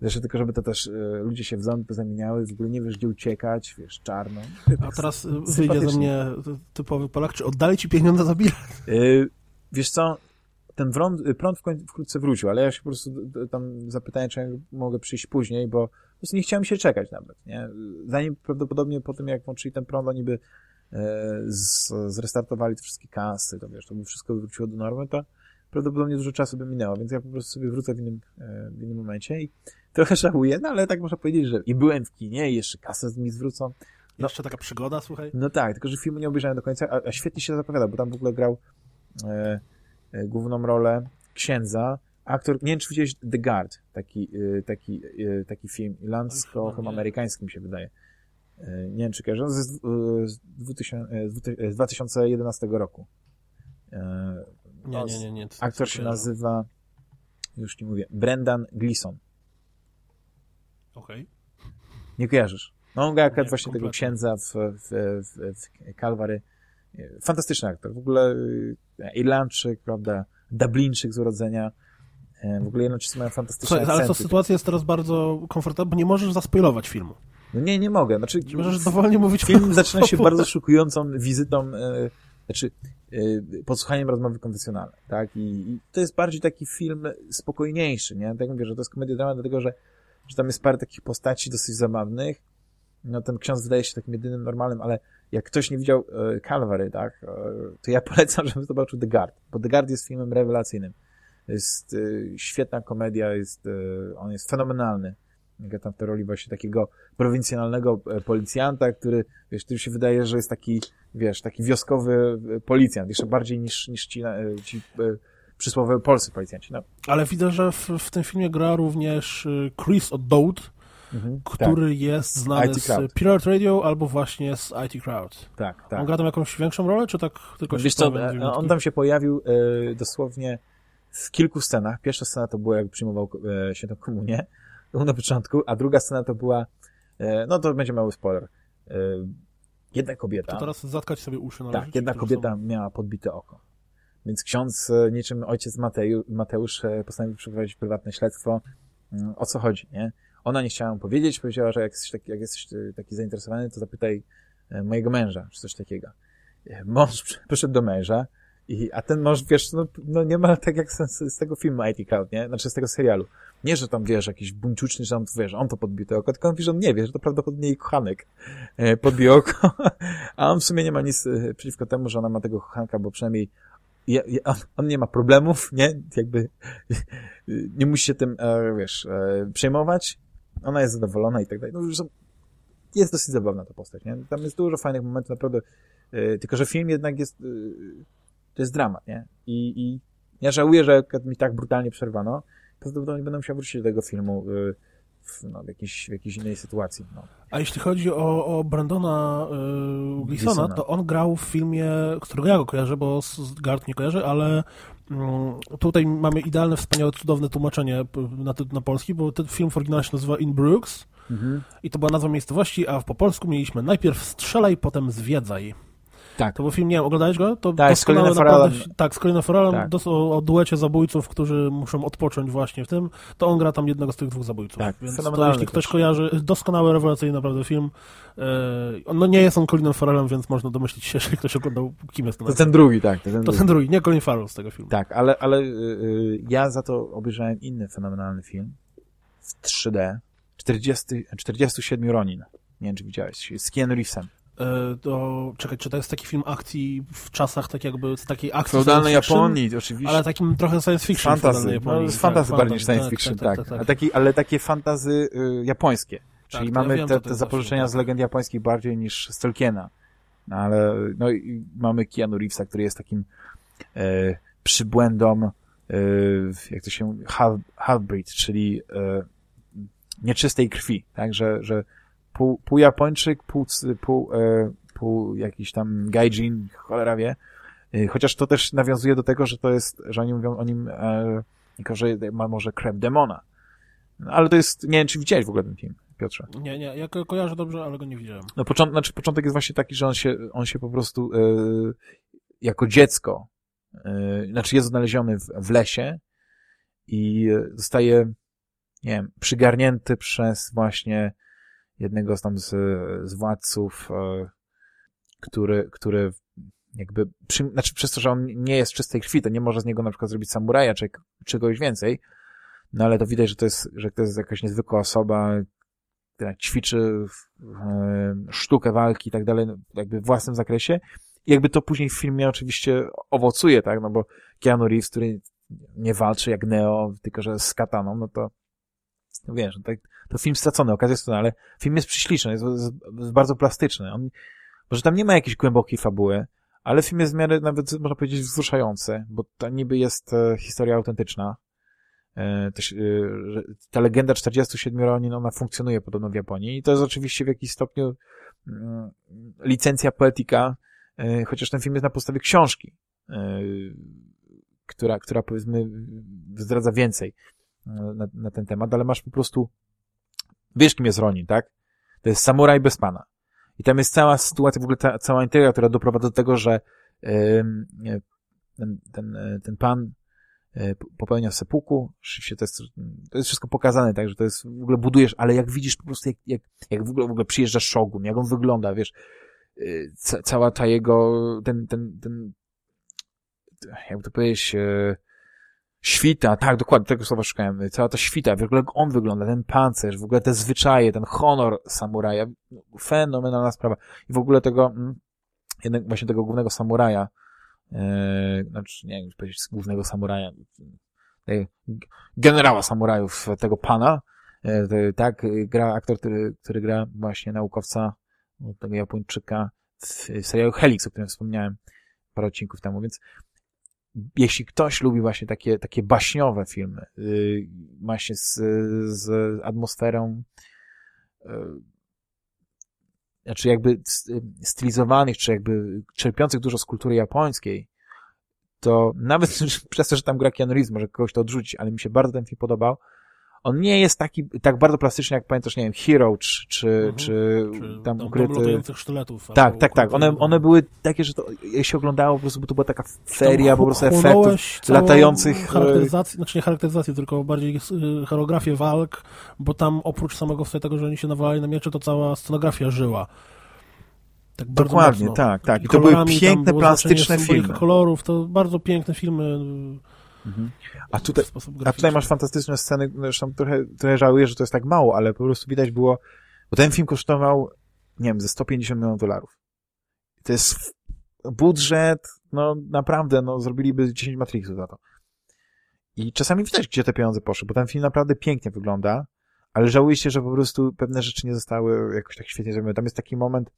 Zresztą tylko, żeby to też y, ludzie się w zombie zamieniały, w ogóle nie wiesz, gdzie uciekać, wiesz, czarno. A teraz wyjdzie ze mnie typowy Polak, czy oddali ci pieniądze za bilet? Y, wiesz co, ten prąd, prąd wkrótce wrócił, ale ja się po prostu tam zapytałem, czy mogę przyjść później, bo po prostu nie chciałem się czekać nawet, nie? Zanim prawdopodobnie po tym, jak włączyli ten prąd, oni by e, z, zrestartowali te wszystkie kasy, to wiesz, to by wszystko wróciło do normy, to prawdopodobnie dużo czasu by minęło, więc ja po prostu sobie wrócę w innym, e, w innym momencie i trochę żałuję, no ale tak można powiedzieć, że i byłem w kinie i jeszcze kasę mi zwrócą. No, jeszcze taka przygoda, słuchaj. No tak, tylko że filmu nie obejrzałem do końca, a, a świetnie się zapowiada, bo tam w ogóle grał e, główną rolę księdza, aktor, nie wiem czy widziałeś The Guard, taki, e, taki, e, taki film irlandzko-amerykański mi się wydaje. E, nie wiem czy kojarzę, z, z, 2000, z 2011 roku. Nie, nie, nie. nie aktor się nazywa, już nie mówię, Brendan Gleeson. Okej. Okay. Nie kojarzysz. No on gra akurat właśnie kompletnie. tego księdza w, w, w, w Calvary. Fantastyczny aktor. W ogóle e, Irlandczyk, prawda, Dublinczyk z urodzenia. E, w ogóle Irlandczycy mają fantastyczne Słuchaj, Ale to sytuacja jest teraz bardzo komfortowa, bo nie możesz zaspoilować filmu. No nie, nie mogę. Znaczy, możesz dowolnie mówić. Film zaczyna się bardzo szokującą wizytą, e, znaczy Y, podsłuchaniem rozmowy konwencjonalnej, tak? I, I, to jest bardziej taki film spokojniejszy, nie? Tak mówię, że to jest komedia drama, dlatego że, że tam jest parę takich postaci dosyć zabawnych. No ten ksiądz wydaje się takim jedynym normalnym, ale jak ktoś nie widział e, Calvary, tak, e, to ja polecam, żeby zobaczył The Guard, bo The Guard jest filmem rewelacyjnym. Jest e, świetna komedia, jest, on jest fenomenalny jak tam w tej roli właśnie takiego prowincjonalnego policjanta, który, wiesz, który się wydaje, że jest taki, wiesz, taki wioskowy policjant, jeszcze bardziej niż, niż ci, ci przysłowe polscy policjanci. No. Ale widzę, że w, w tym filmie gra również Chris O'Dowd, mhm, który tak. jest znany z Pirate Radio albo właśnie z IT Crowd. Tak, tak. On gra tam jakąś większą rolę, czy tak tylko Wiesz co, on tam się pojawił e, dosłownie w kilku scenach. Pierwsza scena to była, jak przyjmował e, świętą komunię, na początku, a druga scena to była, e, no to będzie mały spoiler. E, jedna kobieta. To teraz zatkać sobie uszy. Tak, jedna kobieta są... miała podbite oko. Więc ksiądz, e, niczym ojciec Mateusz, Mateusz postanowił przeprowadzić prywatne śledztwo. Mm, o co chodzi, nie? Ona nie chciała mu powiedzieć, powiedziała, że jak jesteś taki, jak jesteś taki zainteresowany, to zapytaj mojego męża, czy coś takiego. Mąż przyszedł do męża I, a ten mąż, wiesz, no, no nie ma tak jak z, z tego filmu IT Crowd, nie? Znaczy z tego serialu. Nie, że tam, wiesz, jakiś buńczuczny, że on, wiesz, on to podbił to oko, tylko on wie, że on nie wie, że to prawdopodobnie jej kochanek e, podbił oko, a on w sumie nie ma nic e, przeciwko temu, że ona ma tego kochanka, bo przynajmniej je, je, on, on, nie ma problemów, nie? Jakby nie musi się tym, e, wiesz, e, przejmować. Ona jest zadowolona i tak dalej. No, jest dosyć zabawna ta postać, nie? Tam jest dużo fajnych momentów, naprawdę. E, tylko, że film jednak jest, e, to jest dramat, nie? I, i ja żałuję, że mi tak brutalnie przerwano. Prawdopodobnie będę musiał wrócić do tego filmu e, w, no, w, jakiejś, w jakiejś innej sytuacji. No. A jeśli chodzi o, o Brandona y, Gleesona, to on grał w filmie, którego ja go kojarzę, bo z Gard nie kojarzę, ale tutaj mamy idealne, wspaniałe, cudowne tłumaczenie na, na polski, bo ten film w oryginale się nazywa In Brooks mhm. i to była nazwa miejscowości, a po polsku mieliśmy najpierw strzelaj, potem zwiedzaj. Tak. To był film, nie wiem, oglądałeś go? To tak, z Colinem Farrellem. Tak, z Colinem Farrellem tak. o, o duecie zabójców, którzy muszą odpocząć właśnie w tym, to on gra tam jednego z tych dwóch zabójców. Tak, Więc to, jeśli ktoś kojarzy, doskonały, rewelacyjny naprawdę film. E, no nie jest on Colinem Farrellem, więc można domyślić się, jeżeli ktoś oglądał, kim jest ten To ten drugi, tak. To ten, to drugi. ten drugi, nie Colin Farrell z tego filmu. Tak, ale, ale yy, ja za to obejrzałem inny fenomenalny film w 3D. 40, 47 Ronin. Nie wiem, czy widziałeś. Z Keanu Reevesem. E, to, czekaj, czy to jest taki film akcji w czasach tak jakby, z takiej akcji Feudalnej Japonii, oczywiście. Ale takim trochę science fiction fantasy. Japonii. No, z fantasy tak, bardziej niż science tak, fiction, tak. tak, tak, tak. A taki, ale takie fantazy y, japońskie. Czyli mamy ja wiem, te, te zapożyczenia z legend japońskich bardziej niż z Tolkiena. No, ale no, i mamy Keanu Reevesa, który jest takim e, przybłędą, e, jak to się mówi, half, half-breed, czyli nieczystej krwi, tak, że, że pół, pół Japończyk, pół, pół, e, pół jakiś tam gaijin, cholera wie. E, chociaż to też nawiązuje do tego, że to jest, że oni mówią o nim, e, jako że ma może krew demona. No, ale to jest, nie wiem, czy widziałeś w ogóle ten film, Piotrze? Nie, nie, ja ko kojarzę dobrze, ale go nie widziałem. No początek, znaczy początek jest właśnie taki, że on się, on się po prostu jako dziecko, znaczy jest znaleziony w, w lesie i zostaje, nie wiem, przygarnięty przez właśnie jednego z tam z, z władców, e, który, który jakby, przy, znaczy przez to, że on nie jest czystej krwi, to nie może z niego na przykład zrobić samuraja czy czegoś więcej, no ale to widać, że to jest, że to jest jakaś niezwykła osoba, która ćwiczy e, sztukę walki i tak dalej, no, jakby w własnym zakresie. I jakby to później w filmie oczywiście owocuje, tak, no bo Keanu Reeves, który nie walczy jak Neo, tylko że z kataną, no to wiesz, no tak, to film stracony, okazja to, ale film jest prześliczny, jest, jest, jest bardzo plastyczny. On, może tam nie ma jakiejś głębokiej fabuły, ale film jest w miarę nawet, można powiedzieć, wzruszający, bo to niby jest e, historia autentyczna. E, e, ta legenda 47 Ronin, ona funkcjonuje podobno w Japonii i to jest oczywiście w jakiś stopniu mm, licencja poetyka, e, chociaż ten film jest na podstawie książki, e, która, która powiedzmy zdradza więcej na, na ten temat, ale masz po prostu, wiesz kim jest Ronin, tak? To jest samuraj bez pana. I tam jest cała sytuacja, w ogóle ta, cała intryga, która doprowadza do tego, że ten, ten, ten pan yy, popełnia sepuku, oczywiście to jest, to jest wszystko pokazane, tak, że to jest, w ogóle budujesz, ale jak widzisz po prostu, jak, jak, jak w ogóle, w ogóle przyjeżdża Shogun, jak on wygląda, wiesz, yy, ca, cała ta jego, ten, ten, ten, jakby to powiedzieć, Świta, tak, dokładnie tego słowa szukałem. Cała ta świta, w ogóle jak on wygląda, ten pancerz, w ogóle te zwyczaje, ten honor samuraja, fenomenalna sprawa. I w ogóle tego, mm, jednak właśnie tego głównego samuraja, yy, znaczy, nie wiem, powiedzieć głównego samuraja, yy, generała samurajów, tego pana, yy, tak, gra aktor, który, który gra właśnie naukowca, tego Japończyka w serialu Helix, o którym wspomniałem parę odcinków temu, więc jeśli ktoś lubi właśnie takie, takie baśniowe filmy, właśnie z, z atmosferą, yy, znaczy jakby stylizowanych, czy jakby czerpiących dużo z kultury japońskiej, to nawet przez to, że tam gra Keanu Reeves, może kogoś to odrzucić, ale mi się bardzo ten film podobał, on nie jest taki, tak bardzo plastyczny, jak pamiętasz, nie wiem, Hero, czy, czy, mhm. czy, tam ukryty... sztyletów. Tak, tak, tak. One, one były takie, że to, jak się oglądało, po prostu bo to była taka feria po prostu efektów latających... E, charakteryzacji, znaczy nie charakteryzacji, tylko bardziej e, choreografię walk, bo tam oprócz samego tego, że oni się nawalali na miecze, to cała scenografia żyła. Tak Dokładnie, mocno. tak, tak. I I to były tam piękne, plastyczne filmy. kolorów, to bardzo piękne filmy Mhm. A tutaj, a tutaj masz fantastyczne sceny, zresztą trochę, trochę żałuję, że to jest tak mało, ale po prostu widać było, bo ten film kosztował, nie wiem, ze 150 milionów dolarów. To jest budżet, no naprawdę, no zrobiliby 10 Matrixów za to. I czasami widać, gdzie te pieniądze poszły, bo ten film naprawdę pięknie wygląda, ale żałuję się, że po prostu pewne rzeczy nie zostały jakoś tak świetnie zrobione. Tam jest taki moment,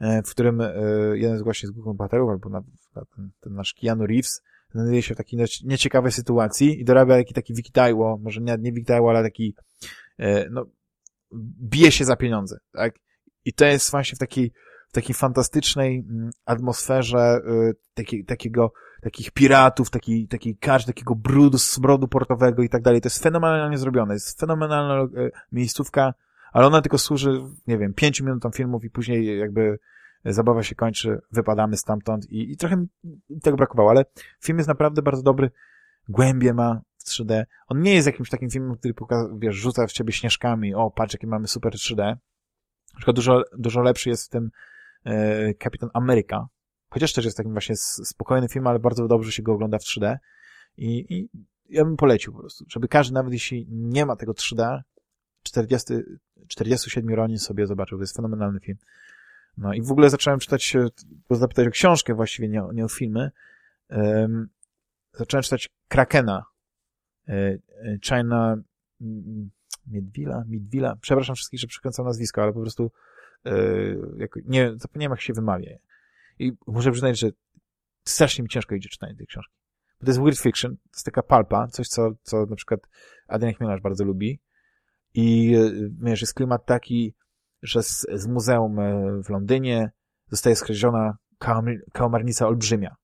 e, w którym e, jeden z właśnie z głównych bohaterów, albo na ten, ten nasz Keanu Reeves, znajduje się w takiej niec- nieciekawej sytuacji i dorabia taki, taki wikidajło, może nie, nie wikidajło, ale taki, e, no, bije się za pieniądze, tak? I to jest właśnie w takiej, w takiej fantastycznej mm, atmosferze y, takiej, takiego, takich piratów, takiej, takiej karz, takiego brudu, smrodu portowego i tak dalej. To jest fenomenalnie zrobione. Jest fenomenalna y, miejscówka, ale ona tylko służy, nie wiem, pięciu minutom filmów i później jakby zabawa się kończy, wypadamy stamtąd i, i trochę mi tego brakowało, ale film jest naprawdę bardzo dobry, głębie ma w 3D. On nie jest jakimś takim filmem, który poka- wiesz, rzuca w ciebie śnieżkami, o, patrz, jakie mamy super 3D. Na dużo, dużo lepszy jest w tym e, Kapitan Ameryka, chociaż też jest takim właśnie spokojny film, ale bardzo dobrze się go ogląda w 3D i, i ja bym polecił po prostu, żeby każdy, nawet jeśli nie ma tego 3D, 40, 47 Ronin sobie zobaczył, to jest fenomenalny film. No i w ogóle zacząłem czytać, e, bo zapytać o książkę właściwie, nie o, nie o filmy. Em, zacząłem czytać Krakena, e, e, China Miedwila, Midwila, przepraszam wszystkich, że przekręcam nazwisko, ale po prostu e, jako, nie, zapomniałem jak się wymawia. I muszę przyznać, że strasznie mi ciężko idzie czytanie tej książki. Bo to jest weird fiction, to jest taka palpa, coś, co, co na przykład Adrian Chmielarz bardzo lubi. I wiesz, jest klimat taki, że z, z muzeum e, w Londynie zostaje kałamer- kałamarnica olbrzymia.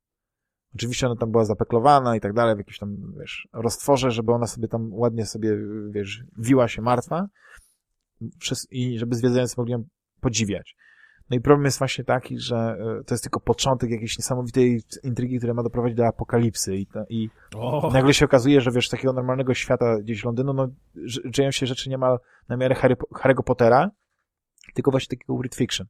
Oczywiście ona tam była zapeklowana i tak dalej, w jakimś tam, wiesz, roztworze, żeby ona sobie tam ładnie sobie, wiesz, wiła się martwa i żeby zwiedzający mogli ją podziwiać. No i problem jest właśnie taki, że e, to jest tylko początek jakiejś niesamowitej intrygi, która ma doprowadzić do apokalipsy i, to, i O, nagle się okazuje, że wiesz, takiego normalnego świata gdzieś Londynu, no, dzieją się rzeczy niemal na miarę Harry, Harry'ego Pottera, tylko właśnie takiego weird fiction.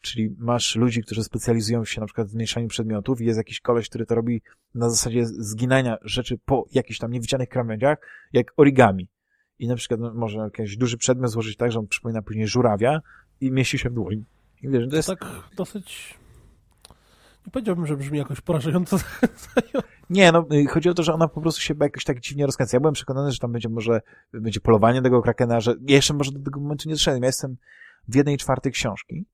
Czyli masz ludzi, którzy specjalizują się na przykład w zmniejszaniu przedmiotów i jest jakiś koleś, który to robi na zasadzie zginania rzeczy po jakichś tam niewidzianych krawędziach, jak origami. I na przykład no, może jakiś duży przedmiot złożyć tak, że on przypomina później żurawia i mieści się w dłoni. I wiesz, to jest tak dosyć... Nie powiedziałbym, że brzmi jakoś porażająco. Nie, no y, chodzi o to, że ona po prostu się jakoś tak dziwnie rozkręca. Ja byłem przekonany, że tam będzie może, będzie polowanie tego Krakena, że ja jeszcze może do tego momentu nie doszedłem. Ja jestem w jednej czwartej książki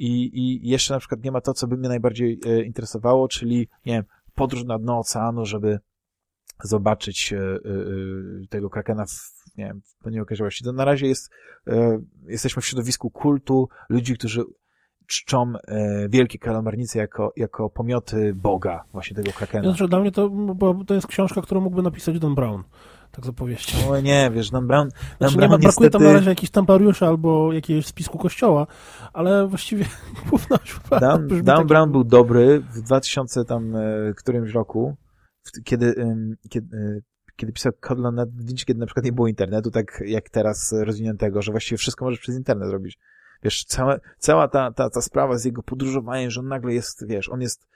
i, i jeszcze na przykład nie ma to, co by mnie najbardziej e, interesowało, czyli, nie wiem, podróż na dno oceanu, żeby zobaczyć e, e, tego Krakena w, nie wiem, w pełnej okazałości. To na razie jest, jesteśmy w środowisku kultu, ludzi, którzy czczą wielkie kalamarnice jako, jako pomioty Boga, właśnie tego Krakena. Znaczy, dla mnie to, bo to jest książka, którą mógłby napisać Don Brown. Tak z opowieści. O nie, wiesz, Dan Brown, Dan Znaczy, nie Brown ma, brakuje niestety, tam na razie jakichś templariuszy albo jakiegoś spisku kościoła, ale właściwie główna Dan, Dan tak, Brown był dobry w 2000 tam e, którymś roku, w- kiedy, em, kiedy, e, kiedy pisał Code na Vinci, kiedy na przykład nie było internetu, tak jak teraz e, rozwiniętego, że właściwie wszystko możesz przez internet robić. Wiesz, całe, cała ta, ta, ta sprawa z jego podróżowaniem, że on nagle jest, wiesz, on jest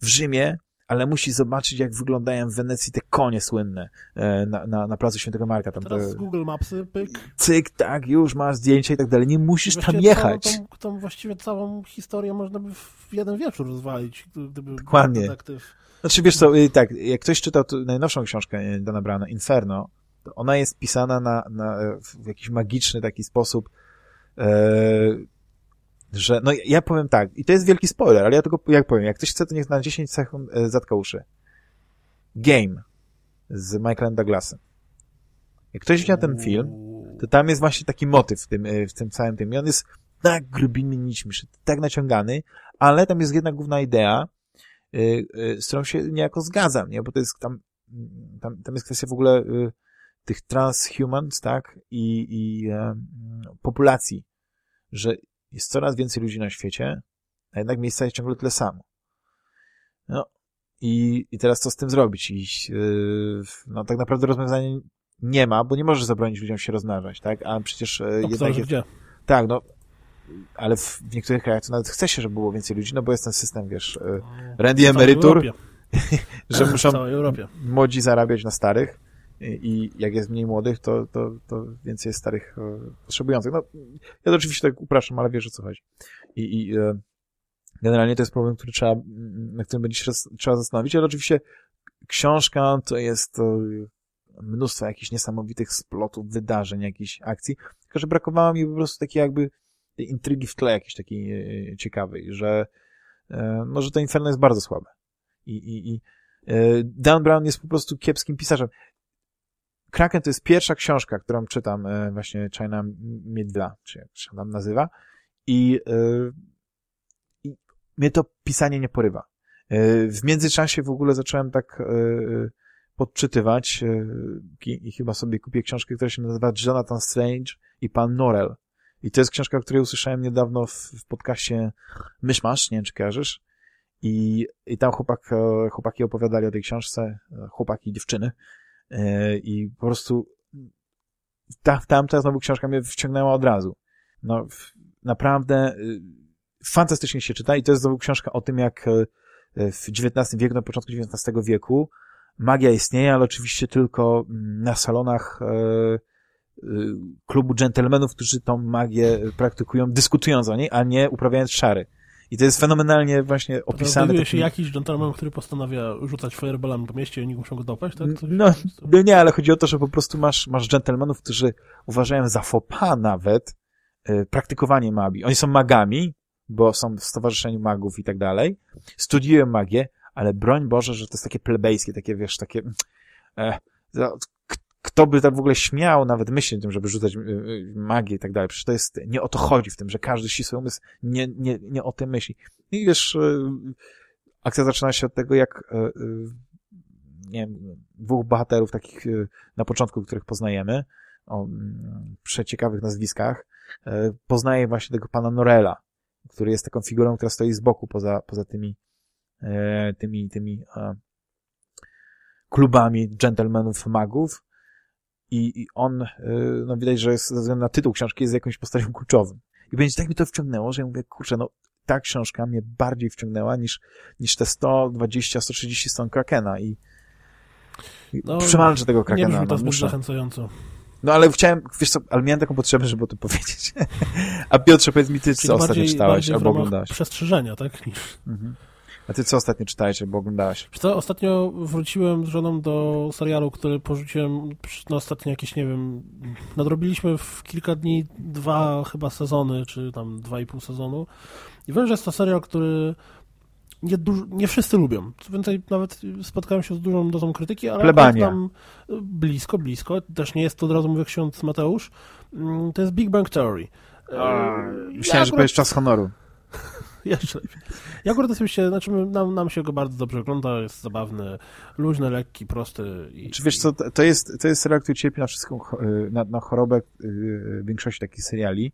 w Rzymie, ale musi zobaczyć, jak wyglądają w Wenecji te konie słynne e, na, na, na placu Świętego Marka. Tam Teraz te, Google Mapsy, pyk. cyk, tak, już masz zdjęcia i tak dalej. Nie musisz tam jechać. Całą, tą, tą właściwie całą historię można by w jeden wieczór rozwalić, gdyby Dokładnie. był detektyw. Znaczy, wiesz co, y, tak, jak ktoś czytał najnowszą książkę y, Dana Browna, Inferno, to ona jest pisana na, na, w jakiś magiczny taki sposób, e, że, no ja powiem tak, i to jest wielki spoiler, ale ja tylko, jak powiem, jak ktoś chce, to niech na 10 sekund e, zatka uszy. Game z Michaelem Douglasem. Jak ktoś widział ten film, to tam jest właśnie taki motyw w tym, e, w tym całym tym. I on jest tak grubimi nićmi, tak naciągany, ale tam jest jedna główna idea, y, z którą się niejako zgadzam, nie? Bo to jest tam, tam, tam jest kwestia w ogóle tych transhumans, tak? I, i populacji, że jest coraz więcej ludzi na świecie, a jednak miejsca jest ciągle tyle samo. No. I, i teraz co z tym zrobić? I, y, no tak naprawdę rozwiązania nie ma, bo nie możesz zabronić ludziom się rozmnażać, tak? A przecież y, No, jednak jest, gdzie. tak, no ale w niektórych krajach to nawet chce się, żeby było więcej ludzi, no bo jest ten system, wiesz, e, rendy emerytur, że muszą młodzi zarabiać na starych i jak jest mniej młodych, to, to, to więcej jest starych e, potrzebujących. No, ja to oczywiście tak upraszam, ale wiesz o co chodzi. I, i e, generalnie to jest problem, który trzeba, na którym będzie się trzeba zastanowić, ale oczywiście książka to jest mnóstwo jakichś niesamowitych splotów, wydarzeń, jakichś akcji, tylko że brakowało mi po prostu takiej jakby intrygi w tle jakiejś takiej e, ciekawej, że no, że to Inferno jest bardzo słabe. I, i, i Dan Brown jest po prostu kiepskim pisarzem. Kraken to jest pierwsza książka, którą czytam, e, właśnie China Miedla, czy jak się tam nazywa, i, e, i mnie to pisanie nie porywa. E, w międzyczasie w ogóle zacząłem tak podczytywać i, chyba sobie kupię książkę, która się nazywa Jonathan Strange i Pan Norrell. I to jest książka, o której usłyszałem niedawno w, w podcaście Myszmasz, nie wiem czy kojarzysz. I, i tam chłopak, chłopaki opowiadali o tej książce, chłopaki i dziewczyny. E, i po prostu ta, tamta znowu książka mnie wciągnęła od razu. No, naprawdę y, fantastycznie się czyta i to jest znowu książka o tym, jak e, w XIX wieku, na początku XIX wieku magia istnieje, ale oczywiście tylko mm, na salonach e, y, klubu dżentelmenów, którzy tą magię praktykują, dyskutując o niej, a nie uprawiając szary. I to jest fenomenalnie właśnie opisane. Znajduje się jakiś gentleman, który postanawia rzucać fireballami po mieście i oni muszą go dopaść, tak? Coś, no, no nie, ale chodzi o to, że po prostu masz, masz gentlemanów, którzy uważają za fopa nawet y, praktykowanie magii. Oni są magami, bo są w stowarzyszeniu magów i tak dalej, studiują magię, ale broń Boże, że to jest takie plebejskie, takie, wiesz, takie... E, kto by tak w ogóle śmiał nawet myśleć o tym, żeby rzucać y, y, magię i tak dalej. Przecież to jest, nie o to chodzi w tym, że każdy ścisły umysł nie, nie, nie o tym myśli. I wiesz, y, akcja zaczyna się od tego, jak nie wiem, dwóch bohaterów takich na początku, których poznajemy, o mm, przeciekawych nazwiskach, poznaje właśnie tego pana Norela, który jest taką figurą, która stoi z boku poza, poza tymi, tymi, tymi klubami gentlemanów magów i, i on, y, no widać, że jest, ze względu na tytuł książki jest jakąś postacią kluczową. I będzie tak mi to wciągnęło, że ja mówię, kurczę, no ta książka mnie bardziej wciągnęła niż, niż te 120, 130 stron Krakena i, i no, przemalczę tego Krakena. Nie brzmi to no, muszę. zachęcająco. No ale chciałem, wiesz co, ale miałem taką potrzebę, żeby o tym powiedzieć. A Piotrze, powiedz mi ty, co ostatnio czytałeś albo oglądałeś. przestrzeżenia, tak? Niż... Mhm. A ty co ostatnio czytałeś albo oglądałeś? Co, ostatnio wróciłem z żoną do serialu, który porzuciłem na ostatnie jakieś, nie wiem, nadrobiliśmy w kilka dni dwa chyba sezony, czy tam dwa i pół sezonu. I wiem, że jest to serial, który nie, nie wszyscy lubią. Co więcej, nawet spotkałem się z dużą dozą krytyki, ale tam blisko, blisko. Też nie jest to od razu mówię ksiądz Mateusz. Mm, to jest Big Bang Theory. A, myślałem, ja akurat... że powiesz czas honoru. Jeszcze lepiej. Ja akurat osobiście, znaczy nam, nam się go bardzo dobrze ogląda, jest zabawny, luźny, lekki, prosty. I, Czy wiesz co, to jest, to jest serial, który cierpi na wszystką, y, na, na chorobę y, większości takich seriali.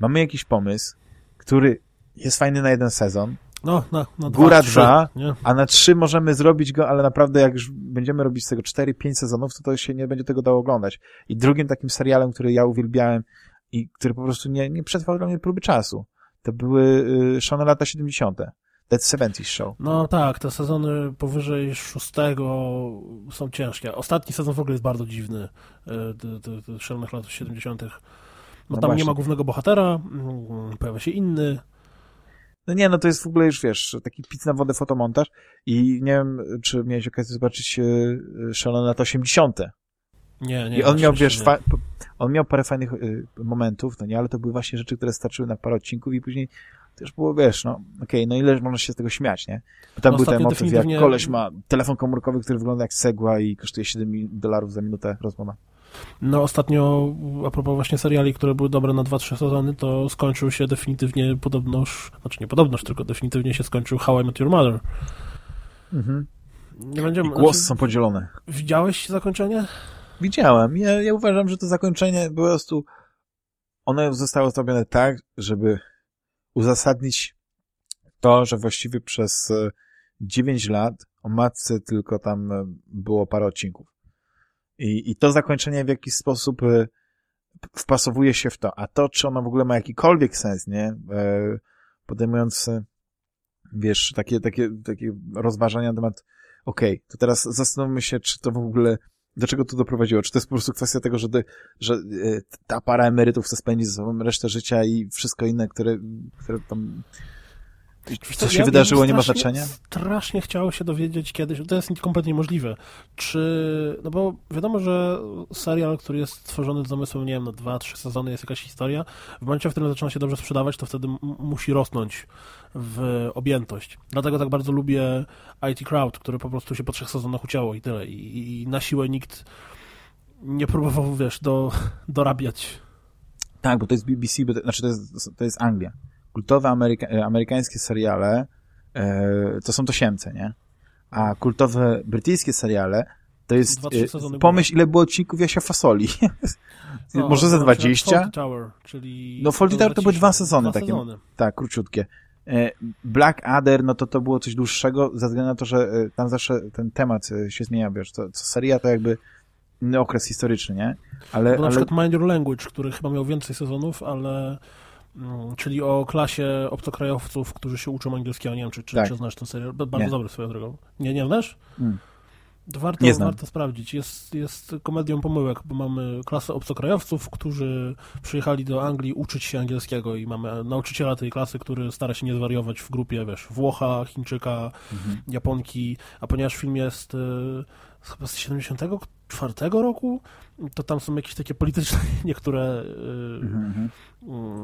Mamy jakiś pomysł, który jest fajny na jeden sezon, no, na, na dwa, Góra dwa, a na trzy możemy zrobić go, ale naprawdę jak już będziemy robić z tego cztery, pięć sezonów, to to się nie będzie tego dało oglądać. I drugim takim serialem, który ja uwielbiałem i który po prostu nie, nie przetrwał dla mnie próby czasu, to były y, show na lata 70. Dead 70 Show. No tak, te sezony powyżej szóstego są ciężkie. Ostatni sezon w ogóle jest bardzo dziwny, y, szalonych lat 70. Bo no tam właśnie. nie ma głównego bohatera, mm, pojawia się inny. No nie, no to jest w ogóle już, wiesz, taki pic na wodę fotomontaż i nie wiem, czy miałeś okazję zobaczyć y, Szalone lata 80. Nie, nie. I on miał, wiesz, on miał parę fajnych y, momentów, no nie, ale to były właśnie rzeczy, które starczyły na parę odcinków i później to już było, wiesz, no, okej, okay, no ile można się z tego śmiać, nie? Bo tam no, był ten motyw, definitywnie... jak koleś ma telefon komórkowy, który wygląda jak cegła i kosztuje 7 dolarów za minutę rozmowa. No ostatnio, a propos właśnie seriali, które były dobre na 2-3 sezony, to skończył się definitywnie podobnoż, znaczy nie podobnoż, tylko definitywnie się skończył How I Met Your Mother. Mhm. Nie będziemy, I głosy znaczy, są podzielone. Widziałeś zakończenie? Widziałem. Ja, ja uważam, że to zakończenie po prostu one zostało zrobione tak, żeby uzasadnić to, że właściwie przez 9 e, lat o matce tylko tam e, było parę odcinków. I, i to zakończenie w jakiś sposób e, wpasowuje się w to. A to, czy ono w ogóle ma jakikolwiek sens, nie? Podejmując, wiesz, takie, takie, takie rozważania na temat, okej, okay, to teraz zastanówmy się, czy to w ogóle, do czego to doprowadziło? Czy to jest po prostu kwestia tego, że, że e, ta para emerytów chce spędzić ze sobą resztę życia i wszystko inne, które, które tam co się ja wydarzyło, nie ma znaczenia? Strasznie chciało się dowiedzieć kiedyś, to jest kompletnie możliwe, czy, no bo wiadomo, że serial, który jest stworzony z zamysłem, nie wiem, na dwa, trzy sezony jest jakaś historia, w momencie, w którym zaczyna się dobrze sprzedawać, to wtedy musi rosnąć w objętość. Dlatego tak bardzo lubię IT Crowd, który po prostu się po trzech sezonach ucięło i tyle. I, i na siłę nikt nie próbował, wiesz, do, dorabiać. Tak, bo to jest BBC, bo to, znaczy to jest, to jest Anglia kultowe ameryka e, amerykańskie seriale e, to są tosiemce, nie? A kultowe brytyjskie seriale to jest e, pomyśl, ile było odcinków Jasia Fasoli. No, Może za 20? Fawlty Tower, czyli... No Fawlty Tower to były dwa sezony dwa takie. Sezony. Tak, króciutkie. E, Black Adder, no to to było coś dłuższego, ze względu na to, że e, tam zawsze ten temat się zmienia, wiesz, co, co seria to jakby inny okres historyczny, nie? Ale, Bo na ale... przykład Mind Your Language, który chyba miał więcej sezonów, ale czyli o klasie obcokrajowców, którzy się uczą angielskiego. Nie wiem, czy, czy, tak. czy znasz ten serial. Bardzo nie. dobry swoją drogą. Nie, nie znasz? Mm. Warto, nie warto sprawdzić. Jest, jest komedią pomyłek, bo mamy klasę obcokrajowców, którzy przyjechali do Anglii uczyć się angielskiego i mamy nauczyciela tej klasy, który stara się nie zwariować w grupie, wiesz, Włocha, Chińczyka, mhm. Japonki, a ponieważ film jest y, chyba z 74 roku, to tam są jakieś takie polityczne niektóre y, mhm,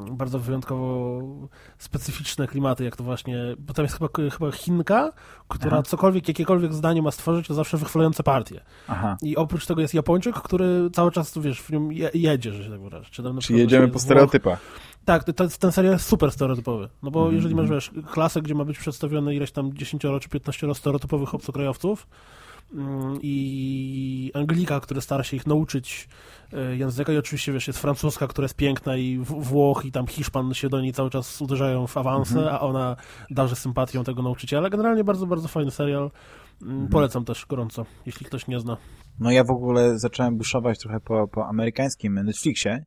y, bardzo wyjątkowo specyficzne klimaty, jak to właśnie, bo tam jest chyba, chyba Chinka, która Aha. cokolwiek, jakiekolwiek zdanie ma stworzyć, to zawsze wychwalające partię. Aha. I oprócz tego jest Japończyk, który cały czas, wiesz, w nim je, jedzie, że się tak wyrażę. Czy Czyli jedziemy po stereotypach. Tak, to, ten serial jest super stereotypowy. No bo mhm. jeżeli masz, wiesz, klasę, gdzie ma być przedstawione ileś tam 10 czy 15 stereotypowych obcokrajowców, Mm, i Anglika, który stara się ich nauczyć e, języka i oczywiście, wiesz, jest francuska, która jest piękna i Włoch i tam Hiszpan się do niej cały czas uderzają w awanse, mhm. a ona darzy sympatią tego nauczyciela. Generalnie bardzo, bardzo fajny serial. Mm, mhm. Polecam też gorąco, jeśli ktoś nie zna. No ja w ogóle zacząłem buszować trochę po, po amerykańskim Netflixie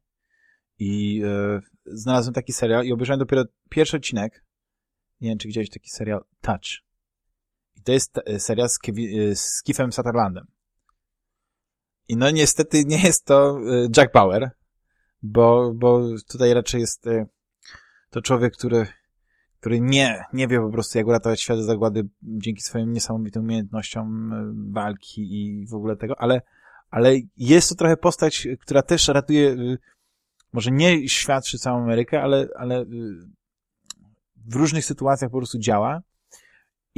i e, znalazłem taki serial i obejrzałem dopiero pierwszy odcinek. Nie wiem, czy widziałeś taki serial Touch. I to jest e, seria z, Kevi, e, z Kifem Sutherlandem. I no niestety nie jest to e, Jack Bauer, bo, bo tutaj raczej jest to człowiek, który, który nie, nie wie po prostu jak uratować świat z zagłady dzięki swoim niesamowitym umiejętnościom walki i w ogóle tego, ale, ale jest to trochę postać, która też ratuje może nie świat czy całą Amerykę, ale, ale w różnych sytuacjach po prostu działa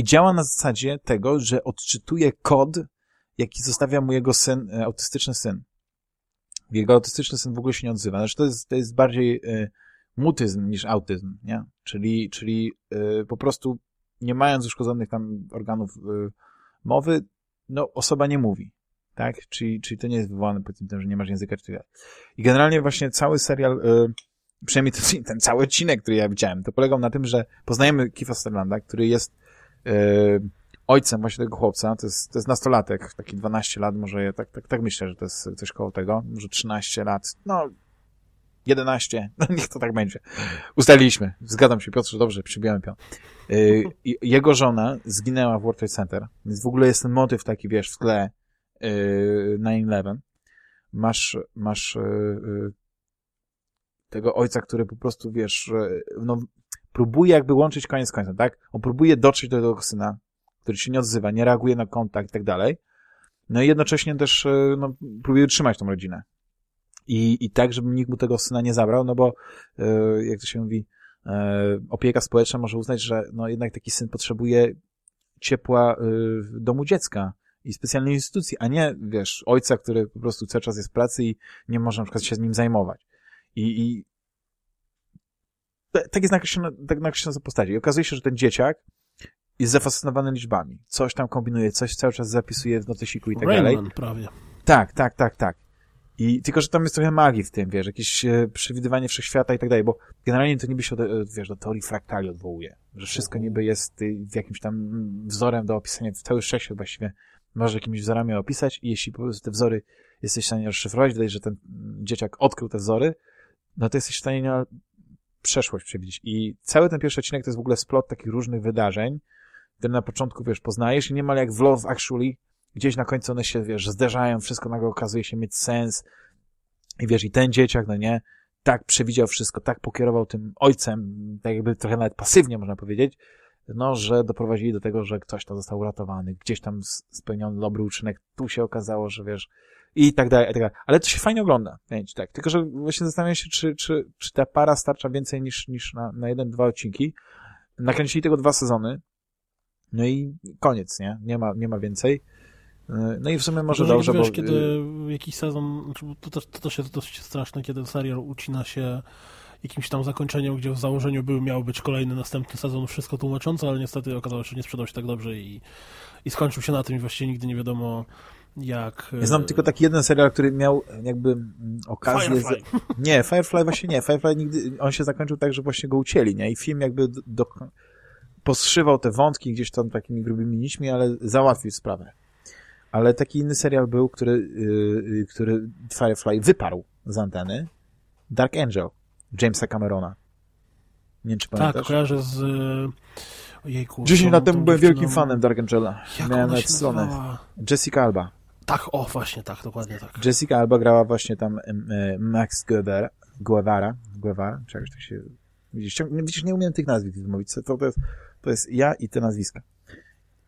i działa na zasadzie tego, że odczytuje kod, jaki zostawia mu jego syn, e, autystyczny syn. Jego autystyczny syn w ogóle się nie odzywa. Znaczy to jest, to jest bardziej y, mutyzm niż autyzm, nie? Czyli, czyli y, po prostu nie mając uszkodzonych tam organów y, mowy, no osoba nie mówi, tak? Czyli, czyli to nie jest wywołane po tym, że nie masz języka, czy tak I generalnie właśnie cały serial, przynajmniej ten, ten cały odcinek, który ja widziałem, to polegał na tym, że poznajemy Kifa Sterlanda, który jest ojcem właśnie tego chłopca, to jest, to jest nastolatek, taki 12 lat, może tak, tak, tak myślę, że to jest coś koło tego, może 13 lat, no 11, no niech to tak będzie. Ustaliliśmy, zgadzam się Piotrze, dobrze, przybijamy pion. E, jego żona zginęła w World Trade Center, więc w ogóle jest ten motyw taki, wiesz, w tle 9-11. E, masz, masz tego ojca, który po prostu, wiesz, no, próbuje jakby łączyć koniec z końcem, tak? On próbuje dotrzeć do tego syna, który się nie odzywa, nie reaguje na kontakt i tak dalej. No i jednocześnie też e, no, próbuje utrzymać tą rodzinę. I, I tak, żeby nikt mu tego syna nie zabrał, no bo e, jak to się mówi, e, opieka społeczna może uznać, że no jednak taki syn potrzebuje ciepła w domu dziecka i specjalnej instytucji, a nie, wiesz, ojca, który po prostu cały czas jest w pracy i nie może na przykład się z nim zajmować. I, i tak jest nakreślone, tak nakreślone postaci. I okazuje się, że ten dzieciak jest zafascynowany liczbami. Coś tam kombinuje, coś cały czas zapisuje w notesiku i tak Rayman dalej. prawie. Tak, tak, tak, tak. I tylko, że tam jest trochę magii w tym, wiesz, jakieś e, przewidywanie wszechświata i tak dalej, bo generalnie to niby się, do, e, wiesz, do teorii fraktali odwołuje, że wszystko niby jest y, jakimś tam wzorem do opisania, cały wszechświat właściwie może jakimiś wzorami opisać i jeśli po prostu te wzory jesteś w stanie rozszyfrować, widać, że ten dzieciak odkrył te wzory, no to jesteś w stanie nie przeszłość przewidzieć. I cały ten pierwszy odcinek to jest w ogóle splot takich różnych wydarzeń, które na początku, wiesz, poznajesz i niemal jak w Love Actually, gdzieś na końcu one się, wiesz, zderzają, wszystko nagle okazuje się mieć sens i wiesz, i ten dzieciak, no nie, tak przewidział wszystko, tak pokierował tym ojcem, tak jakby trochę nawet pasywnie można powiedzieć, no, że doprowadzili do tego, że ktoś tam został uratowany, gdzieś tam spełniony dobry uczynek, tu się okazało, że wiesz, i tak dalej, i tak dalej. Ale to się fajnie ogląda, wiecie, tak. Tylko, że właśnie zastanawiam się, czy, czy, czy ta para starcza więcej niż, niż na, na jeden, dwa odcinki. Nakręcili tego dwa sezony, no i koniec, nie? Nie ma, nie ma więcej. No i w sumie może Może dobrze, wiesz, bo... kiedy jakiś sezon, znaczy, to też, to też jest dosyć straszne, kiedy serial ucina się jakimś tam zakończeniem, gdzie w założeniu był, miał być kolejny, następny sezon, wszystko tłumaczące, ale niestety okazało się, że nie sprzedał się tak dobrze i, i skończył się na tym i właściwie nigdy nie wiadomo jak... Ja znam tylko taki jeden serial, który miał jakby mm, okazję... Firefly. Z... Nie, Firefly właśnie nie. Firefly nigdy... On się zakończył tak, że właśnie go ucięli, nie? I film jakby do... poszywał te wątki gdzieś tam takimi grubymi nićmi, ale załatwił sprawę. Ale taki inny serial był, który, yy, który Firefly wyparł z anteny. Dark Angel. Jamesa Camerona. Nie wiem, czy pamiętasz? Tak, kojarzę z... Ojejku. 10 lat temu byłem wielkim fanem Dark Angela. Jak Miałem nawet stronę. Jessica Alba. Tak, o, właśnie, tak, dokładnie tak. Jessica Alba grała właśnie tam e, Max Guevara, Guevara, Guevara, czy jakoś tak się... Widzisz, widzisz, nie umiem tych nazwisk wymówić. To, to, jest, to jest ja i te nazwiska.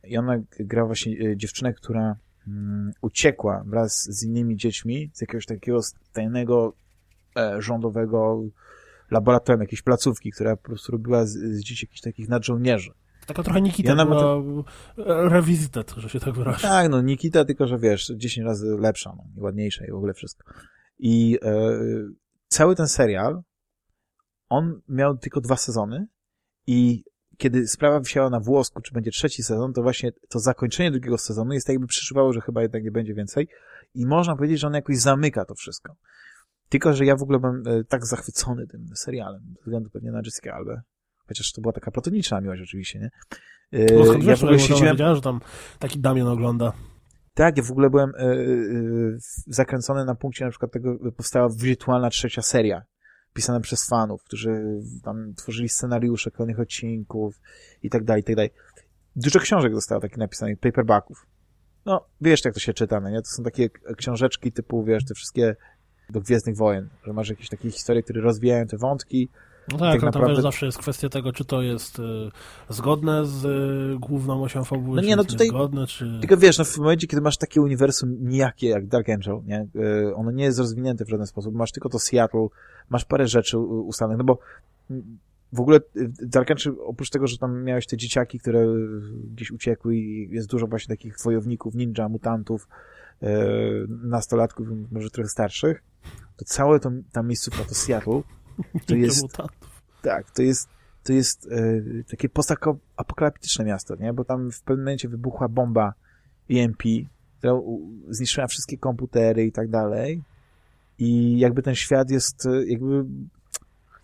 I ona gra właśnie e, dziewczynę, która mm, uciekła wraz z innymi dziećmi z jakiegoś takiego tajnego e, rządowego laboratorium, jakiejś placówki, która po prostu robiła z, z dzieci jakichś takich nadżołnierzy. Taka trochę Nikita Ja nawet- była e, że się tak wyrażę. Tak, no Nikita, tylko że wiesz, 10 razy lepsza, no, i ładniejsza i w ogóle wszystko. I e, cały ten serial, on miał tylko dwa sezony i kiedy sprawa wisiała na włosku, czy będzie trzeci sezon, to właśnie to zakończenie drugiego sezonu jest tak jakby przyszywało, że chyba jednak nie będzie więcej i można powiedzieć, że on jakoś zamyka to wszystko. Tylko, że ja w ogóle byłem e, tak zachwycony tym serialem, ze względu pewnie na Jessica Albę. Chociaż to była taka platoniczna miłość oczywiście, nie? E, No skąd ja wiesz, w ogóle że siedziałem... że tam taki Damian ogląda. Tak, ja w ogóle byłem e, e, zakręcony na punkcie na przykład tego, powstała wirtualna trzecia seria, pisana przez fanów, którzy tam tworzyli scenariusze kolejnych odcinków i tak dalej, i tak dalej. Dużo książek zostało takich napisanych, paperbacków. No, wiesz jak to się czyta, no nie? To są takie książeczki typu, wiesz, te wszystkie do Gwiezdnych Wojen, że masz jakieś takie historie, które rozwijają te wątki, No tak, Tak naprawdę- zawsze jest kwestia tego, czy to jest y, zgodne z y, główną osią fabuły, No czy nie, no tutaj- niezgodne, czy... Tylko wiesz, no w momencie, kiedy masz takie uniwersum nijakie jak Dark Angel, nie? E, ono nie jest rozwinięte w żaden sposób, masz tylko to Seattle, masz parę rzeczy u- ustalonych, no bo mm, w ogóle y, Dark Angel, oprócz tego, że tam miałeś te dzieciaki, które y, gdzieś uciekły i jest dużo właśnie takich wojowników, ninja, mutantów, e, nastolatków, może trochę starszych, to całe to, ta miejscówka, to Seattle, to jest, mutantów. tak, to jest, to jest e, takie postapokaliptyczne miasto, nie? Bo tam w pewnym momencie wybuchła bomba EMP, która zniszczyła wszystkie komputery i tak dalej. I jakby ten świat jest e, jakby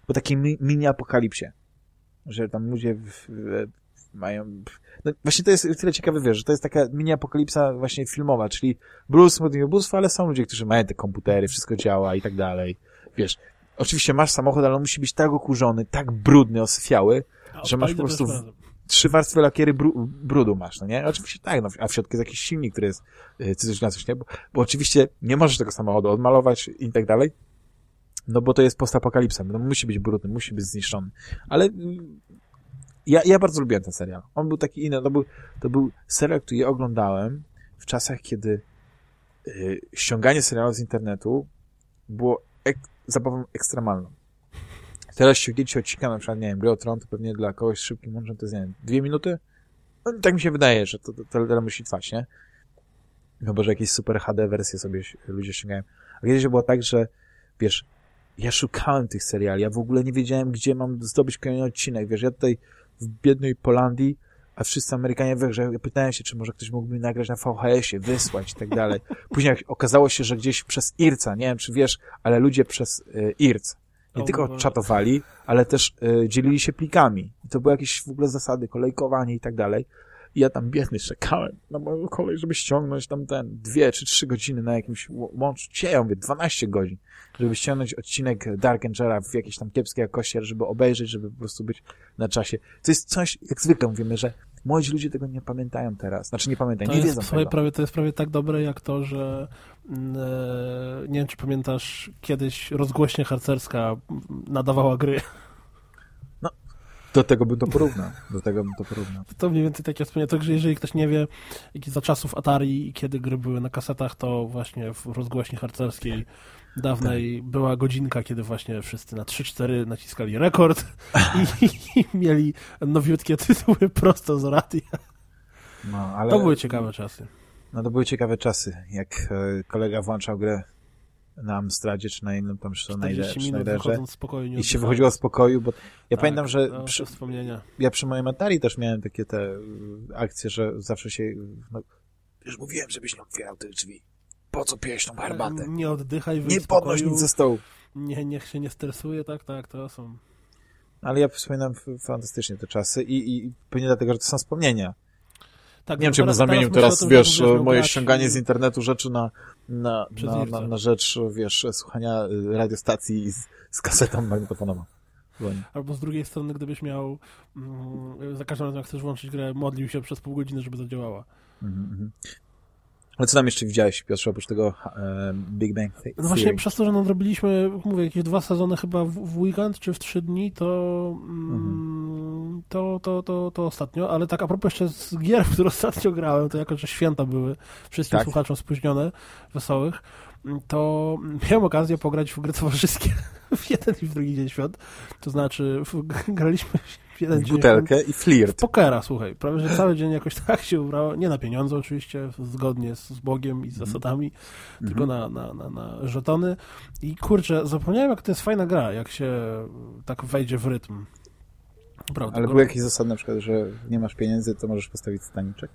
po takiej mi- mini-apokalipsie. Że tam ludzie w, w, mają... No właśnie to jest tyle ciekawe, wiesz, że to jest taka mini-apokalipsa właśnie filmowa, czyli Bruce mówi ubóstwo, ale są ludzie, którzy mają te komputery, wszystko działa i tak dalej. Wiesz, oczywiście masz samochód, ale on musi być tak okurzony, tak brudny, osyfiały, A że masz po prostu w- trzy warstwy lakiery bru, brudu masz, no nie? Oczywiście tak, no, a w środku jest jakiś silnik, który jest y, coś na coś, nie? Bo, bo oczywiście nie możesz tego samochodu odmalować i tak dalej, no bo to jest postapokalipsa, no musi być brudny, musi być zniszczony. Ale y, ja, ja bardzo lubiłem ten serial. On był taki inny, to był, to był serial, który ja oglądałem w czasach, kiedy y, ściąganie serialu z internetu było ek, zabawą ekstremalną. Teraz ściągnięcie odcinka, na przykład, nie wiem, Gry Tron, to pewnie dla kogoś szybkim mądrym to jest, nie wiem, dwie minuty? No, tak mi się wydaje, że to, to, to tyle musi trwać, nie? Chyba, że jakieś super HD wersje sobie ludzie ściągają. A kiedyś było tak, że, wiesz, ja szukałem tych seriali, ja w ogóle nie wiedziałem, gdzie mam zdobyć kolejny odcinek, wiesz, ja tutaj w biednej Polandii, a wszyscy Amerykanie we grze, ja pytałem się, czy może ktoś mógłby mi nagrać na VHS-ie, wysłać i tak dalej. Później okazało się, że gdzieś przez IRCA, nie wiem, czy wiesz, ale ludzie przez y, IRC nie tylko czatowali, ale też y, dzielili się plikami. I to były jakieś w ogóle zasady, kolejkowanie i tak dalej. I ja tam biedny czekałem na moją kolej, żeby ściągnąć tam ten dwie czy trzy godziny na jakimś łączu. Gdzie ja mówię, 12 godzin, żeby ściągnąć odcinek Dark Angela w jakiejś tam kiepskiej jakości, żeby obejrzeć, żeby po prostu być na czasie. To jest coś, jak zwykle mówimy, że młodzi ludzie tego nie pamiętają teraz. Znaczy nie pamiętają, to nie jest wiedzą prawie, To jest prawie tak dobre jak to, że mm, e, nie wiem, czy pamiętasz, kiedyś rozgłośnie harcerska nadawała gry. Do tego bym to porównał. Do tego bym to porównał. To mniej więcej takie wspomnienie. Także jeżeli ktoś nie wie, za czasów Atari i kiedy gry były na kasetach, to właśnie w rozgłośni harcerskiej dawnej była godzinka, kiedy właśnie wszyscy na 3-4 naciskali rekord i, i mieli nowiutkie tytuły prosto z radia. No, ale... To były ciekawe czasy. No to były ciekawe czasy, jak e, kolega włączał grę na Amstradzie, czy na innym tam 40 Schneiderze, i się wychodziło z pokoju, bo ja Tak, pamiętam, że no, przy, ja przy moim Atari też miałem takie te y, akcje, że zawsze się, no, już mówiłem, żebyś nie otwierał tych drzwi. Po co pijesz tą herbatę? Nie oddychaj, Nie podnoś nic ze stołu. nie, niech się nie stresuje, tak, tak, to są... Ale ja wspominam fantastycznie te czasy i, i pewnie dlatego, że to są wspomnienia. Tak, Nie wiem, no czy bym teraz- zamienił teraz, że wiesz, moje ściąganie i- z internetu rzeczy na, na, na, na, na rzecz, wiesz, słuchania y, radiostacji z, z kasetą magnetofonową. Albo z drugiej strony, gdybyś miał mm, za każdym razem, jak chcesz włączyć grę, modlił się przez pół godziny, żeby zadziałała. Mhm, mhm. Ale co tam jeszcze widziałeś, Piotrze, oprócz tego e, Big Bang Theory? No właśnie przez to, że nadrobiliśmy, mówię, jakieś dwa sezony chyba w, w weekend, czy w trzy dni, to, mm, to, to, to, to ostatnio, ale tak a propos jeszcze z gier, w które ostatnio grałem, to jako, że święta były wszystkim Tak. słuchaczom spóźnione, wesołych, to miałem okazję pograć w gry towarzyskie w jeden i w drugi dzień świąt, to znaczy w, graliśmy w jeden dzień butelkę i flirt. Pokera, słuchaj. Prawie, że cały dzień jakoś tak się ubrało. Nie na pieniądze oczywiście, zgodnie z, z Bogiem i z zasadami, tylko na, na, na, na żetony. I kurczę, zapomniałem, jak to jest fajna gra, jak się tak wejdzie w rytm. Prawda. Ale były jakieś zasady, na przykład, że nie masz pieniędzy, to możesz postawić staniczek?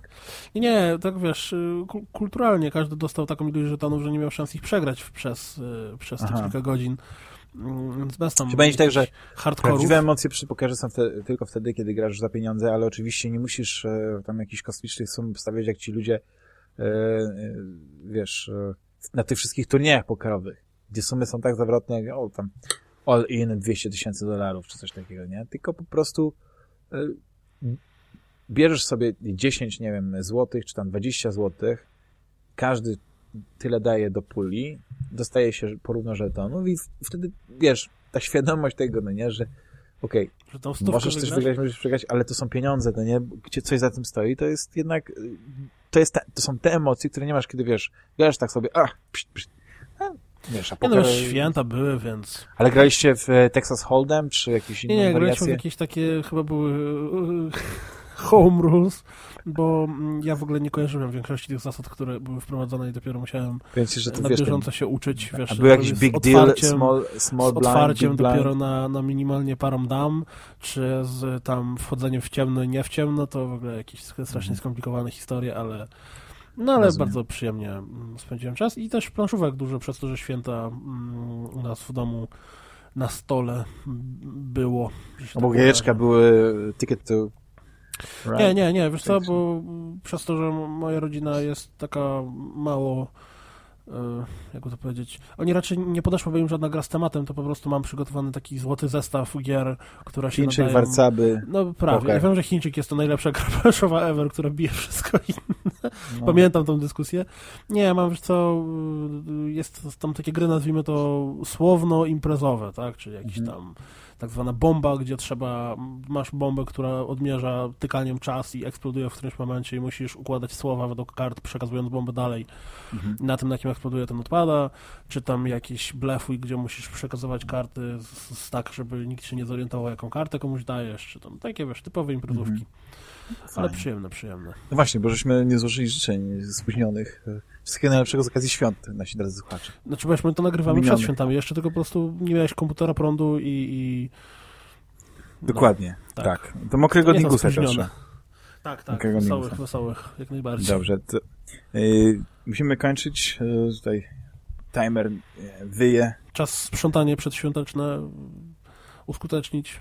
Nie, nie, tak wiesz, y, ku- kulturalnie każdy dostał taką ilość żetonów, że nie miał szans ich przegrać przez, y, przez te kilka godzin. Mm, Więc bez tam Czy będzie tak, że hardkorów. Prawdziwe emocje przy pokerze są wtedy, tylko wtedy, kiedy grasz za pieniądze, ale oczywiście nie musisz e, tam jakichś kosmicznych sum stawiać, jak ci ludzie, e, e, wiesz, e, na tych wszystkich turniejach pokerowych, gdzie sumy są tak zawrotne, jak o, tam all in 200 tysięcy dolarów, czy coś takiego, nie? Tylko po prostu e, bierzesz sobie 10, nie wiem, złotych, czy tam 20 złotych, każdy tyle daje do puli, dostaje się porówno żetonów i wtedy, wiesz, ta świadomość tego, no nie, że okej, stówkę możesz coś wygrać, możesz przegrać, ale to są pieniądze, no nie, gdzie coś za tym stoi, to jest jednak, y, to, jest te, to są te emocje, które nie masz, kiedy wiesz, grasz tak sobie, ach, psz, psz, a, wiesz, a Nie no, poker, święta były, więc... ale graliście w e, Texas Hold'em, czy jakieś inne Nie, nie, graliśmy w jakieś takie, chyba były e, home rules, bo mm, ja w ogóle nie kojarzyłem większości tych zasad, które były wprowadzone i dopiero musiałem ci, że to na wiesz, bieżąco się uczyć. Wiesz, a był jakiś big deal, small, small z blind, otwarciem big blind? dopiero na, na minimalnie parą dam, czy z tam wchodzeniem w ciemno i nie w ciemno, to w ogóle jakieś strasznie Mhm. skomplikowane historie, ale no ale Rozumiem. bardzo przyjemnie mm, spędziłem czas i też planszówek dużo przez to, że święta mm, u nas w domu na stole było. tak Obok jajeczka wyrażę. były ticket to... Right? Nie, nie, nie, wiesz co, Tak. bo przez to, że moja rodzina jest taka mało, jakby to powiedzieć, oni raczej nie podeszłaby im żadna gra z tematem, to po prostu mam przygotowany taki złoty zestaw gier, które się Chińczyk, nadają... warcaby. No prawie, Poker. ja wiem, że Chińczyk jest to najlepsza gra planszowa ever, która bije wszystko inne. No. Pamiętam tą dyskusję. Nie, mam, wiesz co, jest tam takie gry, nazwijmy to słowno-imprezowe, tak, czyli jakiś Mhm. tam tak zwana bomba, gdzie trzeba, masz bombę, która odmierza tykaniem czas i eksploduje w którymś momencie i musisz układać słowa według kart, przekazując bombę dalej. Mhm. Na tym, na jakim eksploduje, ten odpada, czy tam jakiś blefuj, gdzie musisz przekazywać karty z, z tak, żeby nikt się nie zorientował, jaką kartę komuś dajesz, czy tam takie, wiesz, typowe imprezówki. Mhm. Ale przyjemne, przyjemne. No właśnie, bo żeśmy nie złożyli życzeń spóźnionych. Wszystkiego najlepszego z okazji świąt, nasi drodzy słuchacze. Znaczy, weźmy to nagrywamy Minionych. przed świętami, jeszcze tylko po prostu nie miałeś komputera, prądu i... i... no. Dokładnie, tak. tak. To mokrego spóźnione. Piotrze. Tak, tak, Takiego wesołych, minusa. wesołych, jak najbardziej. Dobrze, to, y, musimy kończyć. y, tutaj timer y, wyje. Czas sprzątanie przedświąteczne uskutecznić.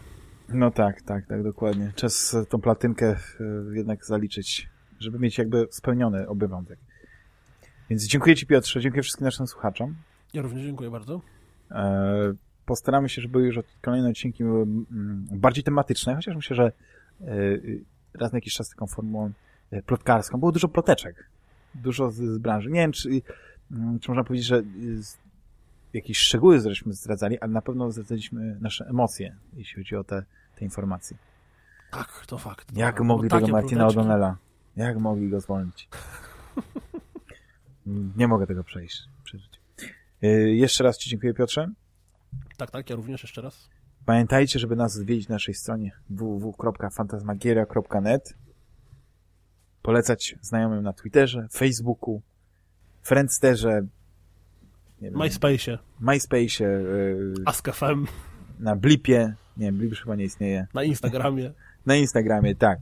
No tak, tak, tak, dokładnie. Czas tą platynkę y, jednak zaliczyć żeby mieć jakby spełniony obowiązek. Więc dziękuję Ci Piotrze, dziękuję wszystkim naszym słuchaczom. Ja również dziękuję bardzo. E, postaramy się, żeby już kolejne odcinki były mm, bardziej tematyczne, chociaż myślę, że e, raz na jakiś czas taką formułą e, plotkarską. Było dużo ploteczek. Dużo z, z branży. Nie wiem, czy, mm, czy można powiedzieć, że z, jakieś szczegóły żeśmy zdradzali, ale na pewno zdradzaliśmy nasze emocje, jeśli chodzi o te, te informacje. Tak, to fakt. Jak mogli tego Martina O'Donnella? Jak mogli go zwolnić? Nie mogę tego przejść, przeżyć. E, jeszcze raz Ci dziękuję, Piotrze. Tak, tak, ja również jeszcze raz. Pamiętajcie, żeby nas odwiedzić na naszej stronie www.fantasmagieria.net Polecać znajomym na Twitterze, Facebooku, Friendsterze, nie wiem, MySpace, MySpace'ie, yy, Ask.fm, na Blipie, nie wiem, Blip już chyba nie istnieje, na Instagramie. na Instagramie, tak.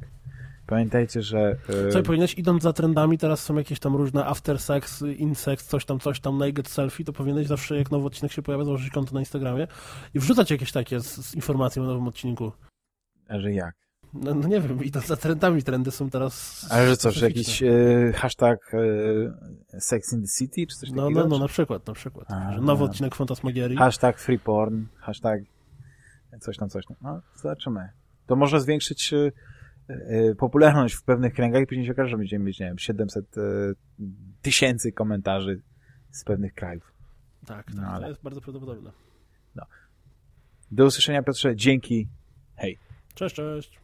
Pamiętajcie, że... Yy, Co powinieneś, idąc za trendami, teraz są jakieś tam różne after sex, insex, coś tam, coś tam, naked selfie, to powinieneś zawsze, jak nowy odcinek się pojawia, założyć konto na Instagramie i wrzucać jakieś takie z, z informacją o nowym odcinku. że jak? No, no nie wiem, idąc za trendami, trendy są teraz... Ale że co, że jakiś yy, hashtag yy, Sex in the City, czy coś No, takiego? no, no, Czy- na przykład, na przykład. A, nowy no. odcinek Fantasmagierii. Hashtag free porn, hashtag coś tam, coś tam. No, zobaczymy. To może zwiększyć popularność w pewnych kręgach i później się okaże, że będziemy mieć, nie wiem, 700 y, tysięcy komentarzy z pewnych krajów. Tak, tak, No, ale- to jest bardzo prawdopodobne. Do usłyszenia, Piotrze. Dzięki. Hej. Cześć, cześć.